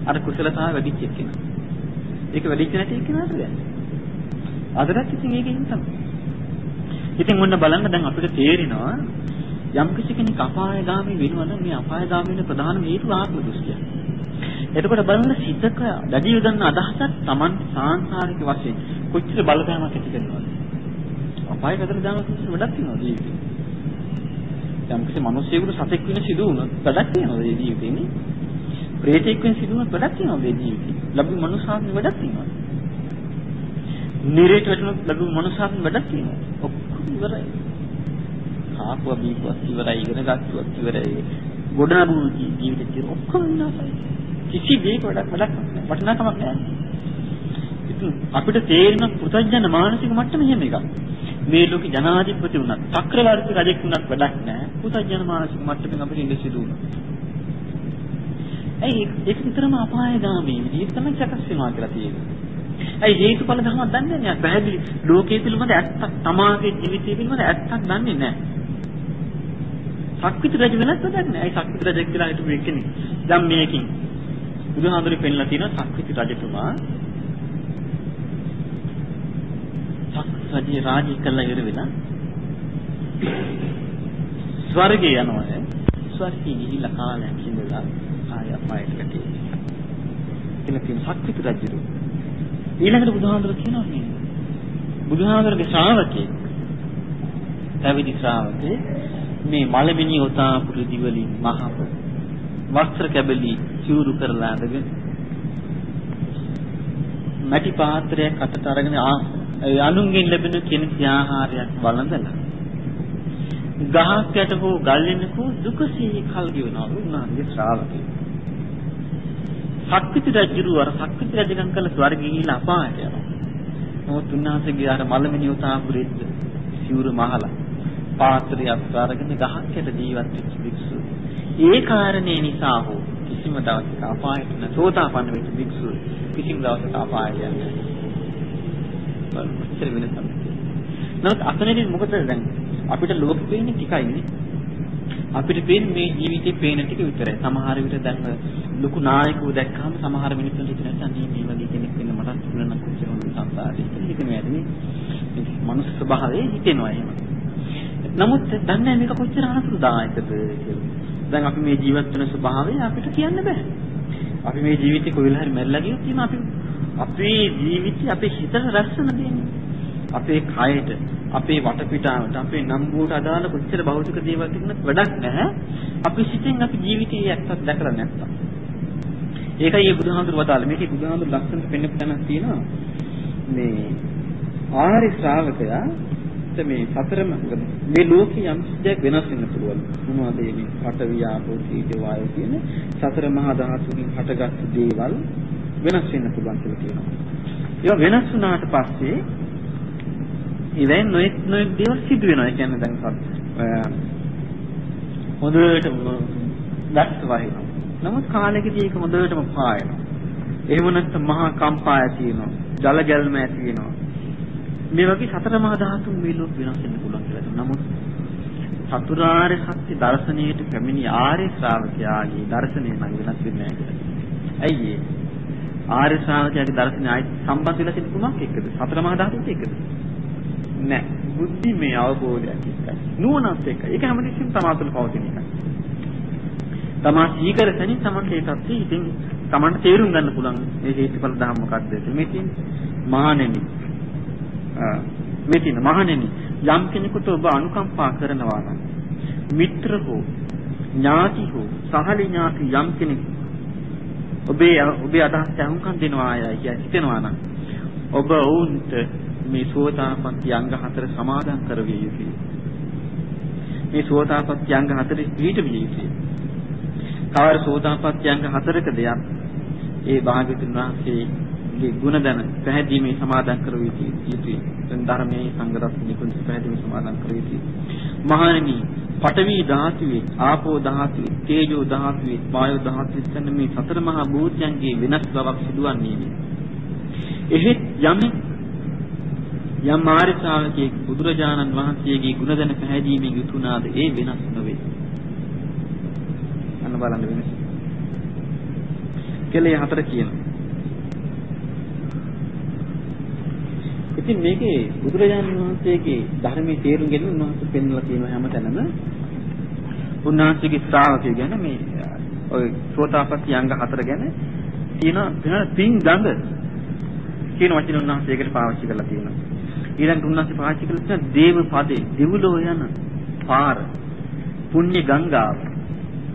අර කුසලතාව වැඩිච්ච එක්කෙනා. ඒක වැඩිච්ච නැති එක්කෙනාට බෑ. අදටත් ඉතින් ඒකෙන් තමයි. ඉතින් මොන්න බලන්න දැන් අපිට තේරෙනවා යම් කිසි කෙනෙක් අපායගාමී වෙනවා නම් මේ අපායගාමී වෙන ප්‍රධාන හේතුව ආත්ම දෘෂ්ටිය. එතකොට බලන්න සිතක දැඩි යොදන්න අදහසක් Taman සාංශාරික වශයෙන් කොච්චර බලපෑමක් ඇති කරනවද? අපායකට දාන කිසි වැඩක් තියෙනවද ජීවිතේ? යම් කිසි මිනිසෙකුට සතෙක් වෙන සිදු වුණොත් වැඩක් තියෙනවද මේ ජීවිතේනේ? ප්‍රේතෙක් වෙන සිදු වුණොත් වැඩක් තියෙනවද මේ ජීවිතේ? ලැබු මනුෂ්‍යාත්ම වැඩක් තියෙනවද? නිරේට වැටුණොත් ලැබු මනුෂ්‍යාත්ම වැඩක් තියෙනවද? ඔක්කොම ඉවරයි. කාපුවා බීපුවත් ඉවරයි ඉගෙන ගත්තවත් ඉවරයි ගොඩනගු ජීවිතේ ඔක්කොම විනාශයි කිසි දෙයක වැඩක් වැඩක් නැහැ වටිනාකමක් නැහැ ඉතින් අපිට තේරෙන පුතඥන මානසික මට්ටම මෙහෙම එකක් මේ ලෝකේ ජනාධිපති වුණත් චක්‍රවර්ති රජෙක් වුණත් වැඩක් නැහැ පුතඥන මානසික මට්ටමින් අපිට ඉඳ සිදු වුණා ඇයි ඒක විතරම අපායගාමී විදිහට තමයි සකස් වෙනවා කියලා තියෙන්නේ ඇයි හේතුඵල ධර්මයක් දන්නේ නැහැ. පැහැදිලි ලෝකයේ පිළිබඳ ඇත්තක් තමාගේ ජීවිතය පිළිබඳ ඇත්තක් දන්නේ නැහැ. සක්විති රජ වෙනත් වැඩක් නෑ. ඒ සක්විති රජ කියලා හිටපු කෙනෙක්. දැන් මේකෙන් බුදුහාමුදුරු පෙන්ලා තියෙනවා සක්විති රජතුමා සක්විති රජේ රාජ්‍ය කළා ඉවර වෙලා ස්වර්ගේ යනවා. ස්වර්ගී ගිහිල්ලා කාලයක් ඉඳලා ආය අපායට වැටෙනවා. කියලා කියන සක්විති රජු. ඊළඟට බුදුහාමුදුරු කියනවා මේ බුදුහාමුදුරගේ ශ්‍රාවකෙක් පැවිදි ශ්‍රාවකේ මේ මලමිනි ඔතා පුරුදි වලින් මහප වස්ත්‍ර කැබලි චූරු කරලා අඳගෙන මැටි පාත්‍රයක් අතට අරගෙන අනුන්ගෙන් ලැබෙන කෙනෙක් ආහාරයක් වළඳලා ගහක් යට හෝ ගල් වෙනකෝ දුකසී කල් ගෙවනවා උන්වහන්සේ ශ්‍රාවකේ සක්විති රජුරු අර සක්විති රජකම් කළ ස්වර්ගයේ ගිහිලා අපායට යනවා නමුත් උන්වහන්සේගේ අර මලමිනි උතා පුරෙද්ද සිවුරු මහලා පාත්‍රය අත්වාරගෙන ගහක් යට ජීවත් වෙච්ච භික්ෂුව. ඒ කාරණේ නිසා හෝ කිසිම දවසක අපායට නැ සෝතාපන්න වෙච්ච භික්ෂුව කිසිම දවසක අපායට යන්නේ නැහැ. මෙච්චර වෙනසක්. නමුත් අතනදී මොකද දැන් අපිට ලෝකෙ පේන්නේ ටිකයිනේ. අපිට පේන්නේ මේ ජීවිතේ පේන ටික විතරයි. සමහර විට දැන් ලොකු නායකයෝ දැක්කම සමහර මිනිස්සුන්ට හිතෙනවා අනේ මේ වගේ කෙනෙක් වෙන්න මටත් පුළුවන් නම් කොච්චර හොඳ සංසාරේ කියලා හිතෙනවා ඇතිනේ. මනුස්ස ස්වභාවයේ හිතෙනවා එහෙම. නමුත් දන්නේ මේක කොච්චර අනතුරුදායකද කියලා. දැන් අපි මේ ජීවත් වෙන ස්වභාවය අපිට කියන්න බෑ. අපි මේ ජීවිතේ කොහෙලා හරි මැරිලා ගියොත් එහෙනම් අපි අපේ ජීවිතේ අපේ හිතට රැස්සන දෙන්නේ. අපේ කයට අපේ වටපිටාවට අපේ නම්බුවට අදාළ කොච්චර භෞතික දේවල් තිබුණත් වැඩක් නැහැ. අපි සිතෙන් අපි ජීවිතයේ ඇත්තක් දැකලා නැත්තම්. ඒකයි මේ බුදුහාමුදුරුවෝ වදාළ මේකේ බුදුහාමුදුරුවෝ ලක්ෂණ පෙන්නපු තැනක් තියෙනවා. මේ ආර්ය ශ්‍රාවකයා මේ සතරම මේ ලෝකේ යම් දෙයක් වෙනස් වෙන්න පුළුවන්. මොනවද මේ පඨවි ආපෝ තීජ වායු කියන සතර මහා ධාතුකින් හටගත් දේවල් වෙනස් වෙන්න පුළුවන් කියලා කියනවා. ඒවා වෙනස් වුණාට පස්සේ ඉවෙන් නොඑක් නොඑක් දේවල් සිදු වෙනවා. ඒ කියන්නේ දැන් හොඳට දැක්ස් වහිනවා. නමුත් කාලෙකදී ඒක හොඳටම පායනවා. එහෙම නැත්නම් මහා කම්පා ඇති වෙනවා. ජල ගැල්ම ඇති වෙනවා. මේ වගේ සතර මහා ධාතුන් මේ ලෝක වෙනස් වෙන්න පුළුවන් කියලා. නමුත් චතුරාර්ය සත්‍ය දර්ශනයට පැමිණි ආර්ය ශ්‍රාවකයාගේ දර්ශනය නම් වෙනස් වෙන්නේ නැහැ කියලා. ඇයි ඒ? ආර්ය ශ්‍රාවකයාගේ දර්ශනය ආයි සම්බන්ධ වෙලා තියෙන කුමක් එක්කද? සතර මහා ධාතුත් එක්කද? නැහැ. බුද්ධි මේ අවබෝධයක් එක්කයි. නුවණත් එක්කයි. ඒක හැමතිස්සෙම තමා තුළ පවතින එකයි. තමා සීකර තනින් තමන්ට ඒ தත්ති ඉතින් තමන්ට තේරුම් ගන්න පුළුවන් මේ හේතුඵල ධර්ම මොකක්ද කියලා. මේ තියෙන්නේ මහණෙනි. මේ තියෙන මහණෙනි යම් කෙනෙකුට ඔබ අනුකම්පා කරනවා නම් මිත්‍ර හෝ ඥාති හෝ සහල ඥාති යම් කෙනෙක් ඔබේ ඔබේ අදහස් අහුම්කම් දෙනවා අය හිතෙනවා නම් ඔබ වුන්ට මේ සෝතාපට්ටි අංග හතර සමාදන් කරවිය යුතුයි. මේ සෝතාපට්ටි අංග හතරේ පිළිට විය යුතුයි. කවර සෝතාපට්ටි අංග හතරක දෙයක් ඒ භාග්‍යතුන් වහන්සේගේ ගුණ දැන පැහැදීමේ සමාදන් කර යුතුයි. දැන් ධර්මයේ සංගරත්නි කුණ පැහැදීමේ සමාදන් කර යුතුයි. මහණෙනි පඨවි ධාතුවේ ආපෝ ධාතුවේ තේජෝ ධාතුවේ වායෝ ධාතුවේ කියන මේ සතර මහා භූතයන්ගේ වෙනස් බවක් සිදුවන්නේ නේ. එහෙත් යම් යම් ආර්ය ශ්‍රාවකයෙක් බුදුරජාණන් වහන්සේගේ ගුණ දැන පැහැදීමෙන් යුතුනාද ඒ වෙනස් නොවේ. අන්න බලන්න වෙනස. කෙලේ හතර කියනවා. ඉතින් මේකේ බුදුරජාණන් වහන්සේගේ ධර්මයේ තේරුම් ගැනීම උන්වහන්සේ පෙන්වලා තියෙන හැමතැනම උන්වහන්සේගේ ශ්‍රාවකයෝ ගැන මේ ඔය සෝතාපට්ටි අංග හතර ගැන තියෙන වෙන පින් ගඳ කියන වචන උන්වහන්සේකට පාවිච්චි කරලා තියෙනවා. ඊළඟට උන්වහන්සේ පාවිච්චි කරලා තියෙන දේව පදේ දෙව්ලෝ යන පාර පුණ්‍ය ගංගාව.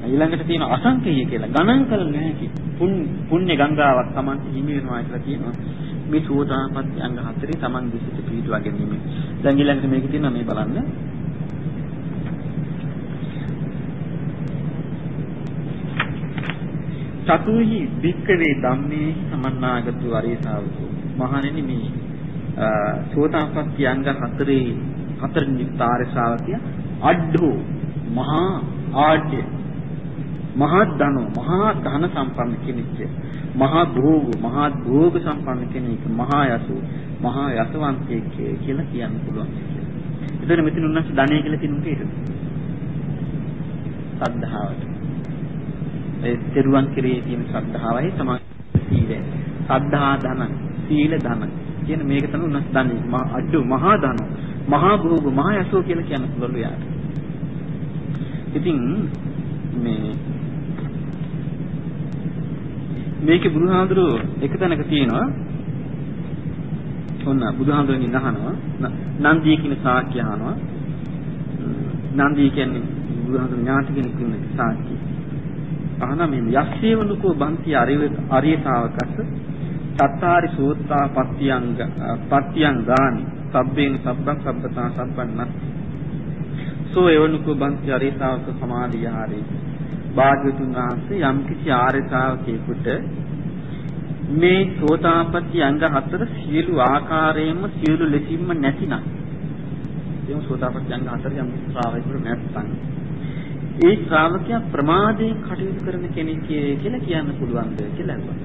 ඊළඟට තියෙන අසංකේය කියලා ගණන් කළ නැහැ පුණ්‍ය ගංගාවක් Taman හිමි වෙනවා කියලා කියනවා. මේ සෝතාපට්ටි අංග හතරේ Taman විසිට පිටුවා ගැනීම. දැන් ඊළඟට මේකේ තියෙනවා මේ බලන්න. චතුහි වික්කවේ ධම්මේ සමන්නාගතු අරියසාවසෝ මහණෙනි මේ සෝතාපට්ටි අංග හතරේ හතරෙනි තාරේ ශ්‍රාවකය අඩ්ඩෝ මහා ආඩ්‍ය මහා ධන මහා ධන සම්පන්න කෙනෙක් මහා භෝග මහා භෝග සම්පන්න කෙනෙක් මහා යසු මහා යසවන්තයෙක් කියලා කියන්න පුළුවන්. එතන මෙතන උන්නස් ධනය කියලා තියෙන උන්ට සද්ධාවට. ඒ තෙරුවන් කෙරේ තියෙන ශ්‍රද්ධාවයි තමයි සීලය. සද්ධා ධන, සීල ධන කියන මේක තමයි උන්නස් ධනෙ. මහා අඩු මහා ධන, මහා භෝග, මහා යසෝ කියලා කියන්න පුළුවන් යාට. ඉතින් මේ මේකේ බුදුහාඳුරු එක තැනක තියෙනවා. ඔන්න බුදුහාඳුරගෙන් අහනවා නන්දිය කියන සාක්‍ය අහනවා. නන්දිය කියන්නේ බුදුහාඳුර ඥාති කෙනෙක් ඉන්න සාක්‍ය. අහන මේ යස්සේවනුකෝ බන්ති අරිය ශාවකස්ස සත්තාරි සූත්තා පත්‍යංග පත්‍යං ගානි සබ්බේන සබ්බං සබ්බතා සබ්බන්න සෝ එවනුකෝ බන්ති අරිය ශාවක සමාධියාරේ භාග්‍යතුන් වහන්සේ යම්කිසි ආර්ය ශ්‍රාවකයෙකුට මේ සෝතාපට්ටි අංග හතර සියලු ආකාරයෙන්ම සියලු ලෙසින්ම නැතිනම් එම් සෝතාපට්ටි අංග හතර යම් ශ්‍රාවකයෙකුට නැත්නම් ඒ ශ්‍රාවකයා ප්‍රමාදයෙන් කටයුතු කරන කෙනෙක් කියලා කියන්න පුළුවන්ද කියලා අහුවා.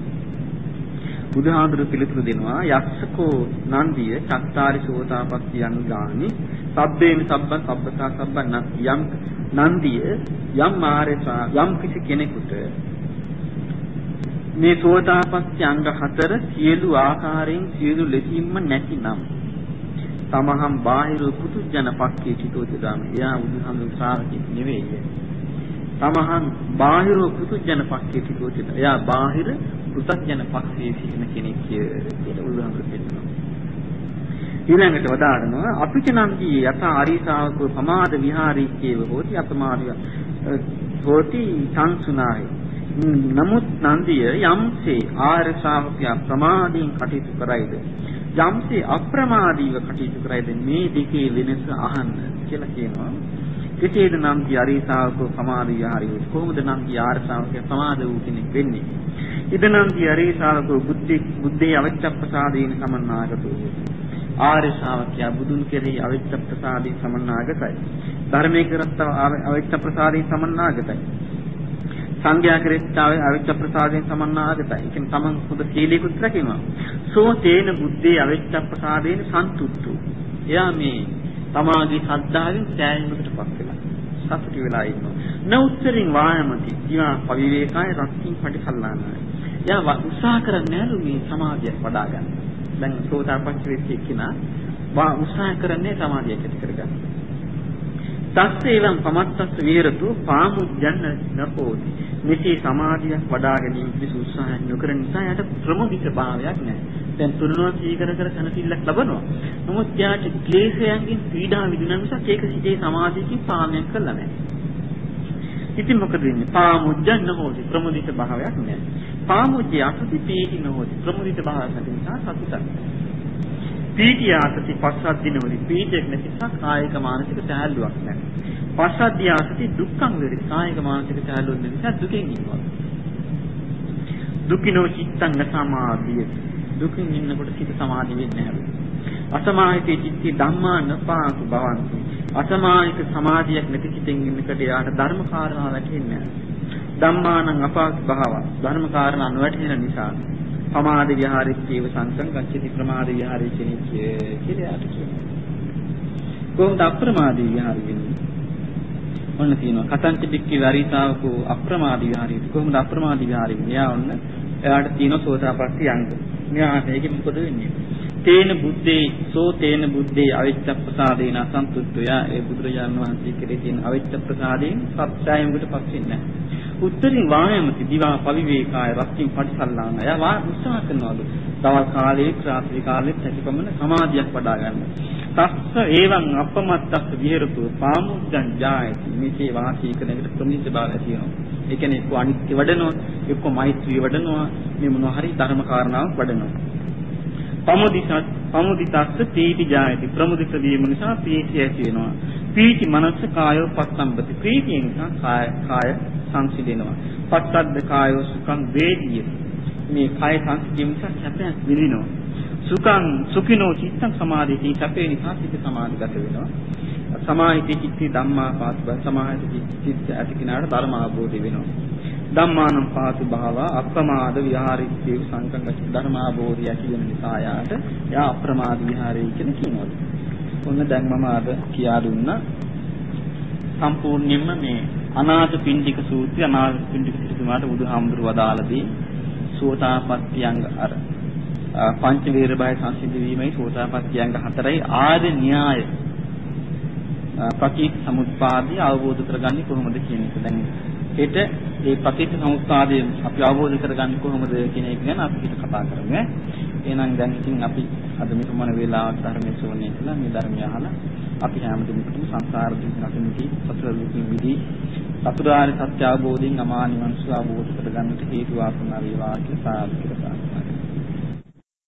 බුදුහාඳුරු පිළිතුරු දෙනවා යක්ෂකෝ නන්දිය චත්තාරි සෝතාපට්ටි අංගානි සබ්බේන සබ්බන් සබ්බතා සබ්බන් යම් නන්දිය යම් ආරේසා යම් කිසි කෙනෙකුට මේ සෝතාපට්ටි අංග හතර සියලු ආකාරයෙන් සියලු ලෙසින්ම නැතිනම් තමහම් බාහිර පුදුජන පක්කේ චිතෝති දාම එයා බුදුහාමුදුරු ශ්‍රාවකෙක් නෙවෙයි. තමහම් බාහිර පුදුජන පක්කේ චිතෝති එයා බාහිර පුදුජන පක්ෂයේ සිටින කෙනෙක් කියලා බුදුහාමුදුරු කියනවා ඊළඟට වදාරනවා අපිට නම් කී යත ආරීසාවකෝ සමාද විහාරීච්චේව හෝති අපමාදිය හෝති සංසුනායි. නමුත් නන්දිය යම්සේ ආර්ය ශ්‍රාවකයා ප්‍රමාදයෙන් කටයුතු කරයිද? යම්සේ අප්‍රමාදීව කටයුතු කරයිද? මේ දෙකේ වෙනස අහන්න කියලා කියනවා. කෙසේද නම් කී අරීසාවකෝ සමාධි විහාරිය කොහොමද නම් කී ආර්ය ශ්‍රාවකයා සමාද වූ කෙනෙක් වෙන්නේ? ඉදනම් කී අරීසාවකෝ බුද්ධි බුද්ධේ අවච්ඡප්පසාදීන සමන්නාගතෝ. ආර්ය ශ්‍රාවකයා බුදුන් කෙරෙහි අවිච්ඡ ප්‍රසාදී සමන්නාගතයි. ධර්මයේ කරත්ත අවිච්ඡ ප්‍රසාදී සමන්නාගතයි. සංඝයා කෙරෙහි අවිච්ඡ ප්‍රසාදයෙන් සමන්නාගතයි. ඒ කියන්නේ තමන් හොඳ සීලයකුත් රැකෙනවා. සෝ තේන බුද්ධේ අවිච්ඡ ප්‍රසාදයෙන් සන්තුට්ඨු. එයා මේ තමාගේ ශ්‍රද්ධාවෙන් සෑහීමකටපත් වෙලා සතුටු වෙලා ඉන්නවා. නෞත්තරින් වායමති. ඊවා පවිවේකයි රක්කින් පටිසල්ලානයි. එයා උත්සාහ කරන්නේ මේ සමාධිය වඩා ගන්න. දැන් සෝතාපට්ටි වෙච්ච කෙනා වා උත්සාහ කරන්නේ සමාධිය ඇති කරගන්න. තස්සේවං පමත්තස්ස විහෙරතු පාමුජ්ජන්න නපෝති. මෙසේ සමාධියක් වඩා ගැනීම පිණිස උත්සාහ නොකරන නිසා යට ප්‍රමුදිත භාවයක් නැහැ. දැන් තුනනවා සීකර කර සනසිල්ලක් ලබනවා. නමුත් යාට ක්ලේශයන්ගෙන් පීඩා විඳින නිසා ඒක සිටේ සමාධියකින් පාලනය කළා නැහැ. ඉතින් මොකද වෙන්නේ? පාමුජ්ජන්න හොති ප්‍රමුදිත භාවයක් නැහැ. පාමුජ්‍ය අසති පීති නොහොති ප්‍රමුදිත භාවයක් නැති නිසා සතුටක්. පීටි ආසති පස්සද්දි නොවි පීඩයක් නැති නිසා කායික මානසික සෑහලුවක් නැහැ. පස්සද්දි ආසති දුක්ඛං වෙරි කායික මානසික සෑහලුවක් නැති නිසා දුකෙන් ඉන්නවා. දුකිනෝ චිත්තං සමාධිය. දුකින් ඉන්නකොට සිත සමාධි වෙන්නේ නැහැ. අසමාහිතේ චිත්ති ධම්මා නපාසු භවಂತಿ. අසමාහිත සමාධියක් නැති සිතෙන් ඉන්නකොට යාට ධර්ම කාරණා වැටෙන්නේ නැහැ. ධම්මානං අපාස් භාව ධර්ම කාරණා නොවැටෙන නිසා පමාද විහාරිච්චේව සංසං ගච්ඡති ප්‍රමාද විහාරිච්චෙනිච්ච කියලා යාට කියනවා. කොහොමද අප්‍රමාදී විහාරි වෙන්නේ? ඔන්න තියෙනවා කතංච බික්කි වරිතාවකෝ අප්‍රමාදී විහාරි. කොහොමද අප්‍රමාදී විහාරි වෙන්නේ? යා ඔන්න එයාට තියෙන සෝතාපට්ටි අංග. මෙයාට ඒකෙ මොකද වෙන්නේ? තේන බුද්දේ සෝ තේන බුද්දේ අවිච්ඡ ප්‍රසාදේන අසන්තුෂ්ඨය ඒ බුදුරජාණන් වහන්සේ කෙරේ තියෙන අවිච්ඡ ප්‍රසාදයෙන් සත්‍යයකට පත් වෙන්නේ නැහැ. උත්තරින් වායමති දිවා පවිවේකාය රත්ත්‍ින් පටිසල්ලාන. එයා වා උත්සාහ කරනවලු. දවල් කාලේ රාත්‍රී කාලෙත් හැකිපමණ සමාධියක් වඩා ගන්න. තස්ස ඒවං අපමත්තස්ස විහෙරතු පාමුද්දං ජායති. මේකේ වාසී කරනකට ප්‍රමිත බව ඇති වෙනවා. ඒ කියන්නේ එක්ක අනිත්‍ය වඩනවා, එක්ක මෛත්‍රී වඩනවා, මේ මොනවා හරි ධර්ම කාරණාවක් වඩනවා. පමුදිසත් පමුදිතස්ස පීති ජායති. ප්‍රමුදිත වීම නිසා පීතිය ඇති වෙනවා. පීති මනස කායෝ පස්සම්බති. ප්‍රීතිය නිසා කාය කාය සංසිඳෙනවා. පස්සද්ද කායෝ සුඛං වේදිය. මේ කාය සංසිඳීම නිසා සැපයක් විඳිනවා. සුඛං සුඛිනෝ චිත්තං සමාධිති සැපේ නිසා සිත සමාධිගත වෙනවා. සමාහිතී චිත්ති ධම්මා පාස්ව සමාහිතී චිත්ත ඇති කිනාට ධර්ම අවබෝධය වෙනවා. ධම්මානම් පාසු භාව අප්‍රමාද විහාරිත්තේ සංකංගච්ඡ ධර්ම අවබෝධය ඇති වෙන නිසා යාට යා අප්‍රමාද විහාරය කියන කියනවා. ඔන්න දැන් මම අද කියා දුන්නා සම්පූර්ණයෙන්ම මේ අනාථ පින්ඩික සූත්‍රය අනාථ පින්ඩික සිටුමාට බුදුහාමුදුරු වදාළදී සෝතාපට්ඨියංග අර පංච වේර බය සංසිද්ධ වීමයි සෝතාපට්ඨියංග හතරයි ආද න්‍යාය පටිච්ච සමුප්පාදය අවබෝධ කරගන්නේ කොහොමද කියන එක දැන් හෙට මේ පටිච්ච සමුප්පාදය අපි අවබෝධ කරගන්නේ කොහොමද කියන එක ගැන අපි කතා කරමු එහෙනම් දැන් ඉතින් අපි අද මේ මොන වේලාවක් ධර්මයේ ශ්‍රවණය කළා මේ ධර්මය අහලා අපි හැම දෙනෙකුටම සංසාර දුක් නැතිවෙති සතර දුකින් මිදී චතුරාර්ය සත්‍ය අවබෝධයෙන් අමා නිවන් සුව අවබෝධ කරගන්නට හේතු වාසනා වේවා කියලා සාදු කියලා